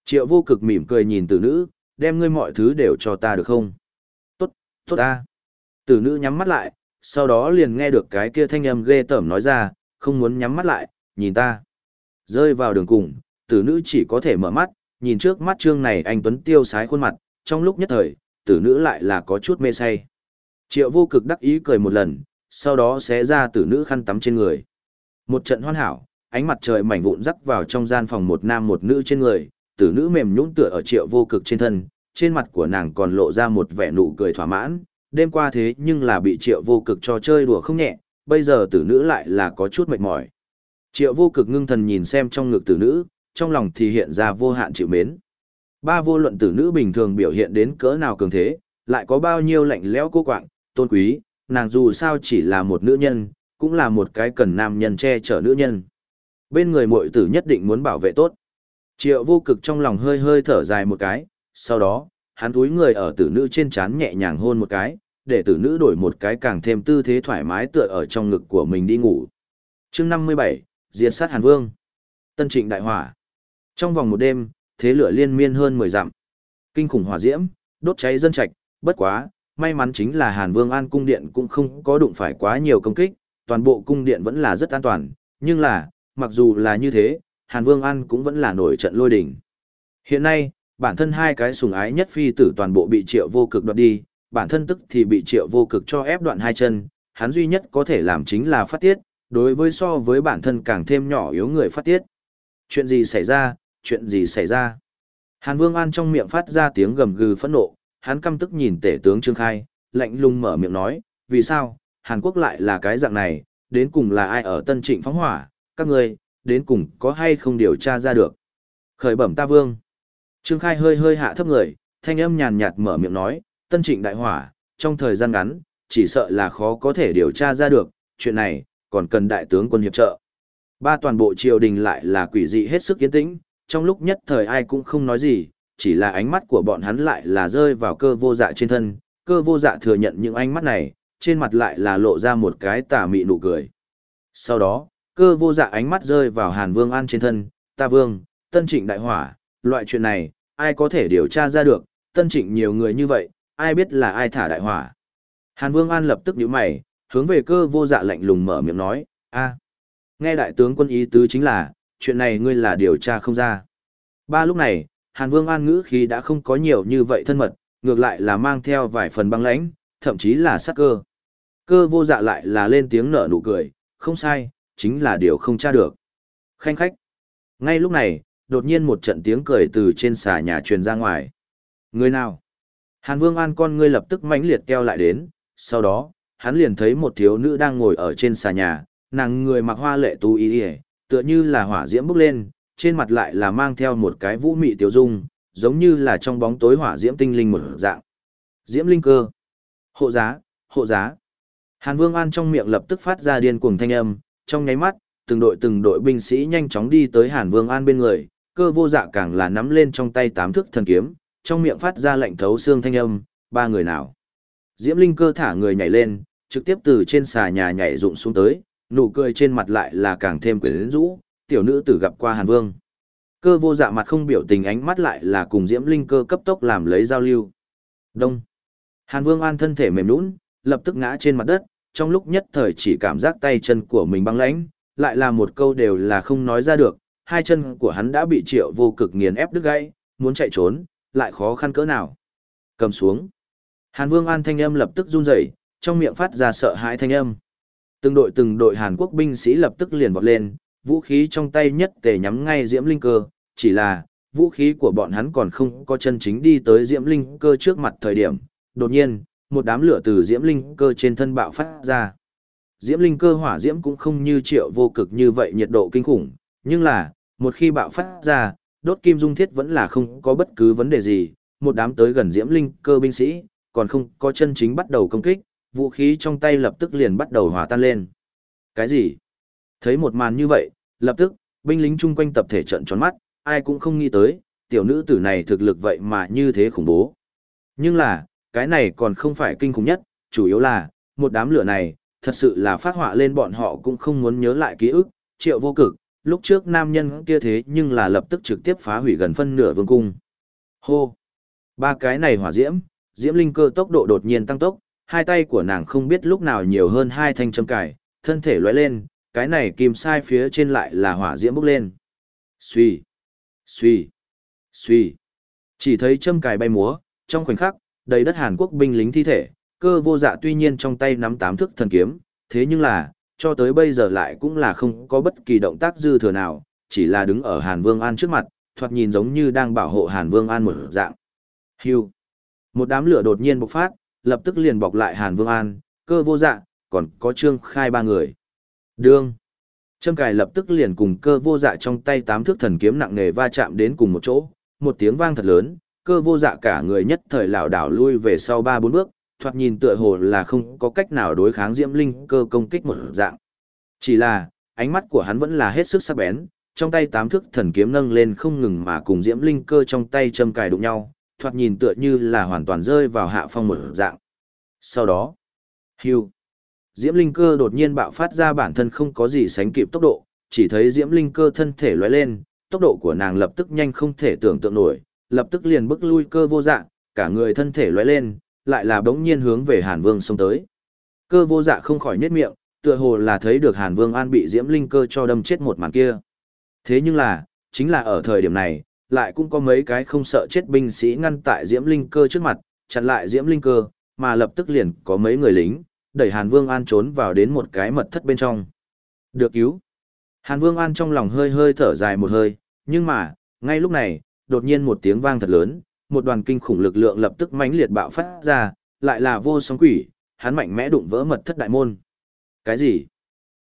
Triệu vô cực mỉm cười nhìn tử nữ, đem ngươi mọi thứ đều cho ta được không? Tốt, tốt ta. Tử nữ nhắm mắt lại, sau đó liền nghe được cái kia thanh âm ghê tởm nói ra, không muốn nhắm mắt lại, nhìn ta. Rơi vào đường cùng, tử nữ chỉ có thể mở mắt, nhìn trước mắt trương này anh Tuấn tiêu sái khuôn mặt, trong lúc nhất thời, tử nữ lại là có chút mê say. Triệu vô cực đắc ý cười một lần, sau đó xé ra tử nữ khăn tắm trên người. Một trận hoan hảo, ánh mặt trời mảnh vụn rắc vào trong gian phòng một nam một nữ trên người, tử nữ mềm nhũn tựa ở triệu vô cực trên thân, trên mặt của nàng còn lộ ra một vẻ nụ cười thỏa mãn, đêm qua thế nhưng là bị triệu vô cực cho chơi đùa không nhẹ, bây giờ tử nữ lại là có chút mệt mỏi. Triệu vô cực ngưng thần nhìn xem trong ngực tử nữ, trong lòng thì hiện ra vô hạn chịu mến. Ba vô luận tử nữ bình thường biểu hiện đến cỡ nào cường thế, lại có bao nhiêu lạnh lẽo cô quạng, tôn quý, nàng dù sao chỉ là một nữ nhân, cũng là một cái cần nam nhân che chở nữ nhân. Bên người muội tử nhất định muốn bảo vệ tốt. Triệu vô cực trong lòng hơi hơi thở dài một cái, sau đó, hắn túi người ở tử nữ trên chán nhẹ nhàng hôn một cái, để tử nữ đổi một cái càng thêm tư thế thoải mái tựa ở trong ngực của mình đi ngủ. chương 57, Diệt sát Hàn Vương. Tân trịnh đại hỏa. Trong vòng một đêm, thế lửa liên miên hơn 10 dặm. Kinh khủng hỏa diễm, đốt cháy dân trạch, bất quá, may mắn chính là Hàn Vương An cung điện cũng không có đụng phải quá nhiều công kích, toàn bộ cung điện vẫn là rất an toàn, nhưng là, mặc dù là như thế, Hàn Vương An cũng vẫn là nổi trận lôi đỉnh. Hiện nay, bản thân hai cái sùng ái nhất phi tử toàn bộ bị triệu vô cực đoạt đi, bản thân tức thì bị triệu vô cực cho ép đoạn hai chân, hắn duy nhất có thể làm chính là phát tiết, đối với so với bản thân càng thêm nhỏ yếu người phát tiết. Chuyện gì xảy ra, chuyện gì xảy ra? Hàn Vương An trong miệng phát ra tiếng gầm gừ phẫn nộ, hắn căm tức nhìn tể tướng Trương Khai, lạnh lùng mở miệng nói, vì sao, Hàn Quốc lại là cái dạng này, đến cùng là ai ở Tân Trịnh phóng hỏa, các ngươi, đến cùng có hay không điều tra ra được. Khởi bẩm ta vương. Trương Khai hơi hơi hạ thấp người, thanh âm nhàn nhạt mở miệng nói, Tân Trịnh đại hỏa, trong thời gian ngắn, chỉ sợ là khó có thể điều tra ra được, chuyện này, còn cần đại tướng quân hiệp trợ. Ba toàn bộ triều đình lại là quỷ dị hết sức yên tĩnh, trong lúc nhất thời ai cũng không nói gì, chỉ là ánh mắt của bọn hắn lại là rơi vào cơ vô dạ trên thân, cơ vô dạ thừa nhận những ánh mắt này, trên mặt lại là lộ ra một cái tà mị nụ cười. Sau đó, cơ vô dạ ánh mắt rơi vào Hàn Vương An trên thân, ta vương, tân trịnh đại hỏa, loại chuyện này, ai có thể điều tra ra được, tân trịnh nhiều người như vậy, ai biết là ai thả đại hỏa. Hàn Vương An lập tức nhíu mày, hướng về cơ vô dạ lạnh lùng mở miệng nói, a, nghe đại tướng quân ý tứ chính là, chuyện này ngươi là điều tra không ra. Ba lúc này, Hàn Vương An ngữ khí đã không có nhiều như vậy thân mật, ngược lại là mang theo vài phần băng lãnh, thậm chí là sắc cơ. Cơ vô dạ lại là lên tiếng nở nụ cười, không sai, chính là điều không tra được. Khanh khách. Ngay lúc này, đột nhiên một trận tiếng cười từ trên xà nhà truyền ra ngoài. Người nào? Hàn Vương An con ngươi lập tức mãnh liệt keo lại đến, sau đó, hắn liền thấy một thiếu nữ đang ngồi ở trên xà nhà, nàng người mặc hoa lệ tu y tựa như là hỏa diễm bốc lên, trên mặt lại là mang theo một cái vũ mị tiểu dung, giống như là trong bóng tối hỏa diễm tinh linh một dạng. Diễm linh cơ. Hộ giá, hộ giá. Hàn Vương An trong miệng lập tức phát ra điên cuồng thanh âm, trong nháy mắt, từng đội từng đội binh sĩ nhanh chóng đi tới Hàn Vương An bên người, cơ vô dạ càng là nắm lên trong tay tám thước thần kiếm, trong miệng phát ra lệnh thấu xương thanh âm, ba người nào. Diễm Linh cơ thả người nhảy lên, trực tiếp từ trên xà nhà nhảy rụng xuống tới, nụ cười trên mặt lại là càng thêm quyến rũ, tiểu nữ tử gặp qua Hàn Vương. Cơ vô dạ mặt không biểu tình ánh mắt lại là cùng Diễm Linh cơ cấp tốc làm lấy giao lưu. Đông. Hàn Vương An thân thể mềm nhũn, lập tức ngã trên mặt đất, trong lúc nhất thời chỉ cảm giác tay chân của mình băng lãnh, lại là một câu đều là không nói ra được, hai chân của hắn đã bị triệu vô cực nghiền ép đứt gãy, muốn chạy trốn, lại khó khăn cỡ nào. Cầm xuống. Hàn Vương An thanh âm lập tức run rẩy, trong miệng phát ra sợ hãi thanh âm. Từng đội từng đội Hàn Quốc binh sĩ lập tức liền vọt lên, vũ khí trong tay nhất tề nhắm ngay Diễm Linh Cơ, chỉ là, vũ khí của bọn hắn còn không có chân chính đi tới Diễm Linh Cơ trước mặt thời điểm. Đột nhiên, một đám lửa từ Diễm Linh Cơ trên thân bạo phát ra. Diễm Linh Cơ hỏa diễm cũng không như triệu vô cực như vậy nhiệt độ kinh khủng, nhưng là, một khi bạo phát ra, đốt kim dung thiết vẫn là không có bất cứ vấn đề gì, một đám tới gần Diễm Linh Cơ binh sĩ, còn không có chân chính bắt đầu công kích, vũ khí trong tay lập tức liền bắt đầu hòa tan lên. Cái gì? Thấy một màn như vậy, lập tức, binh lính chung quanh tập thể trận tròn mắt, ai cũng không nghĩ tới, tiểu nữ tử này thực lực vậy mà như thế khủng bố. Nhưng là, cái này còn không phải kinh khủng nhất, chủ yếu là, một đám lửa này, thật sự là phát họa lên bọn họ cũng không muốn nhớ lại ký ức, triệu vô cực, lúc trước nam nhân kia thế nhưng là lập tức trực tiếp phá hủy gần phân nửa vương cung. Hô! Ba cái này hỏa diễm, diễm linh cơ tốc độ đột nhiên tăng tốc, hai tay của nàng không biết lúc nào nhiều hơn hai thanh châm cải, thân thể lóe lên, cái này kim sai phía trên lại là hỏa diễm bốc lên. Xuy, xuy, xuy. Chỉ thấy châm cài bay múa, trong khoảnh khắc, đầy đất Hàn Quốc binh lính thi thể, cơ vô dạ tuy nhiên trong tay nắm tám thức thần kiếm, thế nhưng là, cho tới bây giờ lại cũng là không có bất kỳ động tác dư thừa nào, chỉ là đứng ở Hàn Vương An trước mặt, thoạt nhìn giống như đang bảo hộ Hàn Vương An một dạng. Hưu. Một đám lửa đột nhiên bộc phát, lập tức liền bọc lại Hàn Vương An, cơ vô dạ, còn có Trương Khai ba người. Đương. Trâm cài lập tức liền cùng cơ vô dạ trong tay tám thước thần kiếm nặng nề va chạm đến cùng một chỗ, một tiếng vang thật lớn, cơ vô dạ cả người nhất thời lảo đảo lui về sau ba bốn bước, thoạt nhìn tựa hồ là không có cách nào đối kháng diễm linh cơ công kích một dạng. Chỉ là, ánh mắt của hắn vẫn là hết sức sắc bén, trong tay tám thước thần kiếm nâng lên không ngừng mà cùng diễm linh cơ trong tay châm cài đụng nhau, thoạt nhìn tựa như là hoàn toàn rơi vào hạ phong một dạng. Sau đó, hưu, diễm linh cơ đột nhiên bạo phát ra bản thân không có gì sánh kịp tốc độ, chỉ thấy diễm linh cơ thân thể lóe lên, tốc độ của nàng lập tức nhanh không thể tưởng tượng nổi, lập tức liền bước lui cơ vô dạng, cả người thân thể lóe lên, lại là bỗng nhiên hướng về Hàn Vương xông tới. Cơ vô dạ không khỏi nhếch miệng, tựa hồ là thấy được Hàn Vương An bị Diễm Linh cơ cho đâm chết một màn kia. Thế nhưng là, chính là ở thời điểm này, lại cũng có mấy cái không sợ chết binh sĩ ngăn tại Diễm Linh cơ trước mặt, chặn lại Diễm Linh cơ, mà lập tức liền có mấy người lính, đẩy Hàn Vương An trốn vào đến một cái mật thất bên trong. Được cứu. Hàn Vương An trong lòng hơi hơi thở dài một hơi, nhưng mà, ngay lúc này, đột nhiên một tiếng vang thật lớn, một đoàn kinh khủng lực lượng lập tức mãnh liệt bạo phát ra, lại là vô sóng quỷ, hắn mạnh mẽ đụng vỡ mật thất đại môn. Cái gì?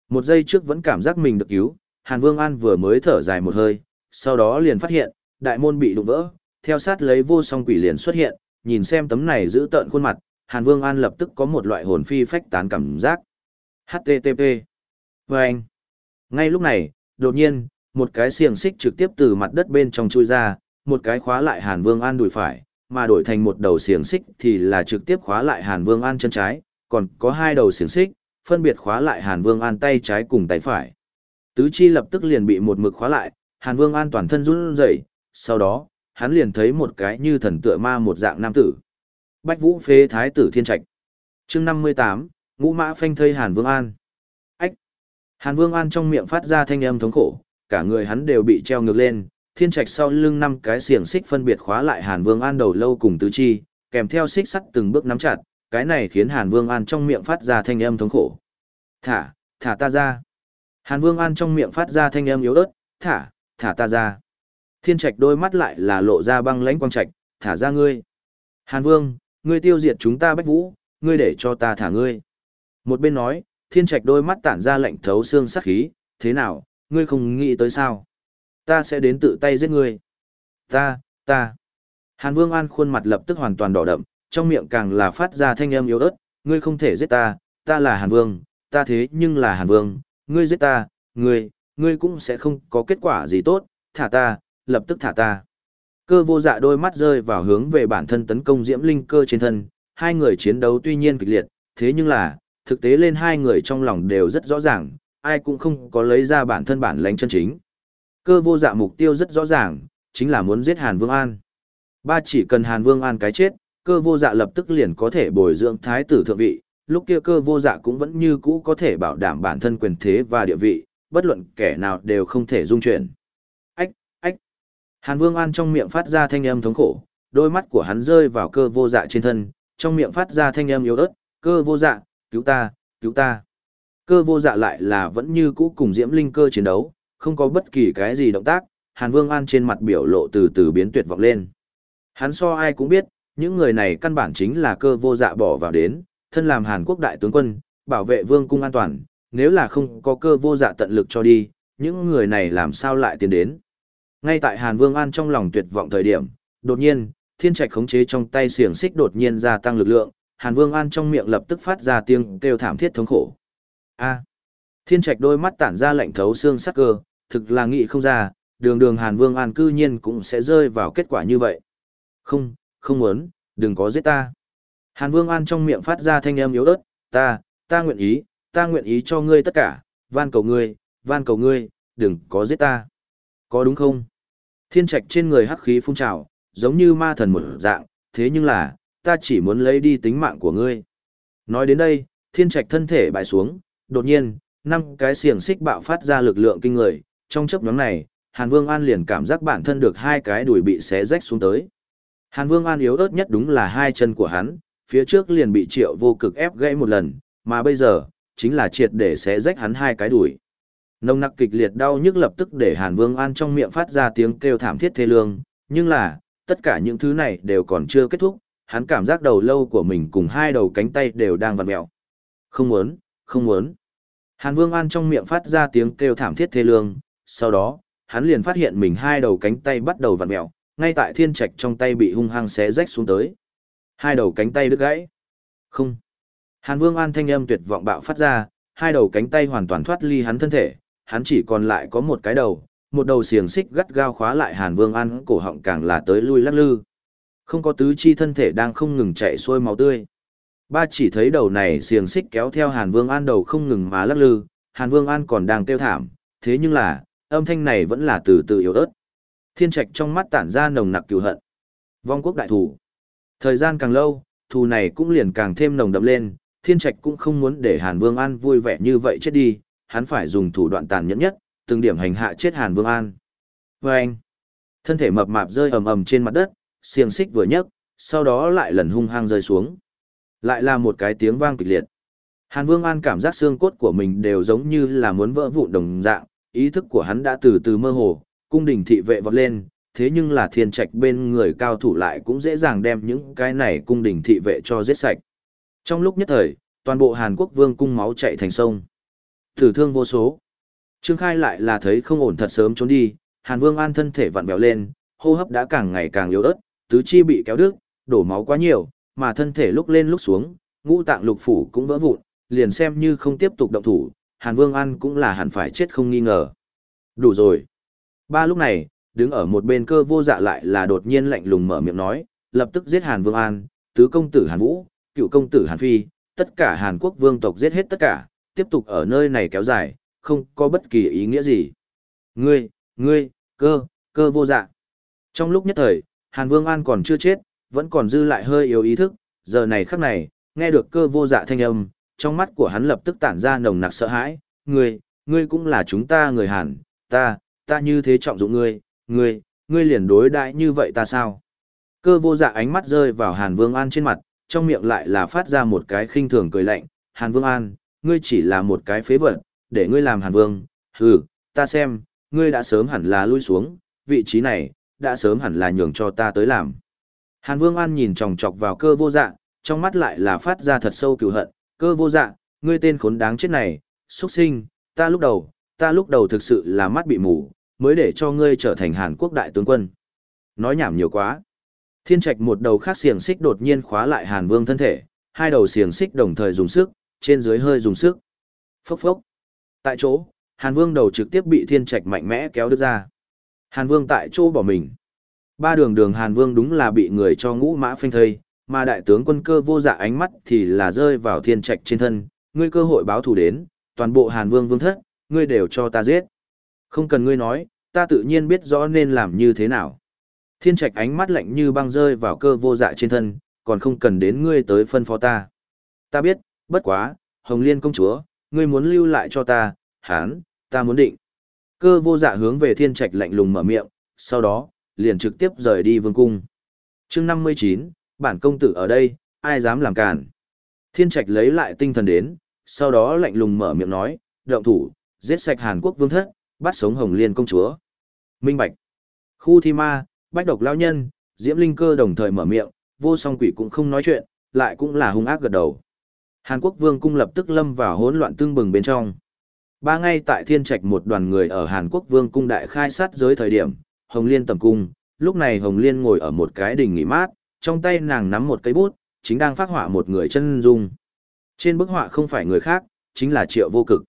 Một giây trước vẫn cảm giác mình được cứu, Hàn Vương An vừa mới thở dài một hơi, sau đó liền phát hiện, đại môn bị đụng vỡ, theo sát lấy vô song quỷ liền xuất hiện, nhìn xem tấm này giữ tợn khuôn mặt, Hàn Vương An lập tức có một loại hồn phi phách tán cảm giác. HTTP. Vâng. anh. Ngay lúc này, đột nhiên, một cái xiềng xích trực tiếp từ mặt đất bên trong chui ra, một cái khóa lại Hàn Vương An đùi phải, mà đổi thành một đầu xiềng xích thì là trực tiếp khóa lại Hàn Vương An chân trái, còn có hai đầu xiềng xích, phân biệt khóa lại Hàn Vương An tay trái cùng tay phải. Tứ chi lập tức liền bị một mực khóa lại, Hàn Vương An toàn thân run rẩy, sau đó, hắn liền thấy một cái như thần tựa ma một dạng nam tử. Bách Vũ phế thái tử thiên trạch. Chương 58, Ngũ Mã phanh thây Hàn Vương An. Ách. Hàn Vương An trong miệng phát ra thanh âm thống khổ, cả người hắn đều bị treo ngược lên, thiên trạch sau lưng năm cái xiềng xích phân biệt khóa lại Hàn Vương An đầu lâu cùng tứ chi, kèm theo xích sắt từng bước nắm chặt, cái này khiến Hàn Vương An trong miệng phát ra thanh âm thống khổ. Thả, thả ta ra. Hàn Vương An trong miệng phát ra thanh âm yếu ớt, thả, thả ta ra. Thiên trạch đôi mắt lại là lộ ra băng lãnh quang trạch, thả ra ngươi. Hàn Vương, ngươi tiêu diệt chúng ta bách vũ, ngươi để cho ta thả ngươi. Một bên nói, thiên trạch đôi mắt tản ra lạnh thấu xương sắc khí, thế nào, ngươi không nghĩ tới sao? Ta sẽ đến tự tay giết ngươi. Ta, ta. Hàn Vương An khuôn mặt lập tức hoàn toàn đỏ đậm, trong miệng càng là phát ra thanh âm yếu ớt, ngươi không thể giết ta, ta là Hàn Vương, ta thế nhưng là Hàn Vương, ngươi giết ta, ngươi, ngươi cũng sẽ không có kết quả gì tốt, thả ta, lập tức thả ta. Cơ vô dạ đôi mắt rơi vào hướng về bản thân tấn công diễm linh cơ trên thân, hai người chiến đấu tuy nhiên kịch liệt, thế nhưng là, thực tế lên hai người trong lòng đều rất rõ ràng, ai cũng không có lấy ra bản thân bản lãnh chân chính. Cơ vô dạ mục tiêu rất rõ ràng, chính là muốn giết Hàn Vương An. Ba chỉ cần Hàn Vương An cái chết, cơ vô dạ lập tức liền có thể bồi dưỡng thái tử thượng vị, lúc kia cơ vô dạ cũng vẫn như cũ có thể bảo đảm bản thân quyền thế và địa vị, bất luận kẻ nào đều không thể dung chuyển. Hàn Vương An trong miệng phát ra thanh âm thống khổ, đôi mắt của hắn rơi vào cơ vô dạ trên thân, trong miệng phát ra thanh âm yếu ớt, cơ vô dạ, cứu ta, cứu ta. Cơ vô dạ lại là vẫn như cũ cùng Diễm Linh cơ chiến đấu, không có bất kỳ cái gì động tác, Hàn Vương An trên mặt biểu lộ từ từ biến tuyệt vọng lên. Hắn so ai cũng biết, những người này căn bản chính là cơ vô dạ bỏ vào đến, thân làm Hàn Quốc đại tướng quân, bảo vệ vương cung an toàn, nếu là không có cơ vô dạ tận lực cho đi, những người này làm sao lại tiến đến. Ngay tại Hàn Vương An trong lòng tuyệt vọng thời điểm, đột nhiên, thiên trạch khống chế trong tay xiềng xích đột nhiên gia tăng lực lượng, Hàn Vương An trong miệng lập tức phát ra tiếng kêu thảm thiết thống khổ. A. Thiên trạch đôi mắt tản ra lạnh thấu xương sắc cơ, thực là nghĩ không ra, đường đường Hàn Vương An cư nhiên cũng sẽ rơi vào kết quả như vậy. Không, không muốn, đừng có giết ta. Hàn Vương An trong miệng phát ra thanh âm yếu ớt, ta, ta nguyện ý, ta nguyện ý cho ngươi tất cả, van cầu ngươi, van cầu ngươi, đừng có giết ta. Có đúng không? Thiên trạch trên người hắc khí phun trào, giống như ma thần một dạng, thế nhưng là, ta chỉ muốn lấy đi tính mạng của ngươi. Nói đến đây, thiên trạch thân thể bại xuống, đột nhiên, năm cái xiềng xích bạo phát ra lực lượng kinh người, trong chấp nhóm này, Hàn Vương An liền cảm giác bản thân được hai cái đùi bị xé rách xuống tới. Hàn Vương An yếu ớt nhất đúng là hai chân của hắn, phía trước liền bị triệu vô cực ép gãy một lần, mà bây giờ, chính là triệt để xé rách hắn hai cái đùi. Nông nặc kịch liệt đau nhức lập tức để Hàn Vương An trong miệng phát ra tiếng kêu thảm thiết thê lương, nhưng là, tất cả những thứ này đều còn chưa kết thúc, hắn cảm giác đầu lâu của mình cùng hai đầu cánh tay đều đang vặn mẹo. Không muốn, không muốn. Hàn Vương An trong miệng phát ra tiếng kêu thảm thiết thê lương, sau đó, hắn liền phát hiện mình hai đầu cánh tay bắt đầu vặn mẹo, ngay tại thiên trạch trong tay bị hung hăng xé rách xuống tới. Hai đầu cánh tay đứt gãy. Không. Hàn Vương An thanh âm tuyệt vọng bạo phát ra, hai đầu cánh tay hoàn toàn thoát ly hắn thân thể, hắn chỉ còn lại có một cái đầu, một đầu xiềng xích gắt gao khóa lại Hàn Vương An cổ họng càng là tới lui lắc lư. Không có tứ chi thân thể đang không ngừng chạy xuôi máu tươi. Ba chỉ thấy đầu này xiềng xích kéo theo Hàn Vương An đầu không ngừng mà lắc lư, Hàn Vương An còn đang kêu thảm, thế nhưng là, âm thanh này vẫn là từ từ yếu ớt. Thiên trạch trong mắt tản ra nồng nặc cừu hận. Vong quốc đại thủ. Thời gian càng lâu, thù này cũng liền càng thêm nồng đậm lên, thiên trạch cũng không muốn để Hàn Vương An vui vẻ như vậy chết đi, hắn phải dùng thủ đoạn tàn nhẫn nhất, từng điểm hành hạ chết Hàn Vương An. Và anh, thân thể mập mạp rơi ầm ầm trên mặt đất, xiềng xích vừa nhấc, sau đó lại lần hung hăng rơi xuống. Lại là một cái tiếng vang kịch liệt. Hàn Vương An cảm giác xương cốt của mình đều giống như là muốn vỡ vụn đồng dạng, ý thức của hắn đã từ từ mơ hồ, cung đình thị vệ vọt lên, thế nhưng là thiên trạch bên người cao thủ lại cũng dễ dàng đem những cái này cung đình thị vệ cho giết sạch. Trong lúc nhất thời, toàn bộ Hàn Quốc vương cung máu chạy thành sông. Tử thương vô số. Trương Khai lại là thấy không ổn thật sớm trốn đi, Hàn Vương An thân thể vặn vẹo lên, hô hấp đã càng ngày càng yếu ớt, tứ chi bị kéo đứt, đổ máu quá nhiều, mà thân thể lúc lên lúc xuống, ngũ tạng lục phủ cũng vỡ vụn, liền xem như không tiếp tục động thủ, Hàn Vương An cũng là hẳn phải chết không nghi ngờ. Đủ rồi. Ba lúc này, đứng ở một bên cơ vô dạ lại là đột nhiên lạnh lùng mở miệng nói, lập tức giết Hàn Vương An, tứ công tử Hàn Vũ, cựu công tử Hàn Phi, tất cả Hàn Quốc vương tộc giết hết tất cả, tiếp tục ở nơi này kéo dài, không có bất kỳ ý nghĩa gì. Ngươi, ngươi, cơ, cơ vô dạ. Trong lúc nhất thời, Hàn Vương An còn chưa chết, vẫn còn dư lại hơi yếu ý thức, giờ này khắc này, nghe được cơ vô dạ thanh âm, trong mắt của hắn lập tức tản ra nồng nặc sợ hãi, ngươi, ngươi cũng là chúng ta người Hàn, ta, ta như thế trọng dụng ngươi, ngươi, ngươi liền đối đãi như vậy ta sao? Cơ vô dạ ánh mắt rơi vào Hàn Vương An trên mặt, trong miệng lại là phát ra một cái khinh thường cười lạnh, Hàn Vương An, ngươi chỉ là một cái phế vật, để ngươi làm Hàn Vương, hừ, ta xem, ngươi đã sớm hẳn là lui xuống, vị trí này, đã sớm hẳn là nhường cho ta tới làm. Hàn Vương An nhìn chòng chọc vào cơ vô dạ, trong mắt lại là phát ra thật sâu cựu hận, cơ vô dạ, ngươi tên khốn đáng chết này, xuất sinh, ta lúc đầu, ta lúc đầu thực sự là mắt bị mù, mới để cho ngươi trở thành Hàn Quốc đại tướng quân. Nói nhảm nhiều quá. Thiên trạch một đầu khác xiềng xích đột nhiên khóa lại Hàn Vương thân thể, hai đầu xiềng xích đồng thời dùng sức, trên dưới hơi dùng sức. Phốc phốc. Tại chỗ, Hàn Vương đầu trực tiếp bị thiên trạch mạnh mẽ kéo đứt ra. Hàn Vương tại chỗ bỏ mình. Ba đường đường Hàn Vương đúng là bị người cho ngũ mã phanh thây, mà đại tướng quân cơ vô dạ ánh mắt thì là rơi vào thiên trạch trên thân, ngươi cơ hội báo thù đến, toàn bộ Hàn Vương vương thất, ngươi đều cho ta giết. Không cần ngươi nói, ta tự nhiên biết rõ nên làm như thế nào. Thiên trạch ánh mắt lạnh như băng rơi vào cơ vô dạ trên thân, còn không cần đến ngươi tới phân phó ta. Ta biết, bất quá, Hồng Liên công chúa, ngươi muốn lưu lại cho ta, hán, ta muốn định. Cơ vô dạ hướng về thiên trạch lạnh lùng mở miệng, sau đó, liền trực tiếp rời đi vương cung. chương 59, bản công tử ở đây, ai dám làm cản. Thiên trạch lấy lại tinh thần đến, sau đó lạnh lùng mở miệng nói, động thủ, giết sạch Hàn Quốc vương thất, bắt sống Hồng Liên công chúa. Minh Bạch. Khu thi ma, bách độc lao nhân, diễm linh cơ đồng thời mở miệng, vô song quỷ cũng không nói chuyện, lại cũng là hung ác gật đầu. Hàn Quốc vương cung lập tức lâm vào hỗn loạn tương bừng bên trong. Ba ngày tại thiên trạch một đoàn người ở Hàn Quốc vương cung đại khai sát giới thời điểm, Hồng Liên tầm cung, lúc này Hồng Liên ngồi ở một cái đỉnh nghỉ mát, trong tay nàng nắm một cây bút, chính đang phát họa một người chân dung. Trên bức họa không phải người khác, chính là Triệu Vô Cực.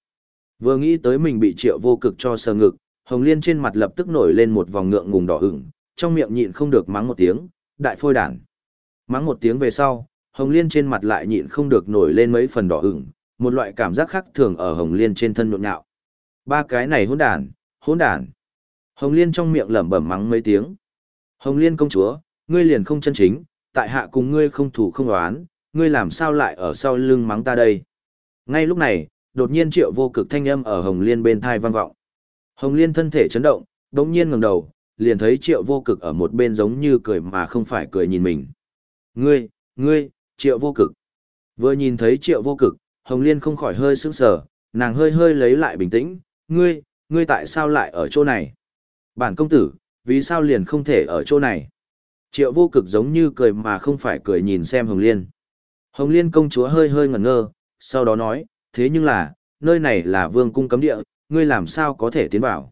Vừa nghĩ tới mình bị Triệu Vô Cực cho sờ ngực, Hồng Liên trên mặt lập tức nổi lên một vòng ngượng ngùng đỏ ửng, trong miệng nhịn không được mắng một tiếng, đại phôi đản. Mắng một tiếng về sau, Hồng Liên trên mặt lại nhịn không được nổi lên mấy phần đỏ ửng, một loại cảm giác khác thường ở Hồng Liên trên thân nhộn nhạo. Ba cái này hỗn đản, hỗn đản. Hồng Liên trong miệng lẩm bẩm mắng mấy tiếng. Hồng Liên công chúa, ngươi liền không chân chính, tại hạ cùng ngươi không thủ không đoán, ngươi làm sao lại ở sau lưng mắng ta đây. Ngay lúc này, đột nhiên triệu vô cực thanh âm ở Hồng Liên bên thai vang vọng. Hồng Liên thân thể chấn động, đống nhiên ngẩng đầu, liền thấy triệu vô cực ở một bên giống như cười mà không phải cười nhìn mình. Ngươi, ngươi, triệu vô cực. Vừa nhìn thấy triệu vô cực, Hồng Liên không khỏi hơi sững sờ, nàng hơi hơi lấy lại bình tĩnh, ngươi, ngươi tại sao lại ở chỗ này? Bản công tử, vì sao liền không thể ở chỗ này? Triệu vô cực giống như cười mà không phải cười nhìn xem Hồng Liên. Hồng Liên công chúa hơi hơi ngẩn ngơ, sau đó nói, thế nhưng là, nơi này là vương cung cấm địa, ngươi làm sao có thể tiến vào?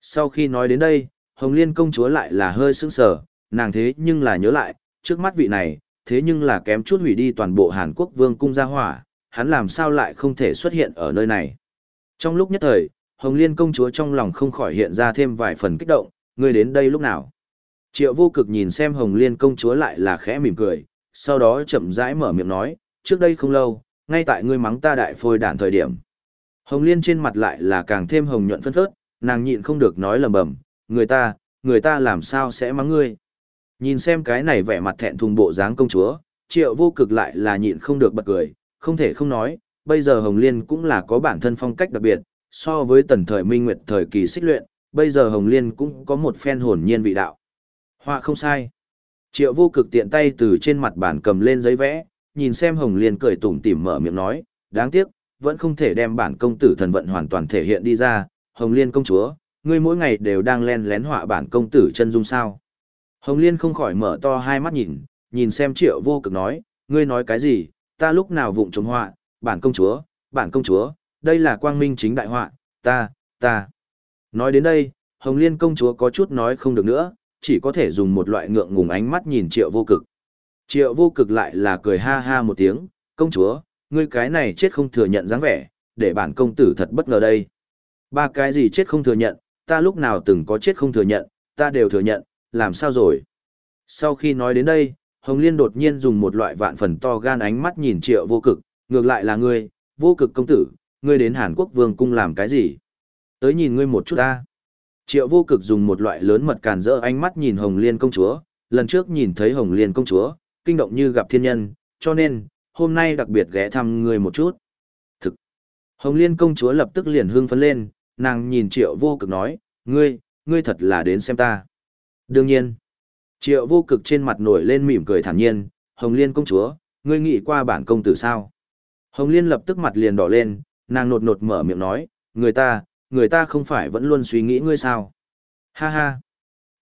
Sau khi nói đến đây, Hồng Liên công chúa lại là hơi sững sờ, nàng thế nhưng là nhớ lại, trước mắt vị này, thế nhưng là kém chút hủy đi toàn bộ Hàn Quốc vương cung gia hỏa, hắn làm sao lại không thể xuất hiện ở nơi này. Trong lúc nhất thời, Hồng Liên công chúa trong lòng không khỏi hiện ra thêm vài phần kích động, ngươi đến đây lúc nào. Triệu vô cực nhìn xem Hồng Liên công chúa lại là khẽ mỉm cười, sau đó chậm rãi mở miệng nói, trước đây không lâu, ngay tại ngươi mắng ta đại phôi đản thời điểm. Hồng Liên trên mặt lại là càng thêm hồng nhuận phân phớt, nàng nhịn không được nói lầm bầm, người ta, người ta làm sao sẽ mắng ngươi. Nhìn xem cái này vẻ mặt thẹn thùng bộ dáng công chúa, triệu vô cực lại là nhịn không được bật cười, không thể không nói, bây giờ Hồng Liên cũng là có bản thân phong cách đặc biệt, so với tần thời minh nguyệt thời kỳ xích luyện, bây giờ Hồng Liên cũng có một phen hồn nhiên vị đạo. Họa không sai. Triệu vô cực tiện tay từ trên mặt bản cầm lên giấy vẽ, nhìn xem Hồng Liên cười tủm tỉm mở miệng nói, đáng tiếc, vẫn không thể đem bản công tử thần vận hoàn toàn thể hiện đi ra, Hồng Liên công chúa, ngươi mỗi ngày đều đang len lén họa bản công tử chân dung sao. Hồng Liên không khỏi mở to hai mắt nhìn, nhìn xem triệu vô cực nói, ngươi nói cái gì, ta lúc nào vụng trống họa, bản công chúa, bản công chúa, đây là quang minh chính đại họa, ta, ta. Nói đến đây, Hồng Liên công chúa có chút nói không được nữa, chỉ có thể dùng một loại ngượng ngùng ánh mắt nhìn triệu vô cực. Triệu vô cực lại là cười ha ha một tiếng, công chúa, ngươi cái này chết không thừa nhận dáng vẻ, để bản công tử thật bất ngờ đây. Ba cái gì chết không thừa nhận, ta lúc nào từng có chết không thừa nhận, ta đều thừa nhận, làm sao rồi? Sau khi nói đến đây, Hồng Liên đột nhiên dùng một loại vạn phần to gan ánh mắt nhìn triệu vô cực, ngược lại là ngươi, vô cực công tử, ngươi đến Hàn Quốc vương cung làm cái gì? Tới nhìn ngươi một chút ta. Triệu vô cực dùng một loại lớn mật càn rỡ ánh mắt nhìn Hồng Liên công chúa, lần trước nhìn thấy Hồng Liên công chúa, kinh động như gặp thiên nhân, cho nên, hôm nay đặc biệt ghé thăm ngươi một chút. Thực. Hồng Liên công chúa lập tức liền hương phấn lên, nàng nhìn triệu vô cực nói, ngươi, ngươi thật là đến xem ta. Đương nhiên. Triệu vô cực trên mặt nổi lên mỉm cười thản nhiên, Hồng Liên công chúa, ngươi nghĩ qua bản công tử sao? Hồng Liên lập tức mặt liền đỏ lên, nàng nột nột mở miệng nói, người ta, người ta không phải vẫn luôn suy nghĩ ngươi sao? Ha ha!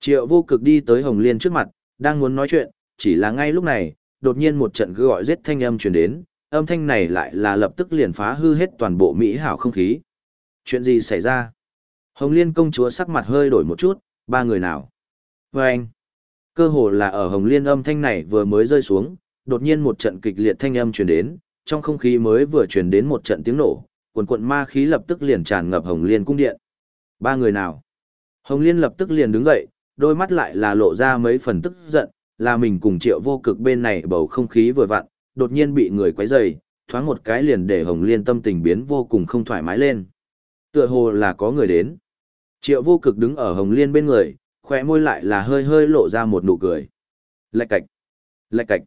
Triệu vô cực đi tới Hồng Liên trước mặt, đang muốn nói chuyện, chỉ là ngay lúc này, đột nhiên một trận cứ gọi giết thanh âm truyền đến, âm thanh này lại là lập tức liền phá hư hết toàn bộ mỹ hảo không khí. Chuyện gì xảy ra? Hồng Liên công chúa sắc mặt hơi đổi một chút, ba người nào? Và anh, cơ hồ là ở Hồng Liên âm thanh này vừa mới rơi xuống, đột nhiên một trận kịch liệt thanh âm truyền đến, trong không khí mới vừa truyền đến một trận tiếng nổ, quần quận ma khí lập tức liền tràn ngập Hồng Liên cung điện. Ba người nào? Hồng Liên lập tức liền đứng dậy, đôi mắt lại là lộ ra mấy phần tức giận, là mình cùng triệu vô cực bên này bầu không khí vừa vặn, đột nhiên bị người quấy rầy, thoáng một cái liền để Hồng Liên tâm tình biến vô cùng không thoải mái lên. Tựa hồ là có người đến. Triệu vô cực đứng ở Hồng Liên bên người, khóe môi lại là hơi hơi lộ ra một nụ cười. Lạch cạch, lạch cạch.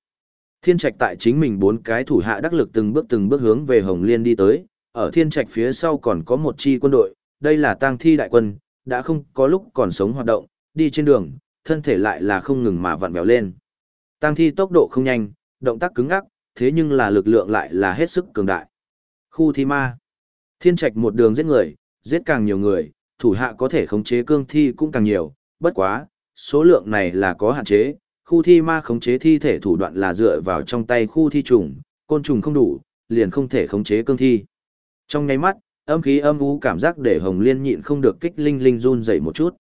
Thiên trạch tại chính mình bốn cái thủ hạ đắc lực từng bước từng bước hướng về Hồng Liên đi tới, ở thiên trạch phía sau còn có một chi quân đội, đây là tang thi đại quân, đã không có lúc còn sống hoạt động, đi trên đường, thân thể lại là không ngừng mà vặn vẹo lên. Tang thi tốc độ không nhanh, động tác cứng ngắc, thế nhưng là lực lượng lại là hết sức cường đại. Khu thi ma. Thiên trạch một đường giết người, giết càng nhiều người, thủ hạ có thể khống chế cương thi cũng càng nhiều, bất quá, số lượng này là có hạn chế, khu thi ma khống chế thi thể thủ đoạn là dựa vào trong tay khu thi trùng, côn trùng không đủ, liền không thể khống chế cương thi. Trong nháy mắt, âm khí âm u cảm giác để Hồng Liên nhịn không được kích linh linh run dậy một chút.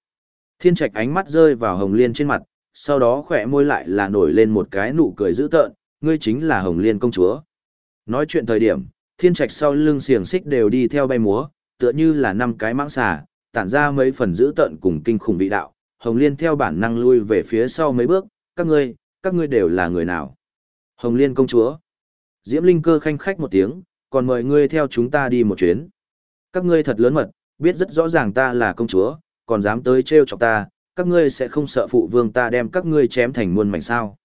Thiên Trạch ánh mắt rơi vào Hồng Liên trên mặt, sau đó khỏe môi lại là nổi lên một cái nụ cười dữ tợn, ngươi chính là Hồng Liên công chúa. Nói chuyện thời điểm, Thiên Trạch sau lưng xiềng xích đều đi theo bay múa, tựa như là năm cái mãng xà, tản ra mấy phần dữ tợn cùng kinh khủng vị đạo. Hồng Liên theo bản năng lui về phía sau mấy bước, các ngươi, các ngươi đều là người nào? Hồng Liên công chúa. Diễm Linh cơ khanh khách một tiếng, còn mời ngươi theo chúng ta đi một chuyến. Các ngươi thật lớn mật, biết rất rõ ràng ta là công chúa, còn dám tới trêu chọc ta, các ngươi sẽ không sợ phụ vương ta đem các ngươi chém thành muôn mảnh sao.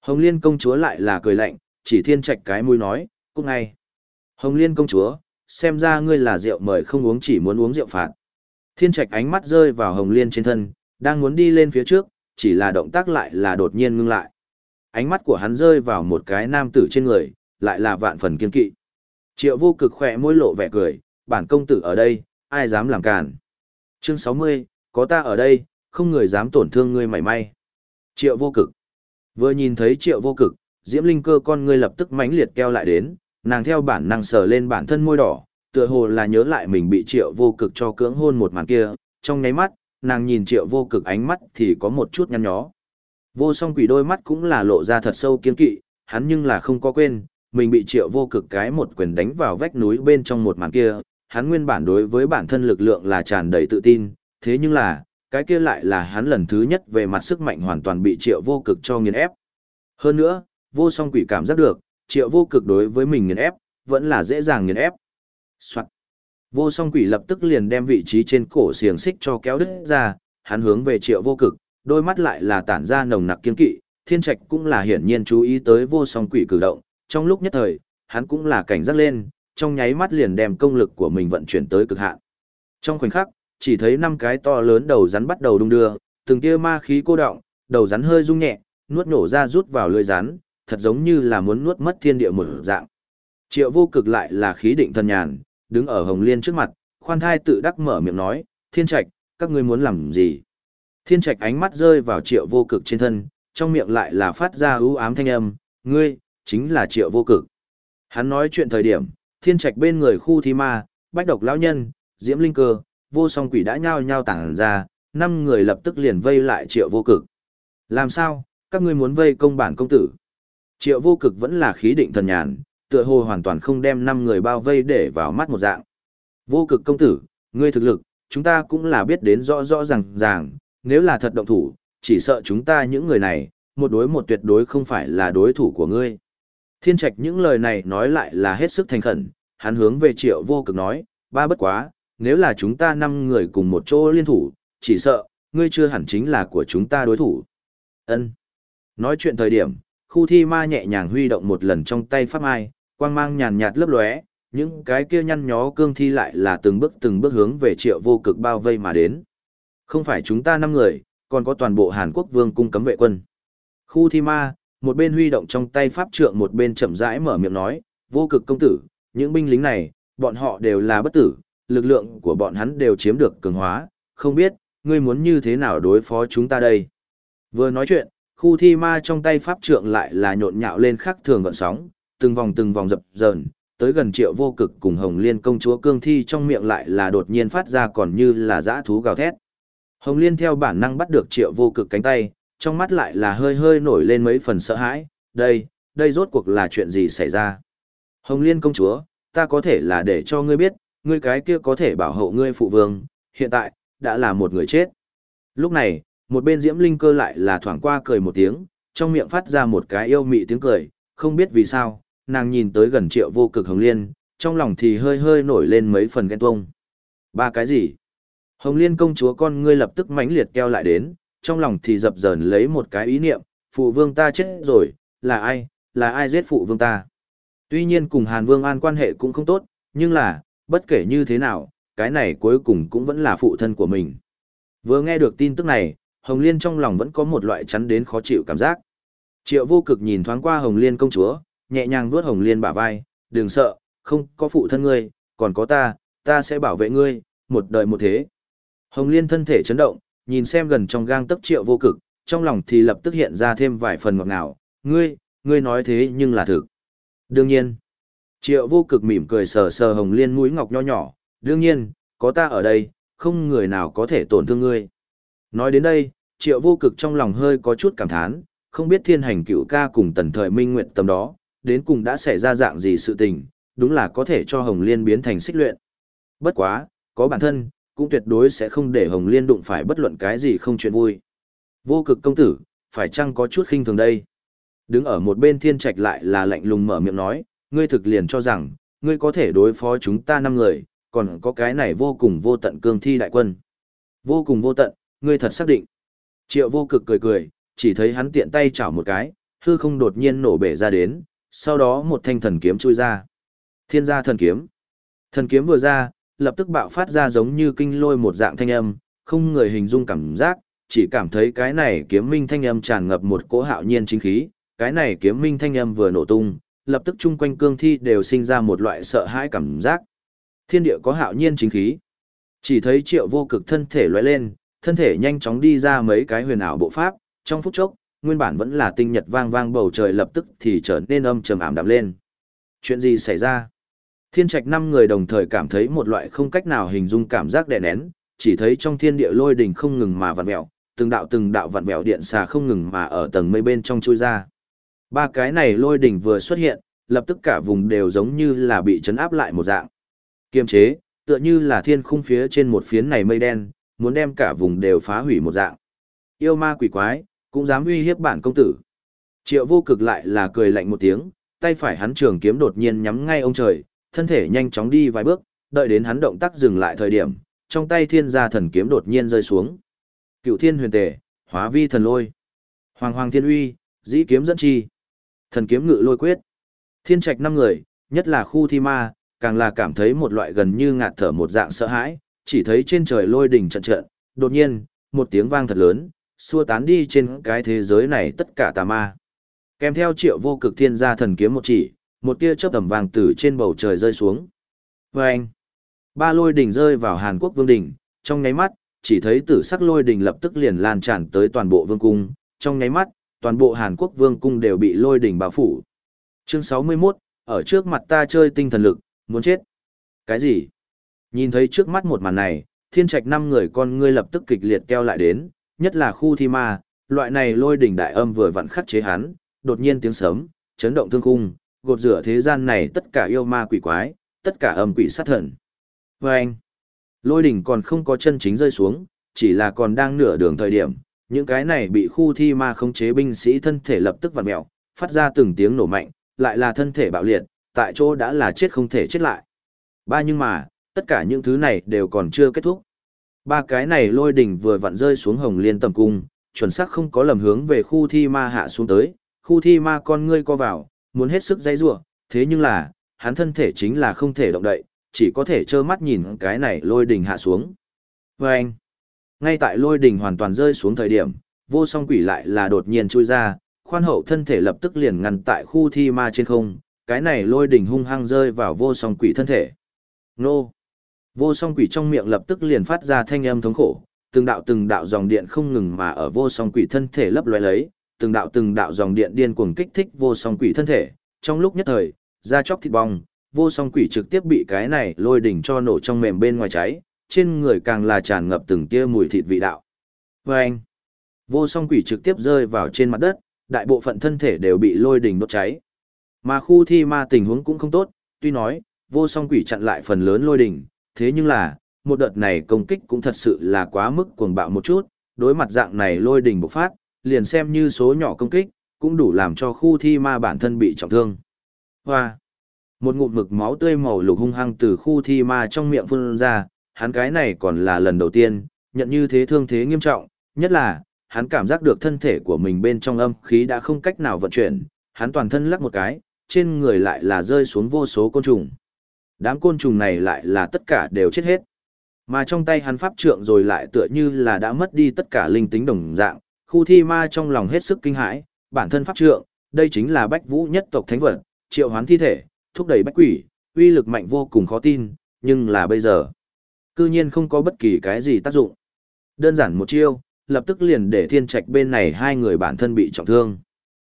Hồng Liên công chúa lại là cười lạnh, chỉ thiên trạch cái mũi nói, cũng ngay. Hồng Liên công chúa, xem ra ngươi là rượu mời không uống chỉ muốn uống rượu phạt. Thiên trạch ánh mắt rơi vào Hồng Liên trên thân, đang muốn đi lên phía trước, chỉ là động tác lại là đột nhiên ngưng lại. Ánh mắt của hắn rơi vào một cái nam tử trên người, lại là vạn phần kiên kỵ. Triệu vô cực khỏe môi lộ vẻ cười, bản công tử ở đây, ai dám làm cản. Chương 60, có ta ở đây, không người dám tổn thương ngươi mảy may. Triệu vô cực. Vừa nhìn thấy triệu vô cực, diễm linh cơ con ngươi lập tức mãnh liệt keo lại đến, nàng theo bản năng sờ lên bản thân môi đỏ, tựa hồ là nhớ lại mình bị triệu vô cực cho cưỡng hôn một màn kia, trong nháy mắt, nàng nhìn triệu vô cực ánh mắt thì có một chút nhăn nhó. Vô song quỷ đôi mắt cũng là lộ ra thật sâu kiên kỵ, hắn nhưng là không có quên, mình bị triệu vô cực cái một quyền đánh vào vách núi bên trong một màn kia, hắn nguyên bản đối với bản thân lực lượng là tràn đầy tự tin, thế nhưng là, cái kia lại là hắn lần thứ nhất về mặt sức mạnh hoàn toàn bị triệu vô cực cho nghiền ép. Hơn nữa, vô song quỷ cảm giác được, triệu vô cực đối với mình nghiền ép, vẫn là dễ dàng nghiền ép. Soạn. Vô song quỷ lập tức liền đem vị trí trên cổ xiềng xích cho kéo đứt ra, hắn hướng về triệu vô cực, đôi mắt lại là tản ra nồng nặc kiên kỵ, thiên trạch cũng là hiển nhiên chú ý tới vô song quỷ cử động, trong lúc nhất thời, hắn cũng là cảnh giác lên, trong nháy mắt liền đem công lực của mình vận chuyển tới cực hạn. Trong khoảnh khắc, chỉ thấy năm cái to lớn đầu rắn bắt đầu đung đưa, từng tia ma khí cô động, đầu rắn hơi rung nhẹ, nuốt nổ ra rút vào lưỡi rắn, thật giống như là muốn nuốt mất thiên địa một dạng. Triệu vô cực lại là khí định thần nhàn, đứng ở Hồng Liên trước mặt, khoan thai tự đắc mở miệng nói, thiên trạch, các ngươi muốn làm gì? Thiên trạch ánh mắt rơi vào triệu vô cực trên thân, trong miệng lại là phát ra ưu ám thanh âm, ngươi, chính là triệu vô cực. Hắn nói chuyện thời điểm, thiên trạch bên người khu thi ma, bách độc lão nhân, diễm linh cơ, vô song quỷ đã nhao nhao tản ra, năm người lập tức liền vây lại triệu vô cực. Làm sao, các ngươi muốn vây công bản công tử? Triệu vô cực vẫn là khí định thần nhàn, tựa hồ hoàn toàn không đem năm người bao vây để vào mắt một dạng. Vô cực công tử, ngươi thực lực, chúng ta cũng là biết đến rõ rõ ràng ràng, nếu là thật động thủ, chỉ sợ chúng ta những người này, một đối một tuyệt đối không phải là đối thủ của ngươi. Thiên trạch những lời này nói lại là hết sức thành khẩn, hắn hướng về triệu vô cực nói, ba bất quá, nếu là chúng ta năm người cùng một chỗ liên thủ, chỉ sợ, ngươi chưa hẳn chính là của chúng ta đối thủ. Ân. Nói chuyện thời điểm, khu thi ma nhẹ nhàng huy động một lần trong tay pháp ai quang mang nhàn nhạt lấp lóe, những cái kia nhăn nhó cương thi lại là từng bước từng bước hướng về triệu vô cực bao vây mà đến. Không phải chúng ta năm người, còn có toàn bộ Hàn Quốc vương cung cấm vệ quân. Khu thi ma, một bên huy động trong tay pháp trượng một bên chậm rãi mở miệng nói, vô cực công tử, những binh lính này, bọn họ đều là bất tử, lực lượng của bọn hắn đều chiếm được cường hóa, không biết, ngươi muốn như thế nào đối phó chúng ta đây. Vừa nói chuyện, khu thi ma trong tay pháp trượng lại là nhộn nhạo lên khắc thường gọn sóng, từng vòng từng vòng dập dờn, tới gần triệu vô cực cùng hồng liên công chúa cương thi trong miệng lại là đột nhiên phát ra còn như là dã thú gào thét. Hồng liên theo bản năng bắt được triệu vô cực cánh tay, trong mắt lại là hơi hơi nổi lên mấy phần sợ hãi, đây, đây rốt cuộc là chuyện gì xảy ra. Hồng liên công chúa, ta có thể là để cho ngươi biết, ngươi cái kia có thể bảo hộ ngươi phụ vương, hiện tại, đã là một người chết. Lúc này, một bên diễm linh cơ lại là thoảng qua cười một tiếng, trong miệng phát ra một cái yêu mị tiếng cười, không biết vì sao, nàng nhìn tới gần triệu vô cực hồng liên, trong lòng thì hơi hơi nổi lên mấy phần ghen tuông. Ba cái gì? Hồng liên công chúa con ngươi lập tức mãnh liệt keo lại đến, trong lòng thì dập dờn lấy một cái ý niệm, phụ vương ta chết rồi, là ai, là ai giết phụ vương ta. Tuy nhiên cùng Hàn Vương An quan hệ cũng không tốt, nhưng là, bất kể như thế nào, cái này cuối cùng cũng vẫn là phụ thân của mình. Vừa nghe được tin tức này, Hồng Liên trong lòng vẫn có một loại chắn đến khó chịu cảm giác. Triệu vô cực nhìn thoáng qua Hồng Liên công chúa, nhẹ nhàng vuốt Hồng Liên bả vai, đừng sợ, không có phụ thân ngươi, còn có ta, ta sẽ bảo vệ ngươi, một đời một thế. Hồng Liên thân thể chấn động, nhìn xem gần trong gang tấc triệu vô cực, trong lòng thì lập tức hiện ra thêm vài phần ngọt ngào, ngươi, ngươi nói thế nhưng là thực. Đương nhiên, triệu vô cực mỉm cười sờ sờ Hồng Liên mũi ngọc nho nhỏ, đương nhiên, có ta ở đây, không người nào có thể tổn thương ngươi. Nói đến đây, triệu vô cực trong lòng hơi có chút cảm thán, không biết thiên hành cựu ca cùng tần thời minh nguyện tâm đó, đến cùng đã xảy ra dạng gì sự tình, đúng là có thể cho Hồng Liên biến thành xích luyện. Bất quá, có bản thân, cũng tuyệt đối sẽ không để Hồng Liên đụng phải bất luận cái gì không chuyện vui. Vô cực công tử, phải chăng có chút khinh thường đây? Đứng ở một bên thiên trạch lại là lạnh lùng mở miệng nói, ngươi thực liền cho rằng, ngươi có thể đối phó chúng ta năm người, còn có cái này vô cùng vô tận cương thi đại quân. Vô cùng vô tận, ngươi thật xác định. Triệu vô cực cười cười, chỉ thấy hắn tiện tay chảo một cái, hư không đột nhiên nổ bể ra đến, sau đó một thanh thần kiếm chui ra. Thiên gia thần kiếm. Thần kiếm vừa ra, lập tức bạo phát ra giống như kinh lôi một dạng thanh âm, không người hình dung cảm giác, chỉ cảm thấy cái này kiếm minh thanh âm tràn ngập một cỗ hạo nhiên chính khí, cái này kiếm minh thanh âm vừa nổ tung, lập tức chung quanh cương thi đều sinh ra một loại sợ hãi cảm giác. Thiên địa có hạo nhiên chính khí. Chỉ thấy triệu vô cực thân thể lóe lên, thân thể nhanh chóng đi ra mấy cái huyền ảo bộ pháp, trong phút chốc, nguyên bản vẫn là tinh nhật vang vang bầu trời lập tức thì trở nên âm trầm ảm đạm lên. Chuyện gì xảy ra? Thiên trạch năm người đồng thời cảm thấy một loại không cách nào hình dung cảm giác đè nén, chỉ thấy trong thiên địa lôi đỉnh không ngừng mà vặn vẹo, từng đạo từng đạo vặn vẹo điện xà không ngừng mà ở tầng mây bên trong chui ra. Ba cái này lôi đỉnh vừa xuất hiện, lập tức cả vùng đều giống như là bị chấn áp lại một dạng. Kiềm chế, tựa như là thiên khung phía trên một phiến này mây đen, muốn đem cả vùng đều phá hủy một dạng. Yêu ma quỷ quái, cũng dám uy hiếp bản công tử. Triệu vô cực lại là cười lạnh một tiếng, tay phải hắn trường kiếm đột nhiên nhắm ngay ông trời, thân thể nhanh chóng đi vài bước, đợi đến hắn động tác dừng lại thời điểm, trong tay thiên gia thần kiếm đột nhiên rơi xuống. Cựu thiên huyền tề, hóa vi thần lôi. Hoàng hoàng thiên uy, dĩ kiếm dẫn chi. Thần kiếm ngự lôi quyết. Thiên trạch năm người, nhất là khu thi ma, càng là cảm thấy một loại gần như ngạt thở một dạng sợ hãi, chỉ thấy trên trời lôi đỉnh trận trận, đột nhiên, một tiếng vang thật lớn, xua tán đi trên cái thế giới này tất cả tà ma. Kèm theo triệu vô cực thiên gia thần kiếm một chỉ, một tia chớp tầm vàng từ trên bầu trời rơi xuống. Vâng! Ba lôi đỉnh rơi vào Hàn Quốc vương đỉnh, trong nháy mắt, chỉ thấy tử sắc lôi đỉnh lập tức liền lan tràn tới toàn bộ vương cung, trong nháy mắt, toàn bộ Hàn Quốc vương cung đều bị lôi đỉnh bao phủ. Chương 61, ở trước mặt ta chơi tinh thần lực, muốn chết. Cái gì? Nhìn thấy trước mắt một màn này, thiên trạch năm người con ngươi lập tức kịch liệt keo lại đến, nhất là khu thi ma, loại này lôi đỉnh đại âm vừa vặn khắc chế hắn, đột nhiên tiếng sấm, chấn động thương khung, gột rửa thế gian này tất cả yêu ma quỷ quái, tất cả âm quỷ sát thần. Và anh, Lôi đỉnh còn không có chân chính rơi xuống, chỉ là còn đang nửa đường thời điểm, những cái này bị khu thi ma khống chế binh sĩ thân thể lập tức vặn mèo, phát ra từng tiếng nổ mạnh, lại là thân thể bạo liệt, tại chỗ đã là chết không thể chết lại. Ba nhưng mà, tất cả những thứ này đều còn chưa kết thúc. Ba cái này lôi đỉnh vừa vặn rơi xuống hồng liên tầm cung, chuẩn xác không có lầm hướng về khu thi ma hạ xuống tới, khu thi ma con ngươi co vào, muốn hết sức dây rủa, thế nhưng là, hắn thân thể chính là không thể động đậy, chỉ có thể trơ mắt nhìn cái này lôi đỉnh hạ xuống. Và anh, ngay tại lôi đỉnh hoàn toàn rơi xuống thời điểm, vô song quỷ lại là đột nhiên chui ra, khoan hậu thân thể lập tức liền ngăn tại khu thi ma trên không, cái này lôi đỉnh hung hăng rơi vào vô song quỷ thân thể. Nô! Vô song quỷ trong miệng lập tức liền phát ra thanh âm thống khổ, từng đạo từng đạo dòng điện không ngừng mà ở vô song quỷ thân thể lấp loé lấy, từng đạo từng đạo dòng điện điên cuồng kích thích vô song quỷ thân thể, trong lúc nhất thời, da chóc thịt bong, vô song quỷ trực tiếp bị cái này lôi đỉnh cho nổ trong mềm bên ngoài cháy, trên người càng là tràn ngập từng tia mùi thịt vị đạo. Và anh, vô song quỷ trực tiếp rơi vào trên mặt đất, đại bộ phận thân thể đều bị lôi đỉnh đốt cháy. Mà khu thi ma tình huống cũng không tốt, tuy nói, vô song quỷ chặn lại phần lớn lôi đỉnh, thế nhưng là, một đợt này công kích cũng thật sự là quá mức cuồng bạo một chút, đối mặt dạng này lôi đỉnh bộc phát, liền xem như số nhỏ công kích, cũng đủ làm cho khu thi ma bản thân bị trọng thương. Hoa! Một ngụm mực máu tươi màu lục hung hăng từ khu thi ma trong miệng phun ra, hắn cái này còn là lần đầu tiên, nhận như thế thương thế nghiêm trọng, nhất là, hắn cảm giác được thân thể của mình bên trong âm khí đã không cách nào vận chuyển, hắn toàn thân lắc một cái, trên người lại là rơi xuống vô số côn trùng. Đám côn trùng này lại là tất cả đều chết hết. Mà trong tay hắn pháp trượng rồi lại tựa như là đã mất đi tất cả linh tính đồng dạng, khu thi ma trong lòng hết sức kinh hãi, bản thân pháp trượng, đây chính là bách vũ nhất tộc thánh vật, triệu hoán thi thể, thúc đẩy bách quỷ, uy lực mạnh vô cùng khó tin, nhưng là bây giờ, cư nhiên không có bất kỳ cái gì tác dụng. Đơn giản một chiêu, lập tức liền để thiên trạch bên này hai người bản thân bị trọng thương.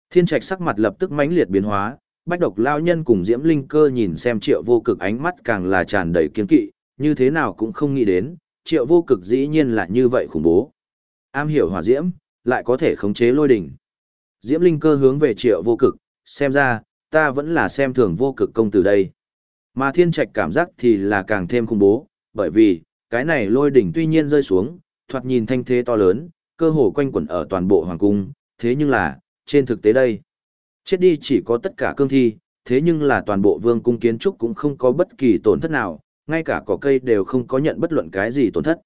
Thiên trạch sắc mặt lập tức mãnh liệt biến hóa, bách độc lao nhân cùng diễm linh cơ nhìn xem triệu vô cực ánh mắt càng là tràn đầy kiên kỵ, như thế nào cũng không nghĩ đến, triệu vô cực dĩ nhiên là như vậy khủng bố. Am hiểu hỏa diễm, lại có thể khống chế lôi đỉnh. Diễm linh cơ hướng về triệu vô cực, xem ra, ta vẫn là xem thường vô cực công từ đây. Mà thiên trạch cảm giác thì là càng thêm khủng bố, bởi vì, cái này lôi đỉnh tuy nhiên rơi xuống, thoạt nhìn thanh thế to lớn, cơ hồ quanh quẩn ở toàn bộ hoàng cung, thế nhưng là, trên thực tế đây, chết đi chỉ có tất cả cương thi, thế nhưng là toàn bộ vương cung kiến trúc cũng không có bất kỳ tổn thất nào, ngay cả cỏ cây đều không có nhận bất luận cái gì tổn thất.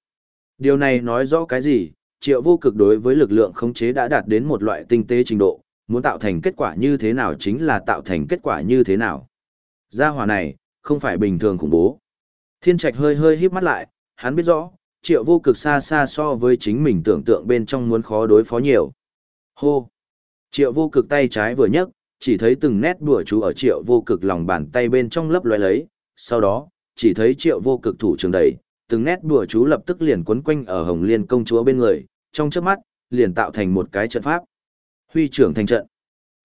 Điều này nói rõ cái gì, triệu vô cực đối với lực lượng khống chế đã đạt đến một loại tinh tế trình độ, muốn tạo thành kết quả như thế nào chính là tạo thành kết quả như thế nào. Gia hỏa này, không phải bình thường khủng bố. Thiên trạch hơi hơi híp mắt lại, hắn biết rõ, triệu vô cực xa xa so với chính mình tưởng tượng bên trong muốn khó đối phó nhiều. Hô! Triệu vô cực tay trái vừa nhấc, chỉ thấy từng nét đùa chú ở triệu vô cực lòng bàn tay bên trong lấp loé lấy, sau đó, chỉ thấy triệu vô cực thủ trường đẩy, từng nét đùa chú lập tức liền quấn quanh ở hồng liên công chúa bên người, trong chớp mắt, liền tạo thành một cái trận pháp. Huy trưởng thành trận.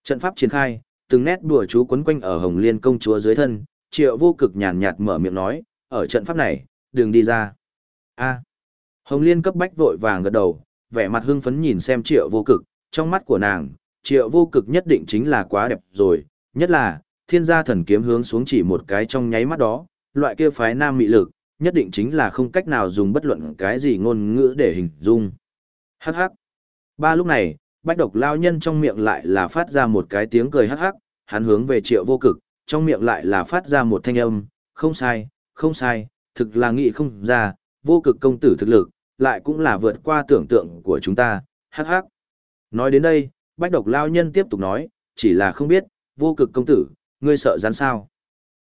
Trận pháp triển khai, từng nét đùa chú quấn quanh ở hồng liên công chúa dưới thân, triệu vô cực nhàn nhạt mở miệng nói, ở trận pháp này, đừng đi ra. a Hồng liên cấp bách vội vàng gật đầu, vẻ mặt hưng phấn nhìn xem triệu vô cực, trong mắt của nàng, triệu vô cực nhất định chính là quá đẹp rồi, nhất là, thiên gia thần kiếm hướng xuống chỉ một cái trong nháy mắt đó, loại kia phái nam mị lực, nhất định chính là không cách nào dùng bất luận cái gì ngôn ngữ để hình dung. Hắc hắc. Ba lúc này, bách độc lao nhân trong miệng lại là phát ra một cái tiếng cười hắc hắc, hắn hướng về triệu vô cực, trong miệng lại là phát ra một thanh âm, không sai, không sai, thực là nghĩ không ra, vô cực công tử thực lực, lại cũng là vượt qua tưởng tượng của chúng ta, hắc hắc. Nói đến đây, bách độc lao nhân tiếp tục nói, chỉ là không biết, vô cực công tử, ngươi sợ rắn sao.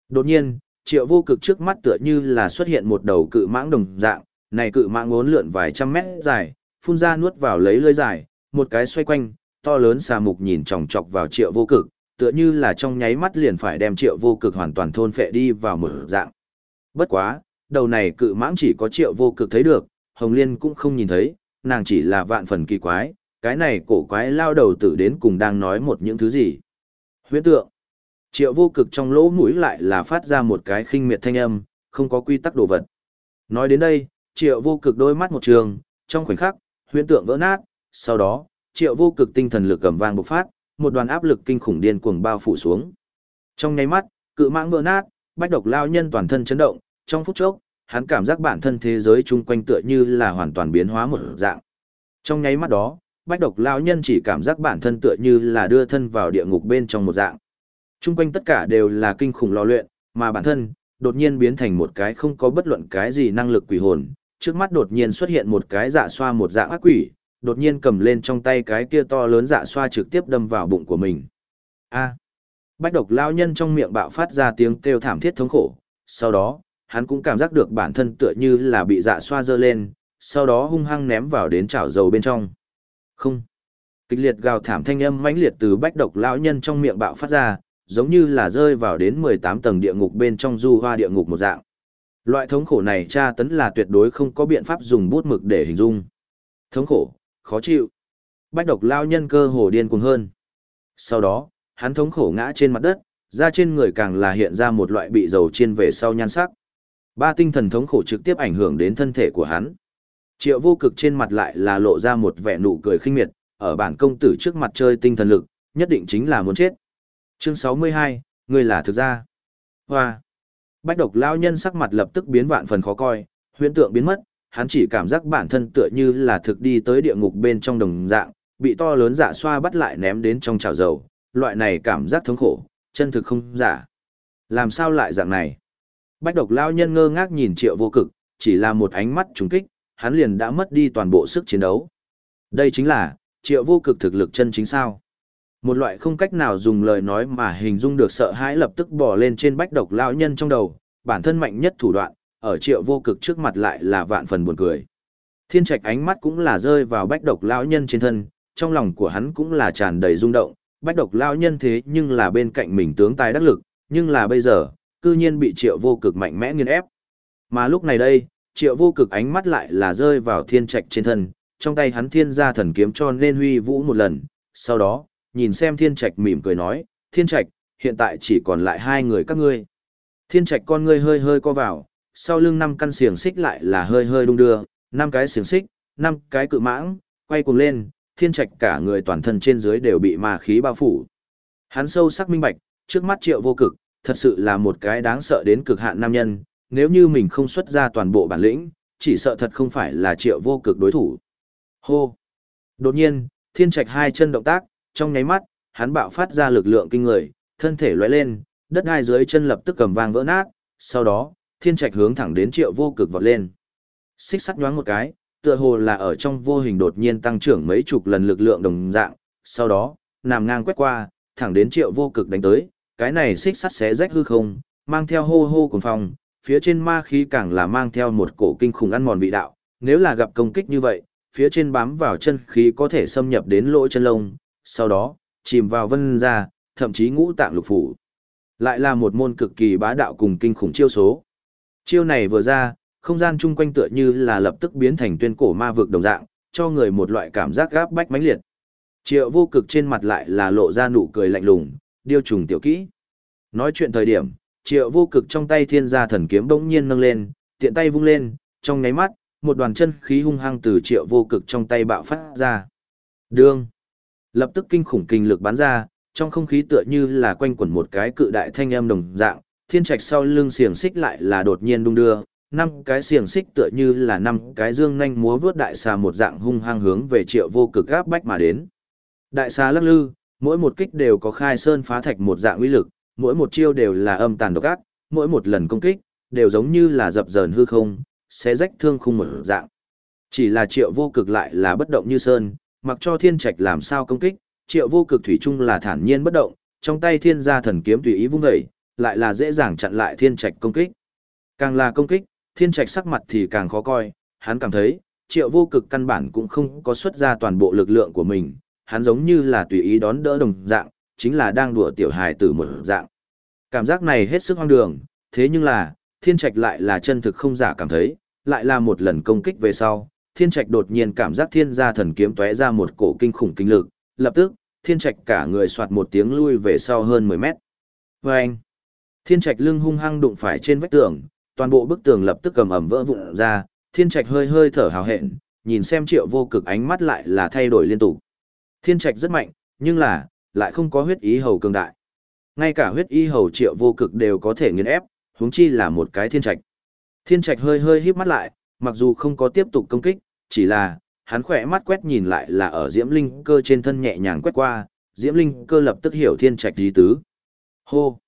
Đột nhiên, triệu vô cực trước mắt tựa như là xuất hiện một đầu cự mãng đồng dạng, này cự mãng ngốn lượn vài trăm mét dài, phun ra nuốt vào lấy lưỡi dài, một cái xoay quanh, to lớn xà mục nhìn chòng chọc vào triệu vô cực, tựa như là trong nháy mắt liền phải đem triệu vô cực hoàn toàn thôn phệ đi vào một dạng. Bất quá, đầu này cự mãng chỉ có triệu vô cực thấy được, Hồng Liên cũng không nhìn thấy, nàng chỉ là vạn phần kỳ quái, cái này cổ quái lao đầu tử đến cùng đang nói một những thứ gì. Huyễn tượng. Triệu vô cực trong lỗ mũi lại là phát ra một cái khinh miệt thanh âm, không có quy tắc đồ vật. Nói đến đây, triệu vô cực đôi mắt một trường, trong khoảnh khắc, huyễn tượng vỡ nát, sau đó, triệu vô cực tinh thần lực cầm vang bộc phát, một đoàn áp lực kinh khủng điên cuồng bao phủ xuống. Trong nháy mắt, cự mãng vỡ nát, bách độc lao nhân toàn thân chấn động, trong phút chốc, hắn cảm giác bản thân thế giới chung quanh tựa như là hoàn toàn biến hóa một dạng. Trong nháy mắt đó, bách độc lão nhân chỉ cảm giác bản thân tựa như là đưa thân vào địa ngục bên trong một dạng. Trung quanh tất cả đều là kinh khủng lò luyện, mà bản thân, đột nhiên biến thành một cái không có bất luận cái gì năng lực quỷ hồn, trước mắt đột nhiên xuất hiện một cái dạ xoa một dạng ác quỷ, đột nhiên cầm lên trong tay cái kia to lớn dạ xoa trực tiếp đâm vào bụng của mình. A. Bách độc lao nhân trong miệng bạo phát ra tiếng kêu thảm thiết thống khổ, sau đó, hắn cũng cảm giác được bản thân tựa như là bị dạ xoa dơ lên, sau đó hung hăng ném vào đến chảo dầu bên trong. Không. Kịch liệt gào thảm thanh âm mãnh liệt từ bách độc lão nhân trong miệng bạo phát ra, giống như là rơi vào đến 18 tầng địa ngục bên trong du hoa địa ngục một dạng. Loại thống khổ này tra tấn là tuyệt đối không có biện pháp dùng bút mực để hình dung. Thống khổ, khó chịu. Bách độc lao nhân cơ hồ điên cuồng hơn. Sau đó, hắn thống khổ ngã trên mặt đất, da trên người càng là hiện ra một loại bị dầu chiên về sau nhan sắc. Ba tinh thần thống khổ trực tiếp ảnh hưởng đến thân thể của hắn. Triệu vô cực trên mặt lại là lộ ra một vẻ nụ cười khinh miệt, ở bản công tử trước mặt chơi tinh thần lực, nhất định chính là muốn chết. Chương 62, người là thực ra. Hoa. Bách độc lao nhân sắc mặt lập tức biến vạn phần khó coi, huyễn tượng biến mất, hắn chỉ cảm giác bản thân tựa như là thực đi tới địa ngục bên trong đồng dạng, bị to lớn dạ xoa bắt lại ném đến trong chảo dầu, loại này cảm giác thống khổ, chân thực không giả. Làm sao lại dạng này? Bách độc lao nhân ngơ ngác nhìn triệu vô cực, chỉ là một ánh mắt trúng kích, hắn liền đã mất đi toàn bộ sức chiến đấu. Đây chính là, triệu vô cực thực lực chân chính sao. Một loại không cách nào dùng lời nói mà hình dung được sợ hãi lập tức bỏ lên trên bách độc lão nhân trong đầu, bản thân mạnh nhất thủ đoạn, ở triệu vô cực trước mặt lại là vạn phần buồn cười. Thiên trạch ánh mắt cũng là rơi vào bách độc lão nhân trên thân, trong lòng của hắn cũng là tràn đầy rung động, bách độc lão nhân thế nhưng là bên cạnh mình tướng tài đắc lực, nhưng là bây giờ, cư nhiên bị triệu vô cực mạnh mẽ nghiên ép. Mà lúc này đây, triệu vô cực ánh mắt lại là rơi vào thiên trạch trên thân, trong tay hắn thiên gia thần kiếm cho nên huy vũ một lần, sau đó, nhìn xem thiên trạch mỉm cười nói, thiên trạch, hiện tại chỉ còn lại hai người các ngươi. Thiên trạch con ngươi hơi hơi co vào, sau lưng năm căn xiềng xích lại là hơi hơi đung đưa, năm cái xiềng xích, năm cái cự mãng, quay cuồng lên, thiên trạch cả người toàn thân trên dưới đều bị ma khí bao phủ. Hắn sâu sắc minh bạch, trước mắt triệu vô cực, thật sự là một cái đáng sợ đến cực hạn nam nhân, nếu như mình không xuất ra toàn bộ bản lĩnh, chỉ sợ thật không phải là triệu vô cực đối thủ. Hô! Đột nhiên, thiên trạch hai chân động tác, trong nháy mắt, hắn bạo phát ra lực lượng kinh người, thân thể lóe lên, đất hai dưới chân lập tức cầm vang vỡ nát, sau đó, thiên trạch hướng thẳng đến triệu vô cực vọt lên. Xích sắt nhoáng một cái, tựa hồ là ở trong vô hình đột nhiên tăng trưởng mấy chục lần lực lượng đồng dạng, sau đó, nằm ngang quét qua, thẳng đến triệu vô cực đánh tới, cái này xích sắt xé rách hư không, mang theo hô hô cùng phong, phía trên ma khí càng là mang theo một cổ kinh khủng ăn mòn vị đạo, nếu là gặp công kích như vậy, phía trên bám vào chân khí có thể xâm nhập đến lỗ chân lông, sau đó, chìm vào vân ra, thậm chí ngũ tạng lục phủ. Lại là một môn cực kỳ bá đạo cùng kinh khủng chiêu số. Chiêu này vừa ra, không gian chung quanh tựa như là lập tức biến thành tuyên cổ ma vực đồng dạng, cho người một loại cảm giác gáp bách mãnh liệt. Triệu vô cực trên mặt lại là lộ ra nụ cười lạnh lùng, điêu trùng tiểu kỹ. Nói chuyện thời điểm, triệu vô cực trong tay thiên gia thần kiếm bỗng nhiên nâng lên, tiện tay vung lên, trong nháy mắt, một đoàn chân khí hung hăng từ triệu vô cực trong tay bạo phát ra. Đương. Lập tức kinh khủng kinh lực bắn ra, trong không khí tựa như là quanh quẩn một cái cự đại thanh âm đồng dạng, thiên trạch sau lưng xiềng xích lại là đột nhiên đung đưa, năm cái xiềng xích tựa như là năm cái dương nhanh múa vướt đại xà một dạng hung hăng hướng về triệu vô cực gáp bách mà đến. Đại xà lắc lư, mỗi một kích đều có khai sơn phá thạch một dạng uy lực, mỗi một chiêu đều là âm tàn độc ác, mỗi một lần công kích đều giống như là dập dờn hư không, sẽ rách thương khung một dạng. Chỉ là triệu vô cực lại là bất động như sơn, mặc cho thiên trạch làm sao công kích, triệu vô cực thủy chung là thản nhiên bất động, trong tay thiên gia thần kiếm tùy ý vung dậy, lại là dễ dàng chặn lại thiên trạch công kích. Càng là công kích, thiên trạch sắc mặt thì càng khó coi, hắn cảm thấy, triệu vô cực căn bản cũng không có xuất ra toàn bộ lực lượng của mình, hắn giống như là tùy ý đón đỡ đồng dạng, chính là đang đùa tiểu hài tử một dạng. Cảm giác này hết sức hoang đường, thế nhưng là, thiên trạch lại là chân thực không giả cảm thấy, lại là một lần công kích về sau, thiên trạch đột nhiên cảm giác thiên gia thần kiếm tóe ra một cổ kinh khủng kinh lực, lập tức, thiên trạch cả người soạt một tiếng lui về sau hơn 10 mét. Và anh, thiên trạch lưng hung hăng đụng phải trên vách tường, toàn bộ bức tường lập tức cầm ẩm vỡ vụn ra, thiên trạch hơi hơi thở hào hẹn, nhìn xem triệu vô cực ánh mắt lại là thay đổi liên tục. Thiên trạch rất mạnh, nhưng là, lại không có huyết ý hầu cường đại. Ngay cả huyết y hầu triệu vô cực đều có thể nghiền ép, huống chi là một cái thiên trạch. Thiên trạch hơi hơi híp mắt lại, mặc dù không có tiếp tục công kích, chỉ là, hắn khỏe mắt quét nhìn lại là ở diễm linh cơ trên thân nhẹ nhàng quét qua, diễm linh cơ lập tức hiểu thiên trạch ý tứ. Hô!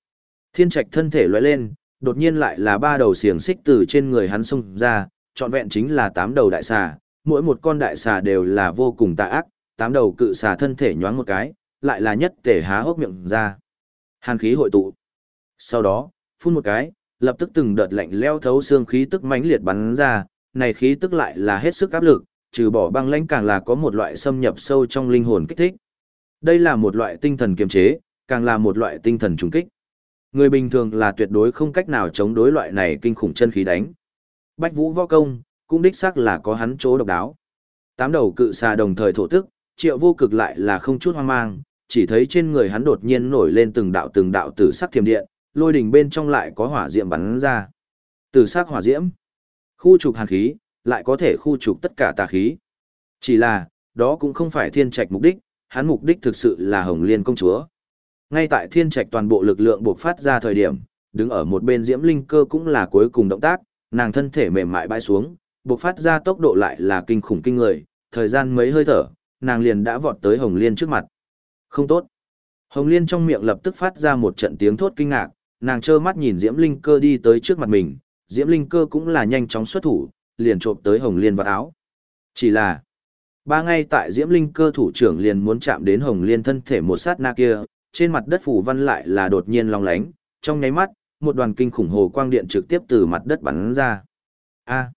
Thiên trạch thân thể lóe lên, đột nhiên lại là ba đầu xiềng xích từ trên người hắn xông ra, trọn vẹn chính là tám đầu đại xà, mỗi một con đại xà đều là vô cùng tà ác, tám đầu cự xà thân thể nhoáng một cái, lại là nhất tể há hốc miệng ra. Hàn khí hội tụ. Sau đó, phun một cái, lập tức từng đợt lạnh leo thấu xương khí tức mãnh liệt bắn ra, này khí tức lại là hết sức áp lực, trừ bỏ băng lãnh càng là có một loại xâm nhập sâu trong linh hồn kích thích. Đây là một loại tinh thần kiềm chế, càng là một loại tinh thần trùng kích. Người bình thường là tuyệt đối không cách nào chống đối loại này kinh khủng chân khí đánh. Bách Vũ võ công, cũng đích xác là có hắn chỗ độc đáo. Tám đầu cự xà đồng thời thổ tức, triệu vô cực lại là không chút hoang mang, chỉ thấy trên người hắn đột nhiên nổi lên từng đạo từng đạo tử sắc thiềm điện, lôi đỉnh bên trong lại có hỏa diệm bắn ra. Tử sắc hỏa diễm, khu trục hàn khí, lại có thể khu trục tất cả tà khí. Chỉ là, đó cũng không phải thiên trạch mục đích, hắn mục đích thực sự là Hồng Liên công chúa. Ngay tại thiên trạch toàn bộ lực lượng buộc phát ra thời điểm, đứng ở một bên diễm linh cơ cũng là cuối cùng động tác, nàng thân thể mềm mại bãi xuống, buộc phát ra tốc độ lại là kinh khủng kinh người, thời gian mấy hơi thở, nàng liền đã vọt tới Hồng Liên trước mặt. Không tốt. Hồng Liên trong miệng lập tức phát ra một trận tiếng thốt kinh ngạc, nàng trơ mắt nhìn Diễm Linh Cơ đi tới trước mặt mình, Diễm Linh Cơ cũng là nhanh chóng xuất thủ, liền trộm tới Hồng Liên vào áo. Chỉ là, ba ngay tại Diễm Linh Cơ thủ trưởng liền muốn chạm đến Hồng Liên thân thể một sát na kia, trên mặt đất phủ văn lại là đột nhiên long lánh, trong nháy mắt, một đoàn kinh khủng hồ quang điện trực tiếp từ mặt đất bắn ra. A.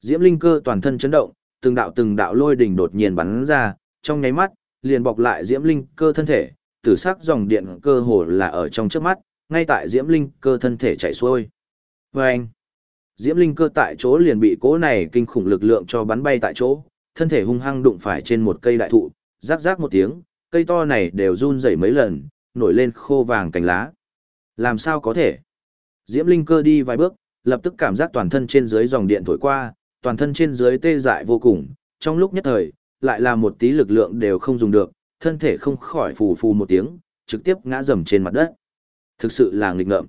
Diễm Linh Cơ toàn thân chấn động, từng đạo từng đạo lôi đỉnh đột nhiên bắn ra, trong nháy mắt, liền bọc lại Diễm Linh Cơ thân thể, tử sắc dòng điện cơ hồ là ở trong trước mắt, ngay tại Diễm Linh Cơ thân thể chạy xuôi. Vâng! Diễm Linh Cơ tại chỗ liền bị cỗ này kinh khủng lực lượng cho bắn bay tại chỗ, thân thể hung hăng đụng phải trên một cây đại thụ, rắc rắc một tiếng, cây to này đều run rẩy mấy lần, nổi lên khô vàng cành lá. Làm sao có thể? Diễm Linh Cơ đi vài bước, lập tức cảm giác toàn thân trên dưới dòng điện thổi qua, toàn thân trên dưới tê dại vô cùng, trong lúc nhất thời, lại là một tí lực lượng đều không dùng được, thân thể không khỏi phù phù một tiếng, trực tiếp ngã rầm trên mặt đất. Thực sự là nghịch ngợm.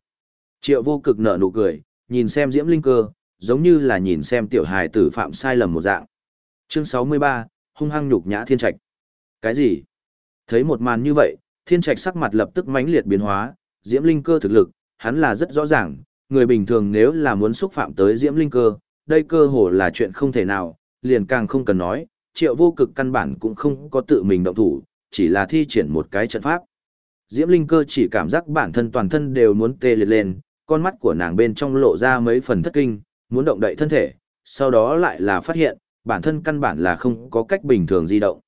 Triệu vô cực nở nụ cười, nhìn xem Diễm Linh Cơ, giống như là nhìn xem tiểu hài tử phạm sai lầm một dạng. Chương 63, hung hăng nhục nhã thiên trạch. Cái gì? Thấy một màn như vậy, thiên trạch sắc mặt lập tức mãnh liệt biến hóa, Diễm Linh Cơ thực lực, hắn là rất rõ ràng, người bình thường nếu là muốn xúc phạm tới Diễm Linh Cơ, đây cơ hồ là chuyện không thể nào, liền càng không cần nói, triệu vô cực căn bản cũng không có tự mình động thủ, chỉ là thi triển một cái trận pháp. Diễm Linh Cơ chỉ cảm giác bản thân toàn thân đều muốn tê liệt lên, con mắt của nàng bên trong lộ ra mấy phần thất kinh, muốn động đậy thân thể, sau đó lại là phát hiện, bản thân căn bản là không có cách bình thường di động.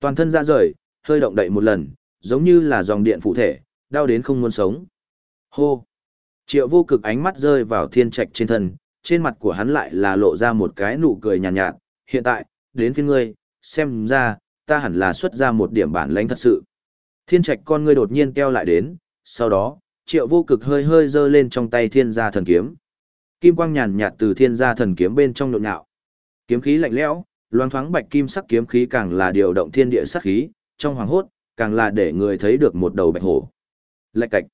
Toàn thân ra rời, hơi động đậy một lần, giống như là dòng điện phụ thể, đau đến không muốn sống. Hô! Triệu vô cực ánh mắt rơi vào thiên trạch trên thân, trên mặt của hắn lại là lộ ra một cái nụ cười nhàn nhạt, nhạt, hiện tại, đến phiên ngươi, xem ra, ta hẳn là xuất ra một điểm bản lãnh thật sự. Thiên trạch con ngươi đột nhiên keo lại đến, sau đó, triệu vô cực hơi hơi giơ lên trong tay thiên gia thần kiếm. Kim quang nhàn nhạt từ thiên gia thần kiếm bên trong nhộn nhạo. Kiếm khí lạnh lẽo, loang thoáng bạch kim sắc kiếm khí càng là điều động thiên địa sát khí, trong hoàng hốt, càng là để người thấy được một đầu bạch hổ. Lạch cạch.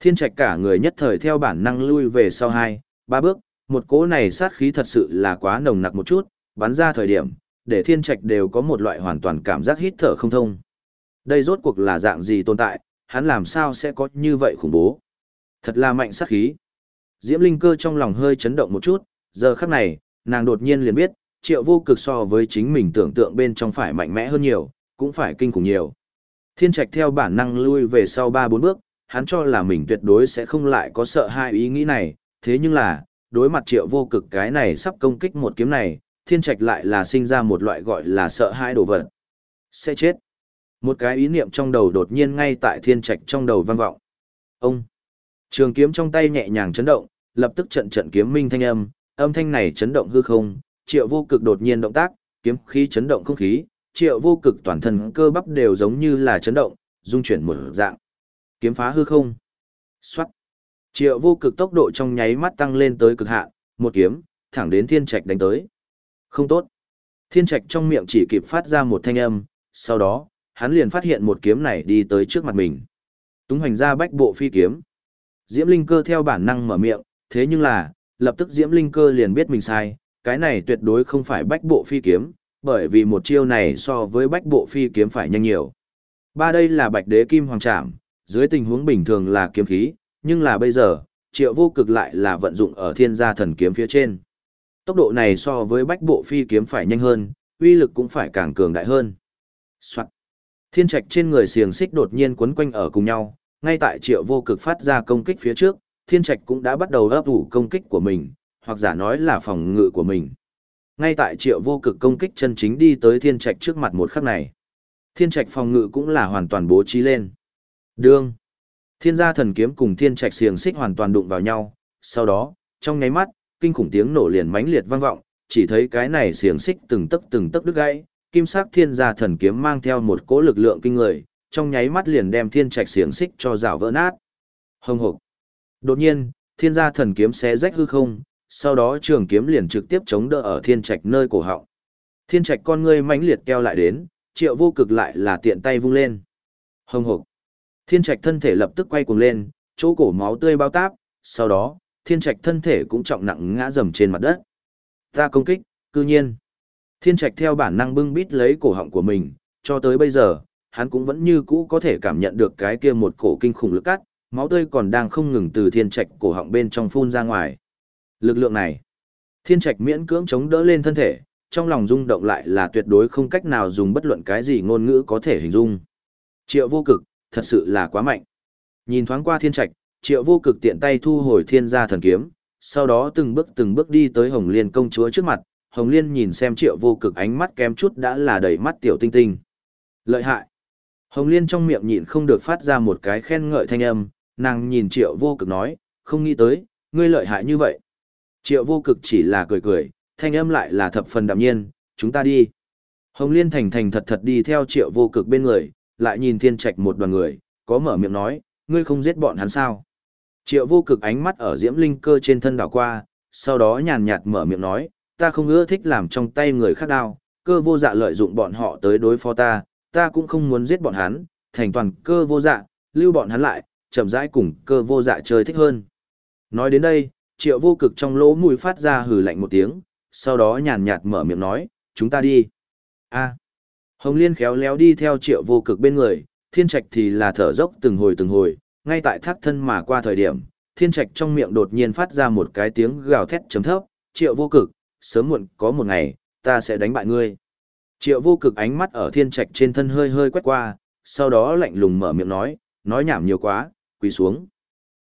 Thiên trạch cả người nhất thời theo bản năng lui về sau hai, ba bước, một cỗ này sát khí thật sự là quá nồng nặc một chút, bắn ra thời điểm, để thiên trạch đều có một loại hoàn toàn cảm giác hít thở không thông. Đây rốt cuộc là dạng gì tồn tại, hắn làm sao sẽ có như vậy khủng bố. Thật là mạnh sát khí. Diễm Linh cơ trong lòng hơi chấn động một chút, giờ khắc này, nàng đột nhiên liền biết, triệu vô cực so với chính mình tưởng tượng bên trong phải mạnh mẽ hơn nhiều, cũng phải kinh khủng nhiều. Thiên trạch theo bản năng lui về sau 3-4 bước, hắn cho là mình tuyệt đối sẽ không lại có sợ hai ý nghĩ này, thế nhưng là, đối mặt triệu vô cực cái này sắp công kích một kiếm này, thiên trạch lại là sinh ra một loại gọi là sợ hãi đồ vật. Sẽ chết. Một cái ý niệm trong đầu đột nhiên ngay tại thiên trạch trong đầu vang vọng. Ông. Trường kiếm trong tay nhẹ nhàng chấn động, lập tức trận trận kiếm minh thanh âm, âm thanh này chấn động hư không, triệu vô cực đột nhiên động tác, kiếm khí chấn động không khí, triệu vô cực toàn thân cơ bắp đều giống như là chấn động, dung chuyển một dạng. Kiếm phá hư không. Xoát. Triệu vô cực tốc độ trong nháy mắt tăng lên tới cực hạn, một kiếm, thẳng đến thiên trạch đánh tới. Không tốt. Thiên trạch trong miệng chỉ kịp phát ra một thanh âm, sau đó, hắn liền phát hiện một kiếm này đi tới trước mặt mình. Túng hoành ra bách bộ phi kiếm. Diễm Linh cơ theo bản năng mở miệng, thế nhưng là, lập tức Diễm Linh Cơ liền biết mình sai, cái này tuyệt đối không phải bách bộ phi kiếm, bởi vì một chiêu này so với bách bộ phi kiếm phải nhanh nhiều. Ba đây là bạch đế kim hoàng trảm, dưới tình huống bình thường là kiếm khí, nhưng là bây giờ, triệu vô cực lại là vận dụng ở thiên gia thần kiếm phía trên. Tốc độ này so với bách bộ phi kiếm phải nhanh hơn, uy lực cũng phải càng cường đại hơn. Soạn. Thiên trạch trên người xiềng xích đột nhiên quấn quanh ở cùng nhau, ngay tại triệu vô cực phát ra công kích phía trước, thiên trạch cũng đã bắt đầu ấp ủ công kích của mình, hoặc giả nói là phòng ngự của mình. Ngay tại triệu vô cực công kích chân chính đi tới thiên trạch trước mặt một khắc này. Thiên trạch phòng ngự cũng là hoàn toàn bố trí lên. Đương. Thiên gia thần kiếm cùng thiên trạch xiềng xích hoàn toàn đụng vào nhau, sau đó, trong nháy mắt, kinh khủng tiếng nổ liền mãnh liệt vang vọng, chỉ thấy cái này xiềng xích từng tấc từng tấc đứt gãy, kim sắc thiên gia thần kiếm mang theo một cỗ lực lượng kinh người, trong nháy mắt liền đem thiên trạch xiềng xích cho rào vỡ nát. Hồng hộc. Đột nhiên, thiên gia thần kiếm xé rách hư không, sau đó trường kiếm liền trực tiếp chống đỡ ở thiên trạch nơi cổ họng. Thiên trạch con ngươi mãnh liệt keo lại đến, triệu vô cực lại là tiện tay vung lên. Hồng hộc. Thiên trạch thân thể lập tức quay cuồng lên, chỗ cổ máu tươi bao táp, sau đó, thiên trạch thân thể cũng trọng nặng ngã rầm trên mặt đất. Ta công kích, cư nhiên. Thiên trạch theo bản năng bưng bít lấy cổ họng của mình, cho tới bây giờ, hắn cũng vẫn như cũ có thể cảm nhận được cái kia một cổ kinh khủng lực cắt, máu tươi còn đang không ngừng từ thiên trạch cổ họng bên trong phun ra ngoài. Lực lượng này, thiên trạch miễn cưỡng chống đỡ lên thân thể, trong lòng rung động lại là tuyệt đối không cách nào dùng bất luận cái gì ngôn ngữ có thể hình dung. Triệu vô cực, thật sự là quá mạnh. Nhìn thoáng qua thiên trạch, triệu vô cực tiện tay thu hồi thiên gia thần kiếm, sau đó từng bước từng bước đi tới Hồng Liên công chúa trước mặt, Hồng Liên nhìn xem triệu vô cực ánh mắt kém chút đã là đầy mắt tiểu tinh tinh. Lợi hại. Hồng Liên trong miệng nhịn không được phát ra một cái khen ngợi thanh âm, nàng nhìn triệu vô cực nói, không nghĩ tới, ngươi lợi hại như vậy. Triệu vô cực chỉ là cười cười, thanh âm lại là thập phần đạm nhiên, chúng ta đi. Hồng Liên thành thành thật thật đi theo triệu vô cực bên người, lại nhìn thiên trạch một đoàn người, có mở miệng nói, ngươi không giết bọn hắn sao. Triệu vô cực ánh mắt ở diễm linh cơ trên thân đảo qua, sau đó nhàn nhạt mở miệng nói, ta không ưa thích làm trong tay người khác đao, cơ vô dạ lợi dụng bọn họ tới đối phó ta, ta cũng không muốn giết bọn hắn, thành toàn cơ vô dạ, lưu bọn hắn lại, chậm rãi cùng cơ vô dạ chơi thích hơn. Nói đến đây, triệu vô cực trong lỗ mũi phát ra hừ lạnh một tiếng, sau đó nhàn nhạt mở miệng nói, chúng ta đi. a Hồng Liên khéo léo đi theo triệu vô cực bên người, thiên trạch thì là thở dốc từng hồi từng hồi, ngay tại thác thân mà qua thời điểm, thiên trạch trong miệng đột nhiên phát ra một cái tiếng gào thét chấm thấp, triệu vô cực, sớm muộn có một ngày, ta sẽ đánh bại ngươi. Triệu vô cực ánh mắt ở thiên trạch trên thân hơi hơi quét qua, sau đó lạnh lùng mở miệng nói, nói nhảm nhiều quá, quỳ xuống.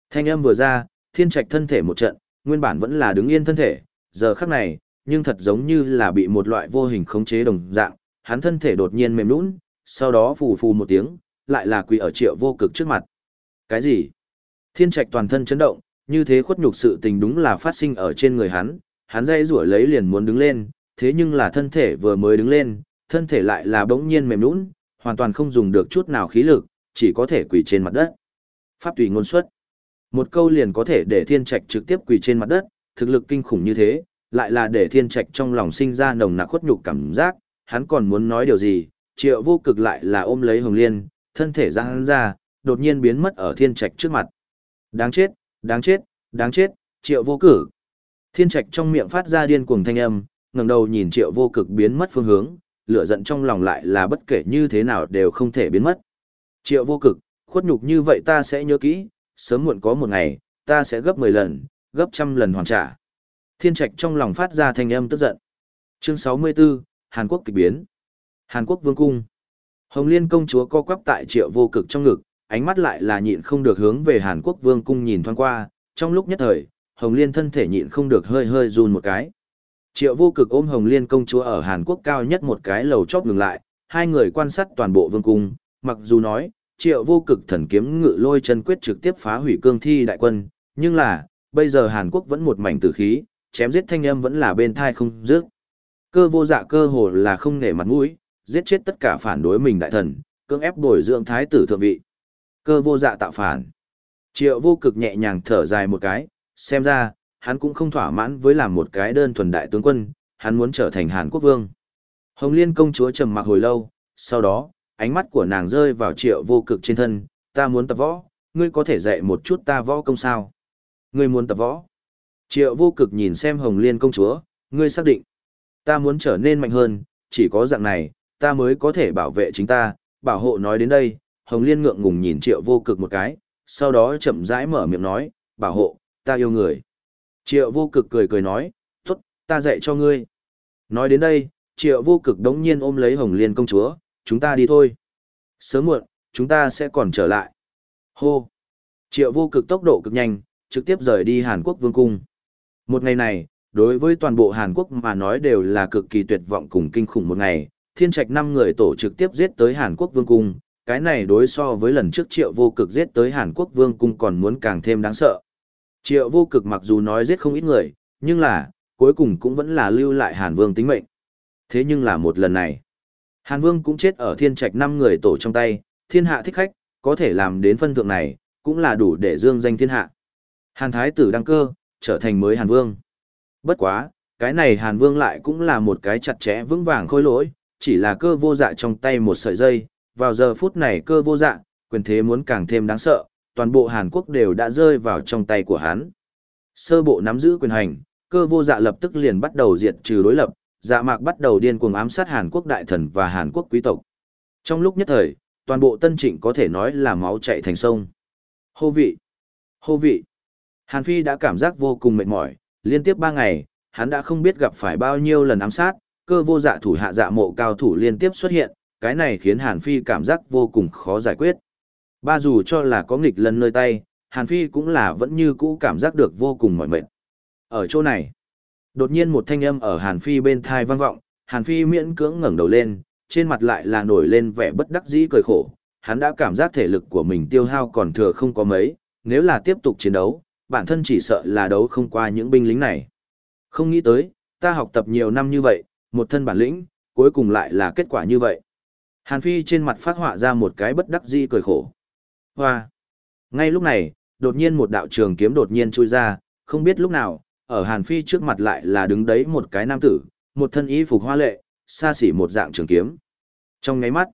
Thanh âm vừa ra, thiên trạch thân thể một trận, nguyên bản vẫn là đứng yên thân thể, giờ khắc này, nhưng thật giống như là bị một loại vô hình khống chế đồng dạng, hắn thân thể đột nhiên mềm nhũn, sau đó phù phù một tiếng, lại là quỳ ở triệu vô cực trước mặt. Cái gì? Thiên trạch toàn thân chấn động, như thế khuất nhục sự tình đúng là phát sinh ở trên người hắn, hắn dây rủa lấy liền muốn đứng lên, thế nhưng là thân thể vừa mới đứng lên, thân thể lại là bỗng nhiên mềm nhũn, hoàn toàn không dùng được chút nào khí lực, chỉ có thể quỳ trên mặt đất. Pháp tùy ngôn xuất. Một câu liền có thể để thiên trạch trực tiếp quỳ trên mặt đất, thực lực kinh khủng như thế, lại là để thiên trạch trong lòng sinh ra nồng nặc khuất nhục cảm giác, hắn còn muốn nói điều gì, triệu vô cực lại là ôm lấy hồng liên, thân thể ra hắn ra, đột nhiên biến mất ở thiên trạch trước mặt. Đáng chết, đáng chết, đáng chết, triệu vô cử. Thiên trạch trong miệng phát ra điên cuồng thanh âm, ngẩng đầu nhìn triệu vô cực biến mất phương hướng, lửa giận trong lòng lại là bất kể như thế nào đều không thể biến mất. Triệu vô cực, khuất nhục như vậy ta sẽ nhớ kỹ, sớm muộn có một ngày, ta sẽ gấp 10 lần, gấp trăm lần hoàn trả. Thiên trạch trong lòng phát ra thanh âm tức giận. Chương 64, Hàn Quốc kịch biến. Hàn Quốc vương cung. Hồng Liên công chúa co quắp tại triệu vô cực trong ngực, ánh mắt lại là nhịn không được hướng về Hàn Quốc vương cung nhìn thoáng qua, trong lúc nhất thời, Hồng Liên thân thể nhịn không được hơi hơi run một cái. Triệu vô cực ôm Hồng Liên công chúa ở Hàn Quốc cao nhất một cái lầu chóp ngừng lại, hai người quan sát toàn bộ vương cung, mặc dù nói, triệu vô cực thần kiếm ngự lôi chân quyết trực tiếp phá hủy cương thi đại quân, nhưng là, bây giờ Hàn Quốc vẫn một mảnh tử khí, chém giết thanh âm vẫn là bên thai không dứt. Cơ vô dạ cơ hồ là không nể mặt mũi, giết chết tất cả phản đối mình đại thần, cưỡng ép bồi dưỡng thái tử thượng vị. Cơ vô dạ tạo phản. Triệu vô cực nhẹ nhàng thở dài một cái, xem ra, hắn cũng không thỏa mãn với làm một cái đơn thuần đại tướng quân, hắn muốn trở thành Hàn Quốc vương. Hồng Liên công chúa trầm mặc hồi lâu, sau đó, ánh mắt của nàng rơi vào triệu vô cực trên thân, ta muốn tập võ, ngươi có thể dạy một chút ta võ công sao? Ngươi muốn tập võ? Triệu vô cực nhìn xem Hồng Liên công chúa, ngươi xác định. Ta muốn trở nên mạnh hơn, chỉ có dạng này, ta mới có thể bảo vệ chính ta, bảo hộ nói đến đây, Hồng Liên ngượng ngùng nhìn triệu vô cực một cái, sau đó chậm rãi mở miệng nói, bảo hộ, ta yêu người. Triệu vô cực cười cười nói, tốt, ta dạy cho ngươi. Nói đến đây, triệu vô cực đống nhiên ôm lấy Hồng Liên công chúa, chúng ta đi thôi. Sớm muộn, chúng ta sẽ còn trở lại. Hô! Triệu vô cực tốc độ cực nhanh, trực tiếp rời đi Hàn Quốc vương cung. Một ngày này, đối với toàn bộ Hàn Quốc mà nói đều là cực kỳ tuyệt vọng cùng kinh khủng một ngày, thiên trạch năm người tổ trực tiếp giết tới Hàn Quốc vương cung, cái này đối so với lần trước triệu vô cực giết tới Hàn Quốc vương cung còn muốn càng thêm đáng sợ. Triệu vô cực mặc dù nói giết không ít người, nhưng là, cuối cùng cũng vẫn là lưu lại Hàn vương tính mệnh. Thế nhưng là một lần này, Hàn vương cũng chết ở thiên trạch năm người tổ trong tay, thiên hạ thích khách, có thể làm đến phân thượng này, cũng là đủ để dương danh thiên hạ. Hàn thái tử đăng cơ, trở thành mới Hàn vương. Bất quá, cái này Hàn vương lại cũng là một cái chặt chẽ vững vàng khôi lỗi, chỉ là cơ vô dạ trong tay một sợi dây, vào giờ phút này cơ vô dạ, quyền thế muốn càng thêm đáng sợ, toàn bộ Hàn Quốc đều đã rơi vào trong tay của hắn. Sơ bộ nắm giữ quyền hành, cơ vô dạ lập tức liền bắt đầu diệt trừ đối lập, dạ mạc bắt đầu điên cuồng ám sát Hàn Quốc đại thần và Hàn Quốc quý tộc. Trong lúc nhất thời, toàn bộ tân trịnh có thể nói là máu chạy thành sông. Hô vị! Hô vị! Hàn Phi đã cảm giác vô cùng mệt mỏi, liên tiếp ba ngày, hắn đã không biết gặp phải bao nhiêu lần ám sát, cơ vô dạ thủ hạ dạ mộ cao thủ liên tiếp xuất hiện, cái này khiến Hàn Phi cảm giác vô cùng khó giải quyết. Ba dù cho là có nghịch lần nơi tay, Hàn Phi cũng là vẫn như cũ cảm giác được vô cùng mỏi mệt. Ở chỗ này, đột nhiên một thanh âm ở Hàn Phi bên thai vang vọng, Hàn Phi miễn cưỡng ngẩng đầu lên, trên mặt lại là nổi lên vẻ bất đắc dĩ cười khổ. Hắn đã cảm giác thể lực của mình tiêu hao còn thừa không có mấy, nếu là tiếp tục chiến đấu, bản thân chỉ sợ là đấu không qua những binh lính này. Không nghĩ tới, ta học tập nhiều năm như vậy, một thân bản lĩnh, cuối cùng lại là kết quả như vậy. Hàn Phi trên mặt phát họa ra một cái bất đắc dĩ cười khổ. Hoa! Ngay lúc này, đột nhiên một đạo trường kiếm đột nhiên chui ra, không biết lúc nào, ở Hàn Phi trước mặt lại là đứng đấy một cái nam tử, một thân y phục hoa lệ, xa xỉ một dạng trường kiếm. Trong ngáy mắt,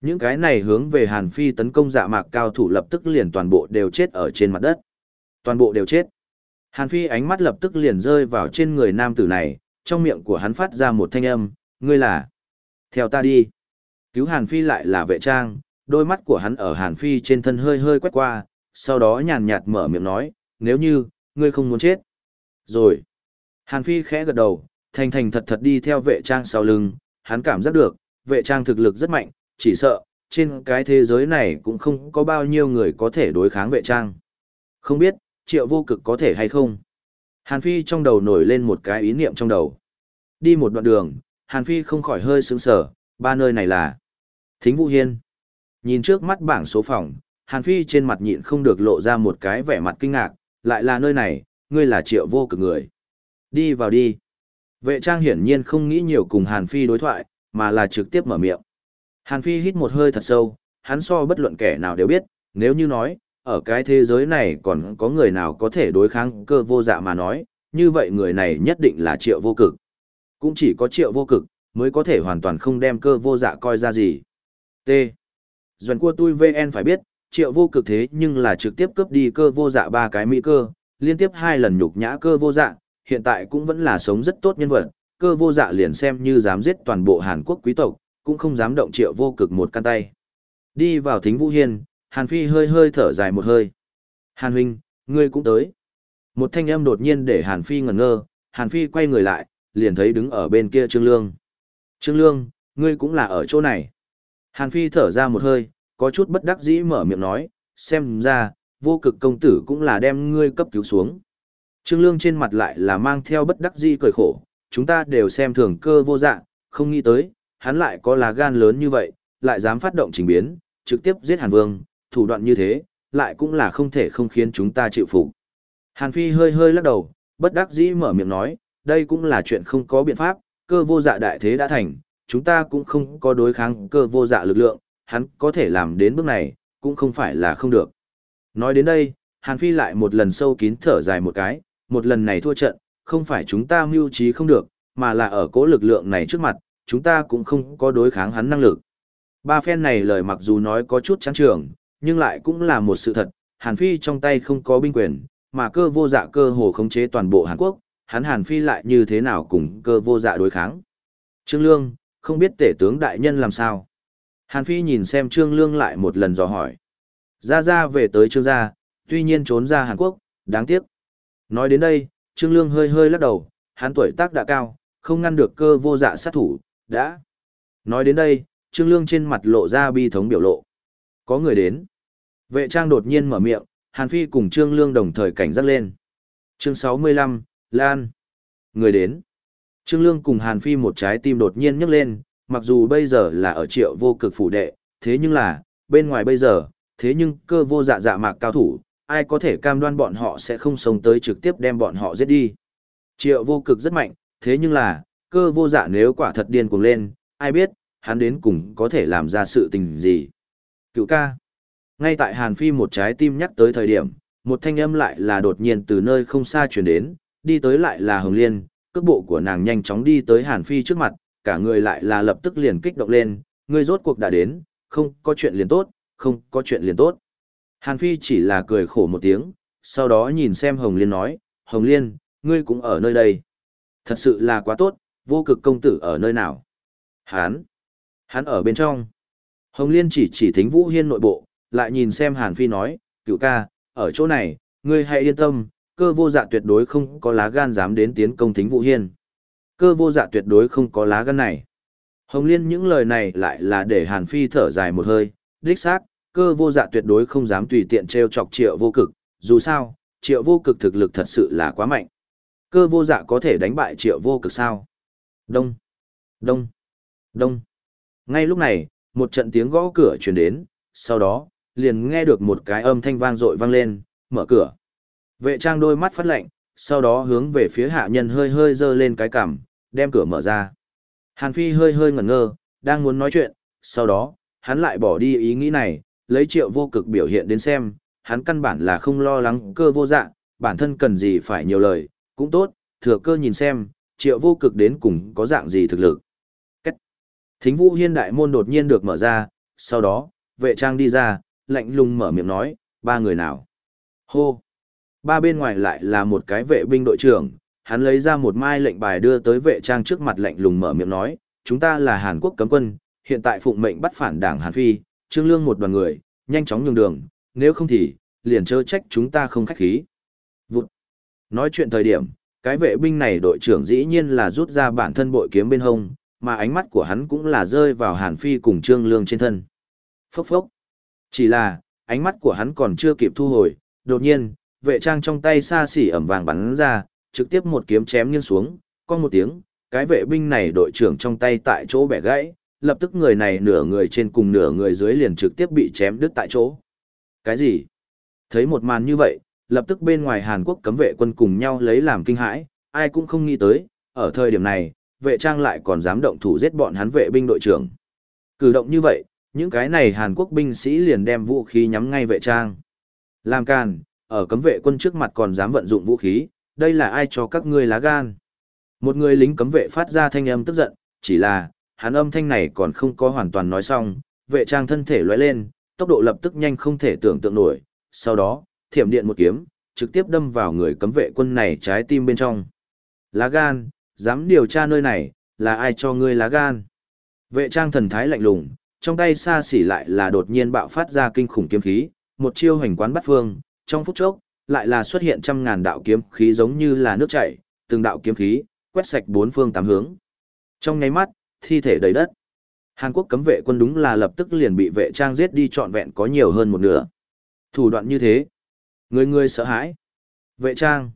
những cái này hướng về Hàn Phi tấn công dạ mạc cao thủ lập tức liền toàn bộ đều chết ở trên mặt đất. Toàn bộ đều chết. Hàn Phi ánh mắt lập tức liền rơi vào trên người nam tử này, trong miệng của hắn phát ra một thanh âm, ngươi là. Theo ta đi. Cứu Hàn Phi lại là vệ trang, đôi mắt của hắn ở Hàn Phi trên thân hơi hơi quét qua, sau đó nhàn nhạt mở miệng nói, nếu như, ngươi không muốn chết. Rồi. Hàn Phi khẽ gật đầu, thành thành thật thật đi theo vệ trang sau lưng, hắn cảm giác được, vệ trang thực lực rất mạnh, chỉ sợ, trên cái thế giới này cũng không có bao nhiêu người có thể đối kháng vệ trang. Không biết, triệu vô cực có thể hay không? Hàn Phi trong đầu nổi lên một cái ý niệm trong đầu. Đi một đoạn đường, Hàn Phi không khỏi hơi sững sờ, ba nơi này là Thính Vũ Hiên. Nhìn trước mắt bảng số phòng, Hàn Phi trên mặt nhịn không được lộ ra một cái vẻ mặt kinh ngạc, lại là nơi này, ngươi là triệu vô cực người. Đi vào đi. Vệ trang hiển nhiên không nghĩ nhiều cùng Hàn Phi đối thoại, mà là trực tiếp mở miệng. Hàn Phi hít một hơi thật sâu, hắn so bất luận kẻ nào đều biết, nếu như nói, ở cái thế giới này còn có người nào có thể đối kháng cơ vô dạ mà nói, như vậy người này nhất định là triệu vô cực. Cũng chỉ có triệu vô cực, mới có thể hoàn toàn không đem cơ vô dạ coi ra gì. T. Doan cua Tui VN phải biết, triệu vô cực thế nhưng là trực tiếp cướp đi cơ vô dạ ba cái mỹ cơ, liên tiếp hai lần nhục nhã cơ vô dạ, hiện tại cũng vẫn là sống rất tốt nhân vật, cơ vô dạ liền xem như dám giết toàn bộ Hàn Quốc quý tộc, cũng không dám động triệu vô cực một căn tay. Đi vào thính vũ hiên, Hàn Phi hơi hơi thở dài một hơi. Hàn huynh, ngươi cũng tới. Một thanh âm đột nhiên để Hàn Phi ngẩn ngơ, Hàn Phi quay người lại, liền thấy đứng ở bên kia Trương Lương. Trương Lương, ngươi cũng là ở chỗ này. Hàn Phi thở ra một hơi, có chút bất đắc dĩ mở miệng nói, xem ra, vô cực công tử cũng là đem ngươi cấp cứu xuống. Trương Lương trên mặt lại là mang theo bất đắc dĩ cười khổ, chúng ta đều xem thường cơ vô dạng, không nghĩ tới, hắn lại có lá gan lớn như vậy, lại dám phát động trình biến, trực tiếp giết Hàn Vương, thủ đoạn như thế, lại cũng là không thể không khiến chúng ta chịu phục. Hàn Phi hơi hơi lắc đầu, bất đắc dĩ mở miệng nói, đây cũng là chuyện không có biện pháp, cơ vô dạ đại thế đã thành, chúng ta cũng không có đối kháng cơ vô dạ lực lượng, hắn có thể làm đến bước này, cũng không phải là không được. Nói đến đây, Hàn Phi lại một lần sâu kín thở dài một cái, một lần này thua trận, không phải chúng ta mưu trí không được, mà là ở cố lực lượng này trước mặt, chúng ta cũng không có đối kháng hắn năng lực. Ba phen này lời mặc dù nói có chút trắng trường, nhưng lại cũng là một sự thật, Hàn Phi trong tay không có binh quyền, mà cơ vô dạ cơ hồ khống chế toàn bộ Hàn Quốc, hắn Hàn Phi lại như thế nào cùng cơ vô dạ đối kháng. Trương Lương, không biết tể tướng đại nhân làm sao. Hàn Phi nhìn xem Trương Lương lại một lần dò hỏi. Ra ra về tới Trương gia, tuy nhiên trốn ra Hàn Quốc, đáng tiếc. Nói đến đây, Trương Lương hơi hơi lắc đầu, hắn tuổi tác đã cao, không ngăn được cơ vô dạ sát thủ, đã. Nói đến đây, Trương Lương trên mặt lộ ra bi thống biểu lộ. Có người đến. Vệ trang đột nhiên mở miệng, Hàn Phi cùng Trương Lương đồng thời cảnh giác lên. Chương 65, Lan. Người đến. Trương Lương cùng Hàn Phi một trái tim đột nhiên nhấc lên, mặc dù bây giờ là ở triệu vô cực phủ đệ, thế nhưng là, bên ngoài bây giờ, thế nhưng cơ vô dạ dạ mạc cao thủ, ai có thể cam đoan bọn họ sẽ không sống tới trực tiếp đem bọn họ giết đi. Triệu vô cực rất mạnh, thế nhưng là, cơ vô dạ nếu quả thật điên cuồng lên, ai biết, hắn đến cùng có thể làm ra sự tình gì. Cựu ca. Ngay tại Hàn Phi một trái tim nhắc tới thời điểm, một thanh âm lại là đột nhiên từ nơi không xa chuyển đến, đi tới lại là Hồng Liên, cước bộ của nàng nhanh chóng đi tới Hàn Phi trước mặt, cả người lại là lập tức liền kích động lên, Ngươi rốt cuộc đã đến, không có chuyện liền tốt, không có chuyện liền tốt. Hàn Phi chỉ là cười khổ một tiếng, sau đó nhìn xem Hồng Liên nói, Hồng Liên, ngươi cũng ở nơi đây. Thật sự là quá tốt, vô cực công tử ở nơi nào? Hán! Hán ở bên trong. Hồng Liên chỉ chỉ thính Vũ Hiên nội bộ, lại nhìn xem Hàn Phi nói, cựu ca, ở chỗ này, ngươi hãy yên tâm, cơ vô dạ tuyệt đối không có lá gan dám đến tiến công thính Vũ Hiên. Cơ vô dạ tuyệt đối không có lá gan này. Hồng Liên những lời này lại là để Hàn Phi thở dài một hơi, đích xác, cơ vô dạ tuyệt đối không dám tùy tiện treo chọc triệu vô cực, dù sao, triệu vô cực thực lực thật sự là quá mạnh. Cơ vô dạ có thể đánh bại triệu vô cực sao? Đông, đông, đông. Ngay lúc này, một trận tiếng gõ cửa truyền đến, sau đó, liền nghe được một cái âm thanh vang dội vang lên, mở cửa. Vệ trang đôi mắt phát lạnh, sau đó hướng về phía hạ nhân hơi hơi dơ lên cái cằm, đem cửa mở ra. Hàn Phi hơi hơi ngẩn ngơ, đang muốn nói chuyện, sau đó, hắn lại bỏ đi ý nghĩ này, lấy triệu vô cực biểu hiện đến xem, hắn căn bản là không lo lắng cơ vô dạ, bản thân cần gì phải nhiều lời, cũng tốt, thừa cơ nhìn xem, triệu vô cực đến cùng có dạng gì thực lực. Cách. Thính vũ hiên đại môn đột nhiên được mở ra, sau đó, vệ trang đi ra, lạnh lùng mở miệng nói, ba người nào. Hô. Ba bên ngoài lại là một cái vệ binh đội trưởng, hắn lấy ra một mai lệnh bài đưa tới vệ trang trước mặt lạnh lùng mở miệng nói, chúng ta là Hàn Quốc cấm quân, hiện tại phụng mệnh bắt phản đảng Hàn Phi, trương lương một đoàn người, nhanh chóng nhường đường, nếu không thì, liền chớ trách chúng ta không khách khí. Vụt. Nói chuyện thời điểm, cái vệ binh này đội trưởng dĩ nhiên là rút ra bản thân bội kiếm bên hông, mà ánh mắt của hắn cũng là rơi vào Hàn Phi cùng Trương Lương trên thân. Phốc phốc. Chỉ là, ánh mắt của hắn còn chưa kịp thu hồi, đột nhiên, vệ trang trong tay xa xỉ ẩm vàng bắn ra, trực tiếp một kiếm chém nghiêng xuống, con một tiếng, cái vệ binh này đội trưởng trong tay tại chỗ bẻ gãy, lập tức người này nửa người trên cùng nửa người dưới liền trực tiếp bị chém đứt tại chỗ. Cái gì? Thấy một màn như vậy, lập tức bên ngoài Hàn Quốc cấm vệ quân cùng nhau lấy làm kinh hãi, ai cũng không nghĩ tới, ở thời điểm này, vệ trang lại còn dám động thủ giết bọn hắn vệ binh đội trưởng. Cử động như vậy, những cái này Hàn Quốc binh sĩ liền đem vũ khí nhắm ngay vệ trang. Làm càn, ở cấm vệ quân trước mặt còn dám vận dụng vũ khí, đây là ai cho các ngươi lá gan. Một người lính cấm vệ phát ra thanh âm tức giận, chỉ là, hắn âm thanh này còn không có hoàn toàn nói xong, vệ trang thân thể lóe lên, tốc độ lập tức nhanh không thể tưởng tượng nổi, sau đó, thiểm điện một kiếm, trực tiếp đâm vào người cấm vệ quân này trái tim bên trong. Lá gan, dám điều tra nơi này, là ai cho ngươi lá gan? Vệ trang thần thái lạnh lùng, trong tay xa xỉ lại là đột nhiên bạo phát ra kinh khủng kiếm khí, một chiêu hành quán bắt phương, trong phút chốc, lại là xuất hiện trăm ngàn đạo kiếm khí giống như là nước chảy, từng đạo kiếm khí, quét sạch bốn phương tám hướng. Trong nháy mắt, thi thể đầy đất. Hàn Quốc cấm vệ quân đúng là lập tức liền bị vệ trang giết đi trọn vẹn có nhiều hơn một nửa. Thủ đoạn như thế, người người sợ hãi. Vệ trang.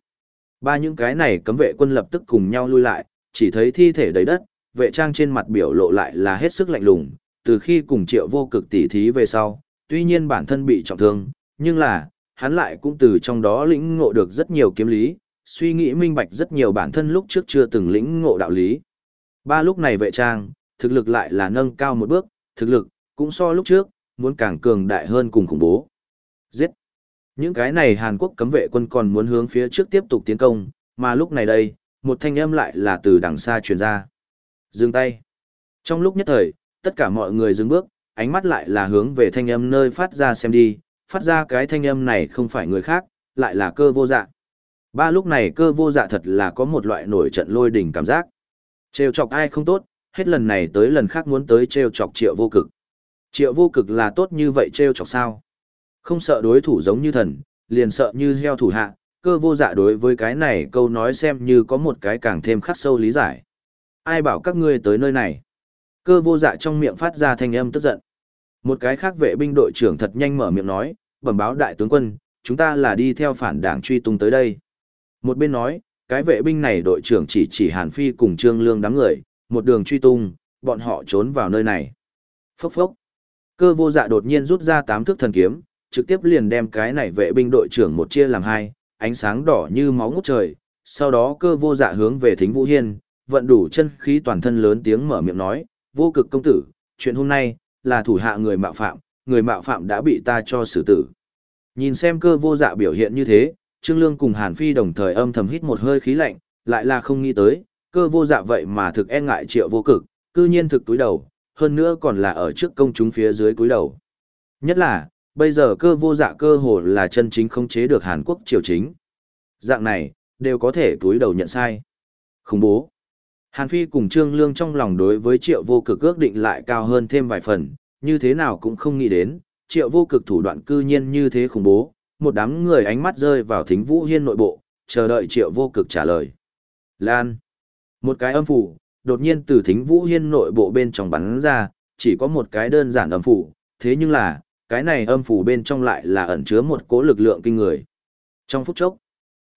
Ba những cái này cấm vệ quân lập tức cùng nhau lui lại, chỉ thấy thi thể đầy đất, vệ trang trên mặt biểu lộ lại là hết sức lạnh lùng, từ khi cùng triệu vô cực tỉ thí về sau, tuy nhiên bản thân bị trọng thương, nhưng là, hắn lại cũng từ trong đó lĩnh ngộ được rất nhiều kiếm lý, suy nghĩ minh bạch rất nhiều bản thân lúc trước chưa từng lĩnh ngộ đạo lý. Ba lúc này vệ trang, thực lực lại là nâng cao một bước, thực lực, cũng so lúc trước, muốn càng cường đại hơn cùng khủng bố. Giết! Những cái này Hàn Quốc cấm vệ quân còn muốn hướng phía trước tiếp tục tiến công, mà lúc này đây, một thanh âm lại là từ đằng xa truyền ra. Dừng tay! Trong lúc nhất thời, tất cả mọi người dừng bước, ánh mắt lại là hướng về thanh âm nơi phát ra xem đi, phát ra cái thanh âm này không phải người khác, lại là cơ vô dạ. Ba lúc này cơ vô dạ thật là có một loại nổi trận lôi đỉnh cảm giác. Trêu chọc ai không tốt, hết lần này tới lần khác muốn tới trêu chọc triệu vô cực. Triệu vô cực là tốt như vậy trêu chọc sao? Không sợ đối thủ giống như thần, liền sợ như heo thủ hạ, cơ vô dạ đối với cái này câu nói xem như có một cái càng thêm khắc sâu lý giải. Ai bảo các ngươi tới nơi này? Cơ vô dạ trong miệng phát ra thanh âm tức giận. Một cái khác vệ binh đội trưởng thật nhanh mở miệng nói, bẩm báo đại tướng quân, chúng ta là đi theo phản đảng truy tung tới đây. Một bên nói, cái vệ binh này đội trưởng chỉ chỉ Hàn Phi cùng Trương Lương đám người, một đường truy tung, bọn họ trốn vào nơi này. Phốc phốc. Cơ vô dạ đột nhiên rút ra tám thước thần kiếm, trực tiếp liền đem cái này vệ binh đội trưởng một chia làm hai, ánh sáng đỏ như máu ngút trời. Sau đó cơ vô dạ hướng về thính vũ hiên, vận đủ chân khí toàn thân lớn tiếng mở miệng nói, vô cực công tử, chuyện hôm nay, là thủ hạ người mạo phạm, người mạo phạm đã bị ta cho xử tử. Nhìn xem cơ vô dạ biểu hiện như thế, Trương Lương cùng Hàn Phi đồng thời âm thầm hít một hơi khí lạnh, lại là không nghĩ tới, cơ vô dạ vậy mà thực e ngại triệu vô cực, cư nhiên thực túi đầu, hơn nữa còn là ở trước công chúng phía dưới cúi đầu. Nhất là, bây giờ cơ vô dạ cơ hồ là chân chính không chế được Hàn Quốc triều chính. Dạng này, đều có thể túi đầu nhận sai. Khủng bố. Hàn Phi cùng Trương Lương trong lòng đối với triệu vô cực ước định lại cao hơn thêm vài phần, như thế nào cũng không nghĩ đến, triệu vô cực thủ đoạn cư nhiên như thế khủng bố, một đám người ánh mắt rơi vào thính vũ hiên nội bộ, chờ đợi triệu vô cực trả lời. Lan. Một cái âm phủ, đột nhiên từ thính vũ hiên nội bộ bên trong bắn ra, chỉ có một cái đơn giản âm phủ, thế nhưng là, cái này âm phủ bên trong lại là ẩn chứa một cố lực lượng kinh người. Trong phút chốc,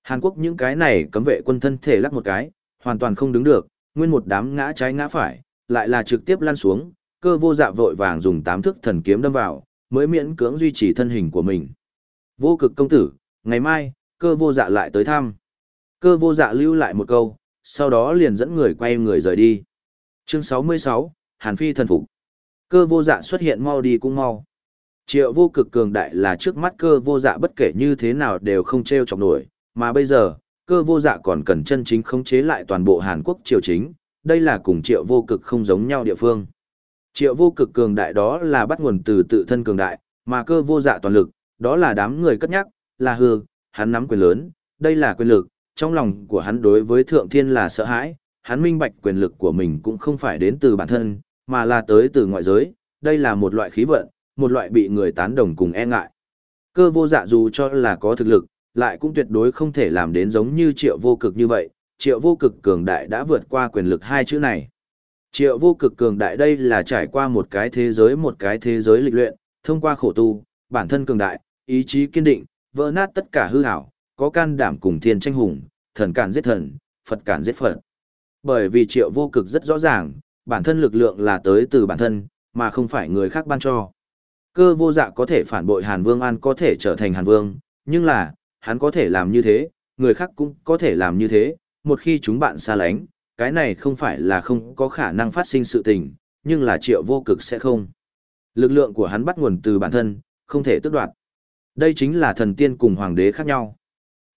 Hàn Quốc những cái này cấm vệ quân thân thể lắc một cái, hoàn toàn không đứng được, nguyên một đám ngã trái ngã phải, lại là trực tiếp lăn xuống, cơ vô dạ vội vàng dùng tám thức thần kiếm đâm vào, mới miễn cưỡng duy trì thân hình của mình. Vô cực công tử, ngày mai, cơ vô dạ lại tới thăm. Cơ vô dạ lưu lại một câu, sau đó liền dẫn người quay người rời đi. Chương 66, Hàn Phi thần phục. Cơ vô dạ xuất hiện mau đi cũng mau. Triệu vô cực cường đại là trước mắt cơ vô dạ bất kể như thế nào đều không treo chọc nổi, mà bây giờ, cơ vô dạ còn cần chân chính khống chế lại toàn bộ Hàn Quốc triều chính, đây là cùng triệu vô cực không giống nhau địa phương. Triệu vô cực cường đại đó là bắt nguồn từ tự thân cường đại, mà cơ vô dạ toàn lực, đó là đám người cất nhắc, là hư, hắn nắm quyền lớn, đây là quyền lực, trong lòng của hắn đối với thượng thiên là sợ hãi, hắn minh bạch quyền lực của mình cũng không phải đến từ bản thân, mà là tới từ ngoại giới, đây là một loại khí vận, một loại bị người tán đồng cùng e ngại. Cơ vô dạ dù cho là có thực lực, lại cũng tuyệt đối không thể làm đến giống như triệu vô cực như vậy, triệu vô cực cường đại đã vượt qua quyền lực hai chữ này. Triệu vô cực cường đại đây là trải qua một cái thế giới một cái thế giới lịch luyện, thông qua khổ tu, bản thân cường đại, ý chí kiên định, vỡ nát tất cả hư hảo, có can đảm cùng thiên tranh hùng, thần cản giết thần, Phật cản giết Phật. Bởi vì triệu vô cực rất rõ ràng, bản thân lực lượng là tới từ bản thân, mà không phải người khác ban cho. Cơ vô dạ có thể phản bội Hàn Vương An có thể trở thành Hàn Vương, nhưng là, hắn có thể làm như thế, người khác cũng có thể làm như thế, một khi chúng bạn xa lánh, cái này không phải là không có khả năng phát sinh sự tình, nhưng là triệu vô cực sẽ không. Lực lượng của hắn bắt nguồn từ bản thân, không thể tước đoạt. Đây chính là thần tiên cùng hoàng đế khác nhau.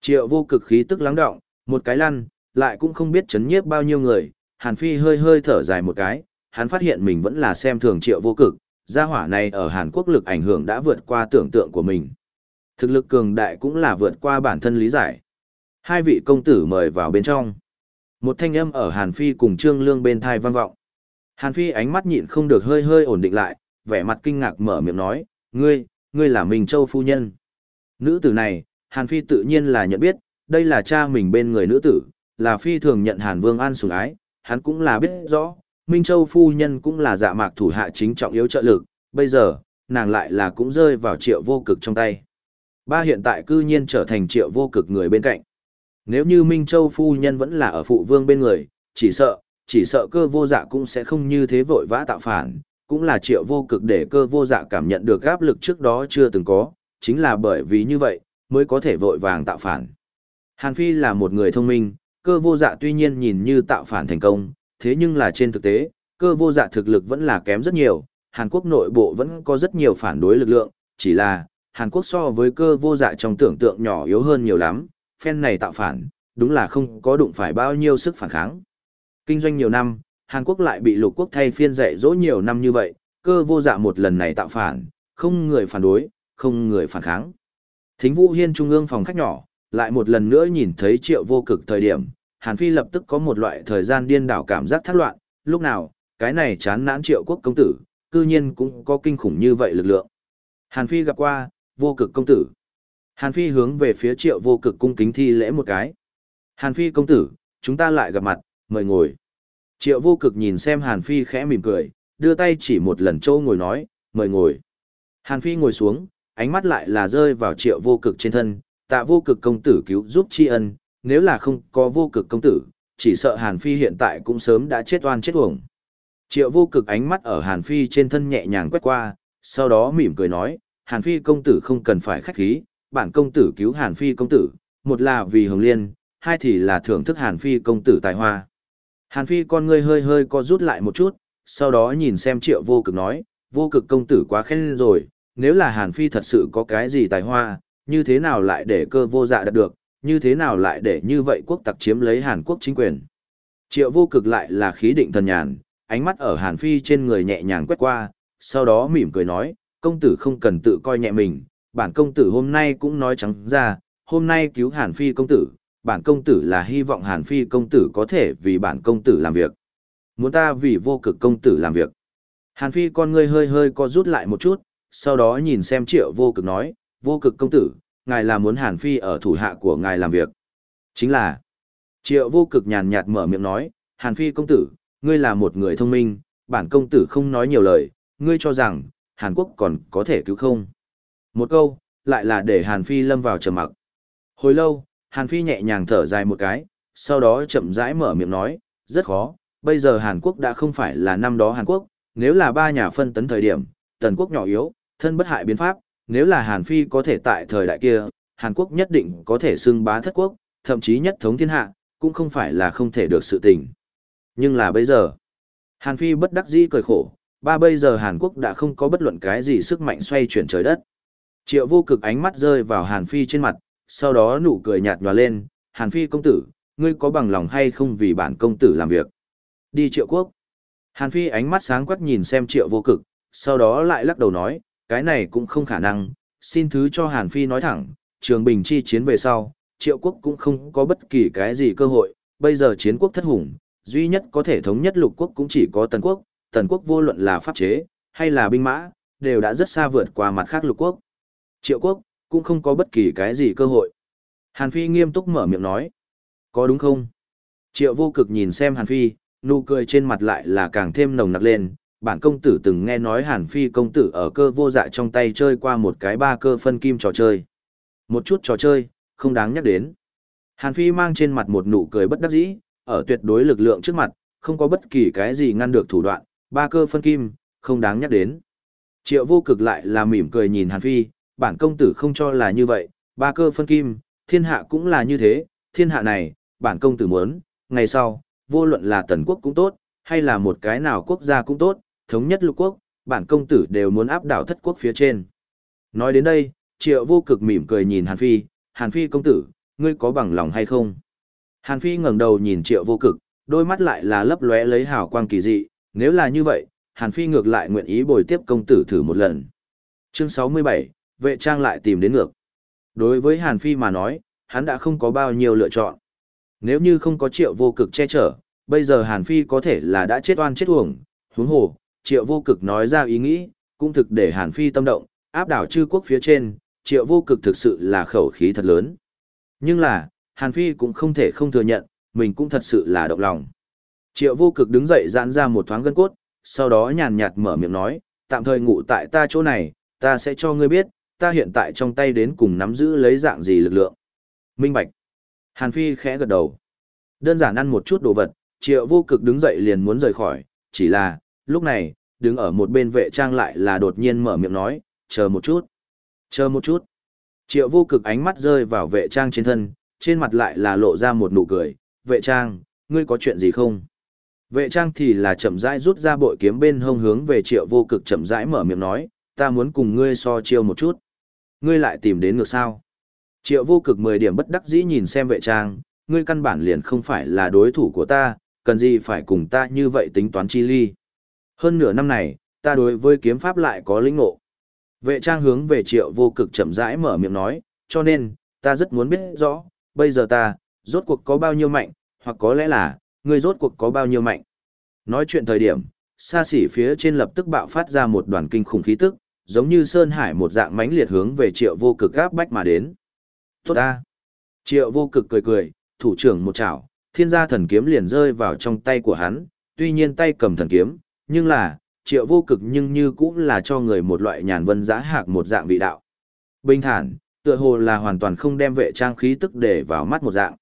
Triệu vô cực khí tức lắng động, một cái lăn, lại cũng không biết chấn nhiếp bao nhiêu người, Hàn Phi hơi hơi thở dài một cái, hắn phát hiện mình vẫn là xem thường triệu vô cực, gia hỏa này ở Hàn Quốc lực ảnh hưởng đã vượt qua tưởng tượng của mình. Thực lực cường đại cũng là vượt qua bản thân lý giải. Hai vị công tử mời vào bên trong. Một thanh âm ở Hàn Phi cùng Trương Lương bên thai vang vọng. Hàn Phi ánh mắt nhịn không được hơi hơi ổn định lại, vẻ mặt kinh ngạc mở miệng nói, ngươi, ngươi là Minh Châu phu nhân. Nữ tử này, Hàn Phi tự nhiên là nhận biết, đây là cha mình bên người nữ tử, là Phi thường nhận Hàn Vương An sủng ái, hắn cũng là biết rõ, Minh Châu phu nhân cũng là dạ mạc thủ hạ chính trọng yếu trợ lực, bây giờ, nàng lại là cũng rơi vào triệu vô cực trong tay. Ba hiện tại cư nhiên trở thành triệu vô cực người bên cạnh. Nếu như Minh Châu phu nhân vẫn là ở phụ vương bên người, chỉ sợ, chỉ sợ cơ vô dạ cũng sẽ không như thế vội vã tạo phản, cũng là triệu vô cực để cơ vô dạ cảm nhận được áp lực trước đó chưa từng có, chính là bởi vì như vậy, mới có thể vội vàng tạo phản. Hàn Phi là một người thông minh, cơ vô dạ tuy nhiên nhìn như tạo phản thành công, thế nhưng là trên thực tế, cơ vô dạ thực lực vẫn là kém rất nhiều, Hàn Quốc nội bộ vẫn có rất nhiều phản đối lực lượng, chỉ là, Hàn Quốc so với cơ vô dạ trong tưởng tượng nhỏ yếu hơn nhiều lắm, phen này tạo phản, đúng là không có đụng phải bao nhiêu sức phản kháng. Kinh doanh nhiều năm, Hàn Quốc lại bị lục quốc thay phiên dạy dỗ nhiều năm như vậy, cơ vô dạ một lần này tạo phản, không người phản đối, không người phản kháng. Thính Vũ Hiên trung ương phòng khách nhỏ, lại một lần nữa nhìn thấy triệu vô cực thời điểm, Hàn Phi lập tức có một loại thời gian điên đảo cảm giác thác loạn, lúc nào, cái này chán nản triệu quốc công tử, cư nhiên cũng có kinh khủng như vậy lực lượng. Hàn Phi gặp qua, vô cực công tử. Hàn Phi hướng về phía triệu vô cực cung kính thi lễ một cái. Hàn Phi công tử, chúng ta lại gặp mặt, mời ngồi. Triệu vô cực nhìn xem Hàn Phi khẽ mỉm cười, đưa tay chỉ một lần châu ngồi nói, mời ngồi. Hàn Phi ngồi xuống, ánh mắt lại là rơi vào triệu vô cực trên thân, tạ vô cực công tử cứu giúp tri ân, nếu là không có vô cực công tử, chỉ sợ Hàn Phi hiện tại cũng sớm đã chết oan chết uổng. Triệu vô cực ánh mắt ở Hàn Phi trên thân nhẹ nhàng quét qua, sau đó mỉm cười nói, Hàn Phi công tử không cần phải khách khí, bản công tử cứu Hàn Phi công tử, một là vì Hồng Liên, hai thì là thưởng thức Hàn Phi công tử tài hoa. Hàn Phi con ngươi hơi hơi co rút lại một chút, sau đó nhìn xem triệu vô cực nói, vô cực công tử quá khen rồi, nếu là Hàn Phi thật sự có cái gì tài hoa, như thế nào lại để cơ vô dạ đạt được, như thế nào lại để như vậy quốc tặc chiếm lấy Hàn Quốc chính quyền. Triệu vô cực lại là khí định thần nhàn, ánh mắt ở Hàn Phi trên người nhẹ nhàng quét qua, sau đó mỉm cười nói, công tử không cần tự coi nhẹ mình, bản công tử hôm nay cũng nói trắng ra, hôm nay cứu Hàn Phi công tử, bản công tử là hy vọng Hàn Phi công tử có thể vì bản công tử làm việc. Muốn ta vì vô cực công tử làm việc. Hàn Phi con ngươi hơi hơi co rút lại một chút, sau đó nhìn xem triệu vô cực nói, vô cực công tử, ngài là muốn Hàn Phi ở thủ hạ của ngài làm việc. Chính là, triệu vô cực nhàn nhạt mở miệng nói, Hàn Phi công tử, ngươi là một người thông minh, bản công tử không nói nhiều lời, ngươi cho rằng, Hàn Quốc còn có thể cứu không. Một câu, lại là để Hàn Phi lâm vào trầm mặc. Hồi lâu, Hàn Phi nhẹ nhàng thở dài một cái, sau đó chậm rãi mở miệng nói, rất khó, bây giờ Hàn Quốc đã không phải là năm đó Hàn Quốc, nếu là ba nhà phân tấn thời điểm, Tần Quốc nhỏ yếu, thân bất hại biến pháp, nếu là Hàn Phi có thể tại thời đại kia, Hàn Quốc nhất định có thể xưng bá thất quốc, thậm chí nhất thống thiên hạ, cũng không phải là không thể được sự tình. Nhưng là bây giờ, Hàn Phi bất đắc dĩ cười khổ, ba bây giờ Hàn Quốc đã không có bất luận cái gì sức mạnh xoay chuyển trời đất. Triệu vô cực ánh mắt rơi vào Hàn Phi trên mặt, sau đó nụ cười nhạt nhòa lên, Hàn Phi công tử, ngươi có bằng lòng hay không vì bản công tử làm việc? Đi triệu quốc. Hàn Phi ánh mắt sáng quắc nhìn xem triệu vô cực, sau đó lại lắc đầu nói, cái này cũng không khả năng, xin thứ cho Hàn Phi nói thẳng, trường bình chi chiến về sau, triệu quốc cũng không có bất kỳ cái gì cơ hội, bây giờ chiến quốc thất hùng, duy nhất có thể thống nhất lục quốc cũng chỉ có tần quốc, tần quốc vô luận là pháp chế, hay là binh mã, đều đã rất xa vượt qua mặt khác lục quốc. Triệu quốc, cũng không có bất kỳ cái gì cơ hội. Hàn Phi nghiêm túc mở miệng nói. Có đúng không? Triệu vô cực nhìn xem Hàn Phi, nụ cười trên mặt lại là càng thêm nồng nặc lên. Bản công tử từng nghe nói Hàn Phi công tử ở cơ vô dạ trong tay chơi qua một cái ba cơ phân kim trò chơi. Một chút trò chơi, không đáng nhắc đến. Hàn Phi mang trên mặt một nụ cười bất đắc dĩ, ở tuyệt đối lực lượng trước mặt, không có bất kỳ cái gì ngăn được thủ đoạn, ba cơ phân kim, không đáng nhắc đến. Triệu vô cực lại là mỉm cười nhìn Hàn Phi, bản công tử không cho là như vậy, ba cơ phân kim, thiên hạ cũng là như thế, thiên hạ này, bản công tử muốn, ngày sau, vô luận là tần quốc cũng tốt, hay là một cái nào quốc gia cũng tốt, thống nhất lục quốc, bản công tử đều muốn áp đảo thất quốc phía trên. Nói đến đây, triệu vô cực mỉm cười nhìn Hàn Phi, Hàn Phi công tử, ngươi có bằng lòng hay không? Hàn Phi ngẩng đầu nhìn triệu vô cực, đôi mắt lại là lấp lóe lấy hào quang kỳ dị, nếu là như vậy, Hàn Phi ngược lại nguyện ý bồi tiếp công tử thử một lần. Chương 67, vệ trang lại tìm đến ngược. Đối với Hàn Phi mà nói, hắn đã không có bao nhiêu lựa chọn. Nếu như không có triệu vô cực che chở, bây giờ Hàn Phi có thể là đã chết oan chết uổng, huống hồ, triệu vô cực nói ra ý nghĩ, cũng thực để Hàn Phi tâm động, áp đảo chư quốc phía trên, triệu vô cực thực sự là khẩu khí thật lớn. Nhưng là, Hàn Phi cũng không thể không thừa nhận, mình cũng thật sự là động lòng. Triệu vô cực đứng dậy giãn ra một thoáng gân cốt, sau đó nhàn nhạt mở miệng nói, tạm thời ngủ tại ta chỗ này, ta sẽ cho ngươi biết, ta hiện tại trong tay đến cùng nắm giữ lấy dạng gì lực lượng. Minh Bạch. Hàn Phi khẽ gật đầu. Đơn giản ăn một chút đồ vật, triệu vô cực đứng dậy liền muốn rời khỏi, chỉ là, lúc này, đứng ở một bên vệ trang lại là đột nhiên mở miệng nói, chờ một chút. Chờ một chút. Triệu vô cực ánh mắt rơi vào vệ trang trên thân, trên mặt lại là lộ ra một nụ cười, vệ trang, ngươi có chuyện gì không? Vệ trang thì là chậm rãi rút ra bội kiếm bên hông hướng về triệu vô cực chậm rãi mở miệng nói, ta muốn cùng ngươi so chiêu một chút. Ngươi lại tìm đến ngược sao? Triệu vô cực 10 điểm bất đắc dĩ nhìn xem vệ trang, ngươi căn bản liền không phải là đối thủ của ta, cần gì phải cùng ta như vậy tính toán chi ly. Hơn nửa năm này, ta đối với kiếm pháp lại có lĩnh ngộ. Vệ trang hướng về triệu vô cực chậm rãi mở miệng nói, cho nên, ta rất muốn biết rõ, bây giờ ta, rốt cuộc có bao nhiêu mạnh, hoặc có lẽ là, ngươi rốt cuộc có bao nhiêu mạnh. Nói chuyện thời điểm, xa xỉ phía trên lập tức bạo phát ra một đoàn kinh khủng khí tức, giống như sơn hải một dạng mãnh liệt hướng về triệu vô cực gáp bách mà đến. Tốt ta! Triệu vô cực cười cười, thủ trưởng một chảo, thiên gia thần kiếm liền rơi vào trong tay của hắn, tuy nhiên tay cầm thần kiếm, nhưng là, triệu vô cực nhưng như cũng là cho người một loại nhàn vân giã hạc một dạng vị đạo. Bình thản, tựa hồ là hoàn toàn không đem vệ trang khí tức để vào mắt một dạng.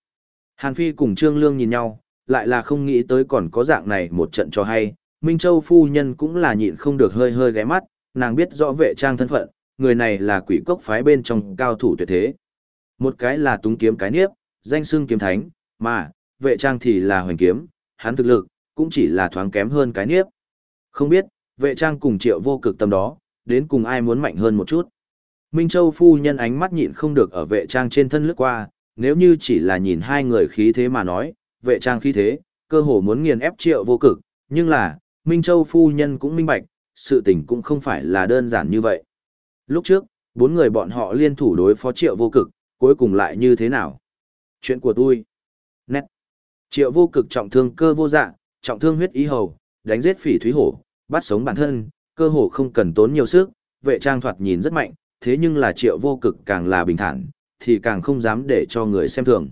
Hàn Phi cùng Trương Lương nhìn nhau, lại là không nghĩ tới còn có dạng này một trận cho hay, Minh Châu phu nhân cũng là nhịn không được hơi hơi ghé mắt, nàng biết rõ vệ trang thân phận, người này là quỷ cốc phái bên trong cao thủ tuyệt thế. Một cái là túng kiếm cái niếp, danh xưng kiếm thánh, mà, vệ trang thì là hoành kiếm, hắn thực lực, cũng chỉ là thoáng kém hơn cái niếp. Không biết, vệ trang cùng triệu vô cực tâm đó, đến cùng ai muốn mạnh hơn một chút. Minh Châu phu nhân ánh mắt nhịn không được ở vệ trang trên thân lướt qua, nếu như chỉ là nhìn hai người khí thế mà nói, vệ trang khí thế, cơ hồ muốn nghiền ép triệu vô cực, nhưng là, Minh Châu phu nhân cũng minh bạch, sự tình cũng không phải là đơn giản như vậy. Lúc trước, bốn người bọn họ liên thủ đối phó triệu vô cực, cuối cùng lại như thế nào? Chuyện của tôi. Nét. Triệu vô cực trọng thương cơ vô dạ, trọng thương huyết ý hầu, đánh giết phỉ thúy hổ, bắt sống bản thân, cơ hồ không cần tốn nhiều sức, vệ trang thoạt nhìn rất mạnh, thế nhưng là triệu vô cực càng là bình thản, thì càng không dám để cho người xem thường.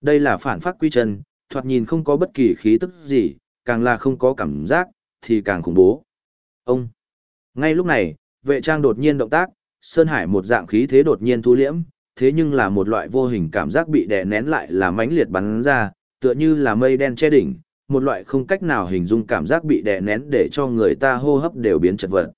Đây là phản phát quy chân, thoạt nhìn không có bất kỳ khí tức gì, càng là không có cảm giác, thì càng khủng bố. Ông! Ngay lúc này, vệ trang đột nhiên động tác, Sơn Hải một dạng khí thế đột nhiên thu liễm, thế nhưng là một loại vô hình cảm giác bị đè nén lại là mãnh liệt bắn ra, tựa như là mây đen che đỉnh, một loại không cách nào hình dung cảm giác bị đè nén để cho người ta hô hấp đều biến chật vật.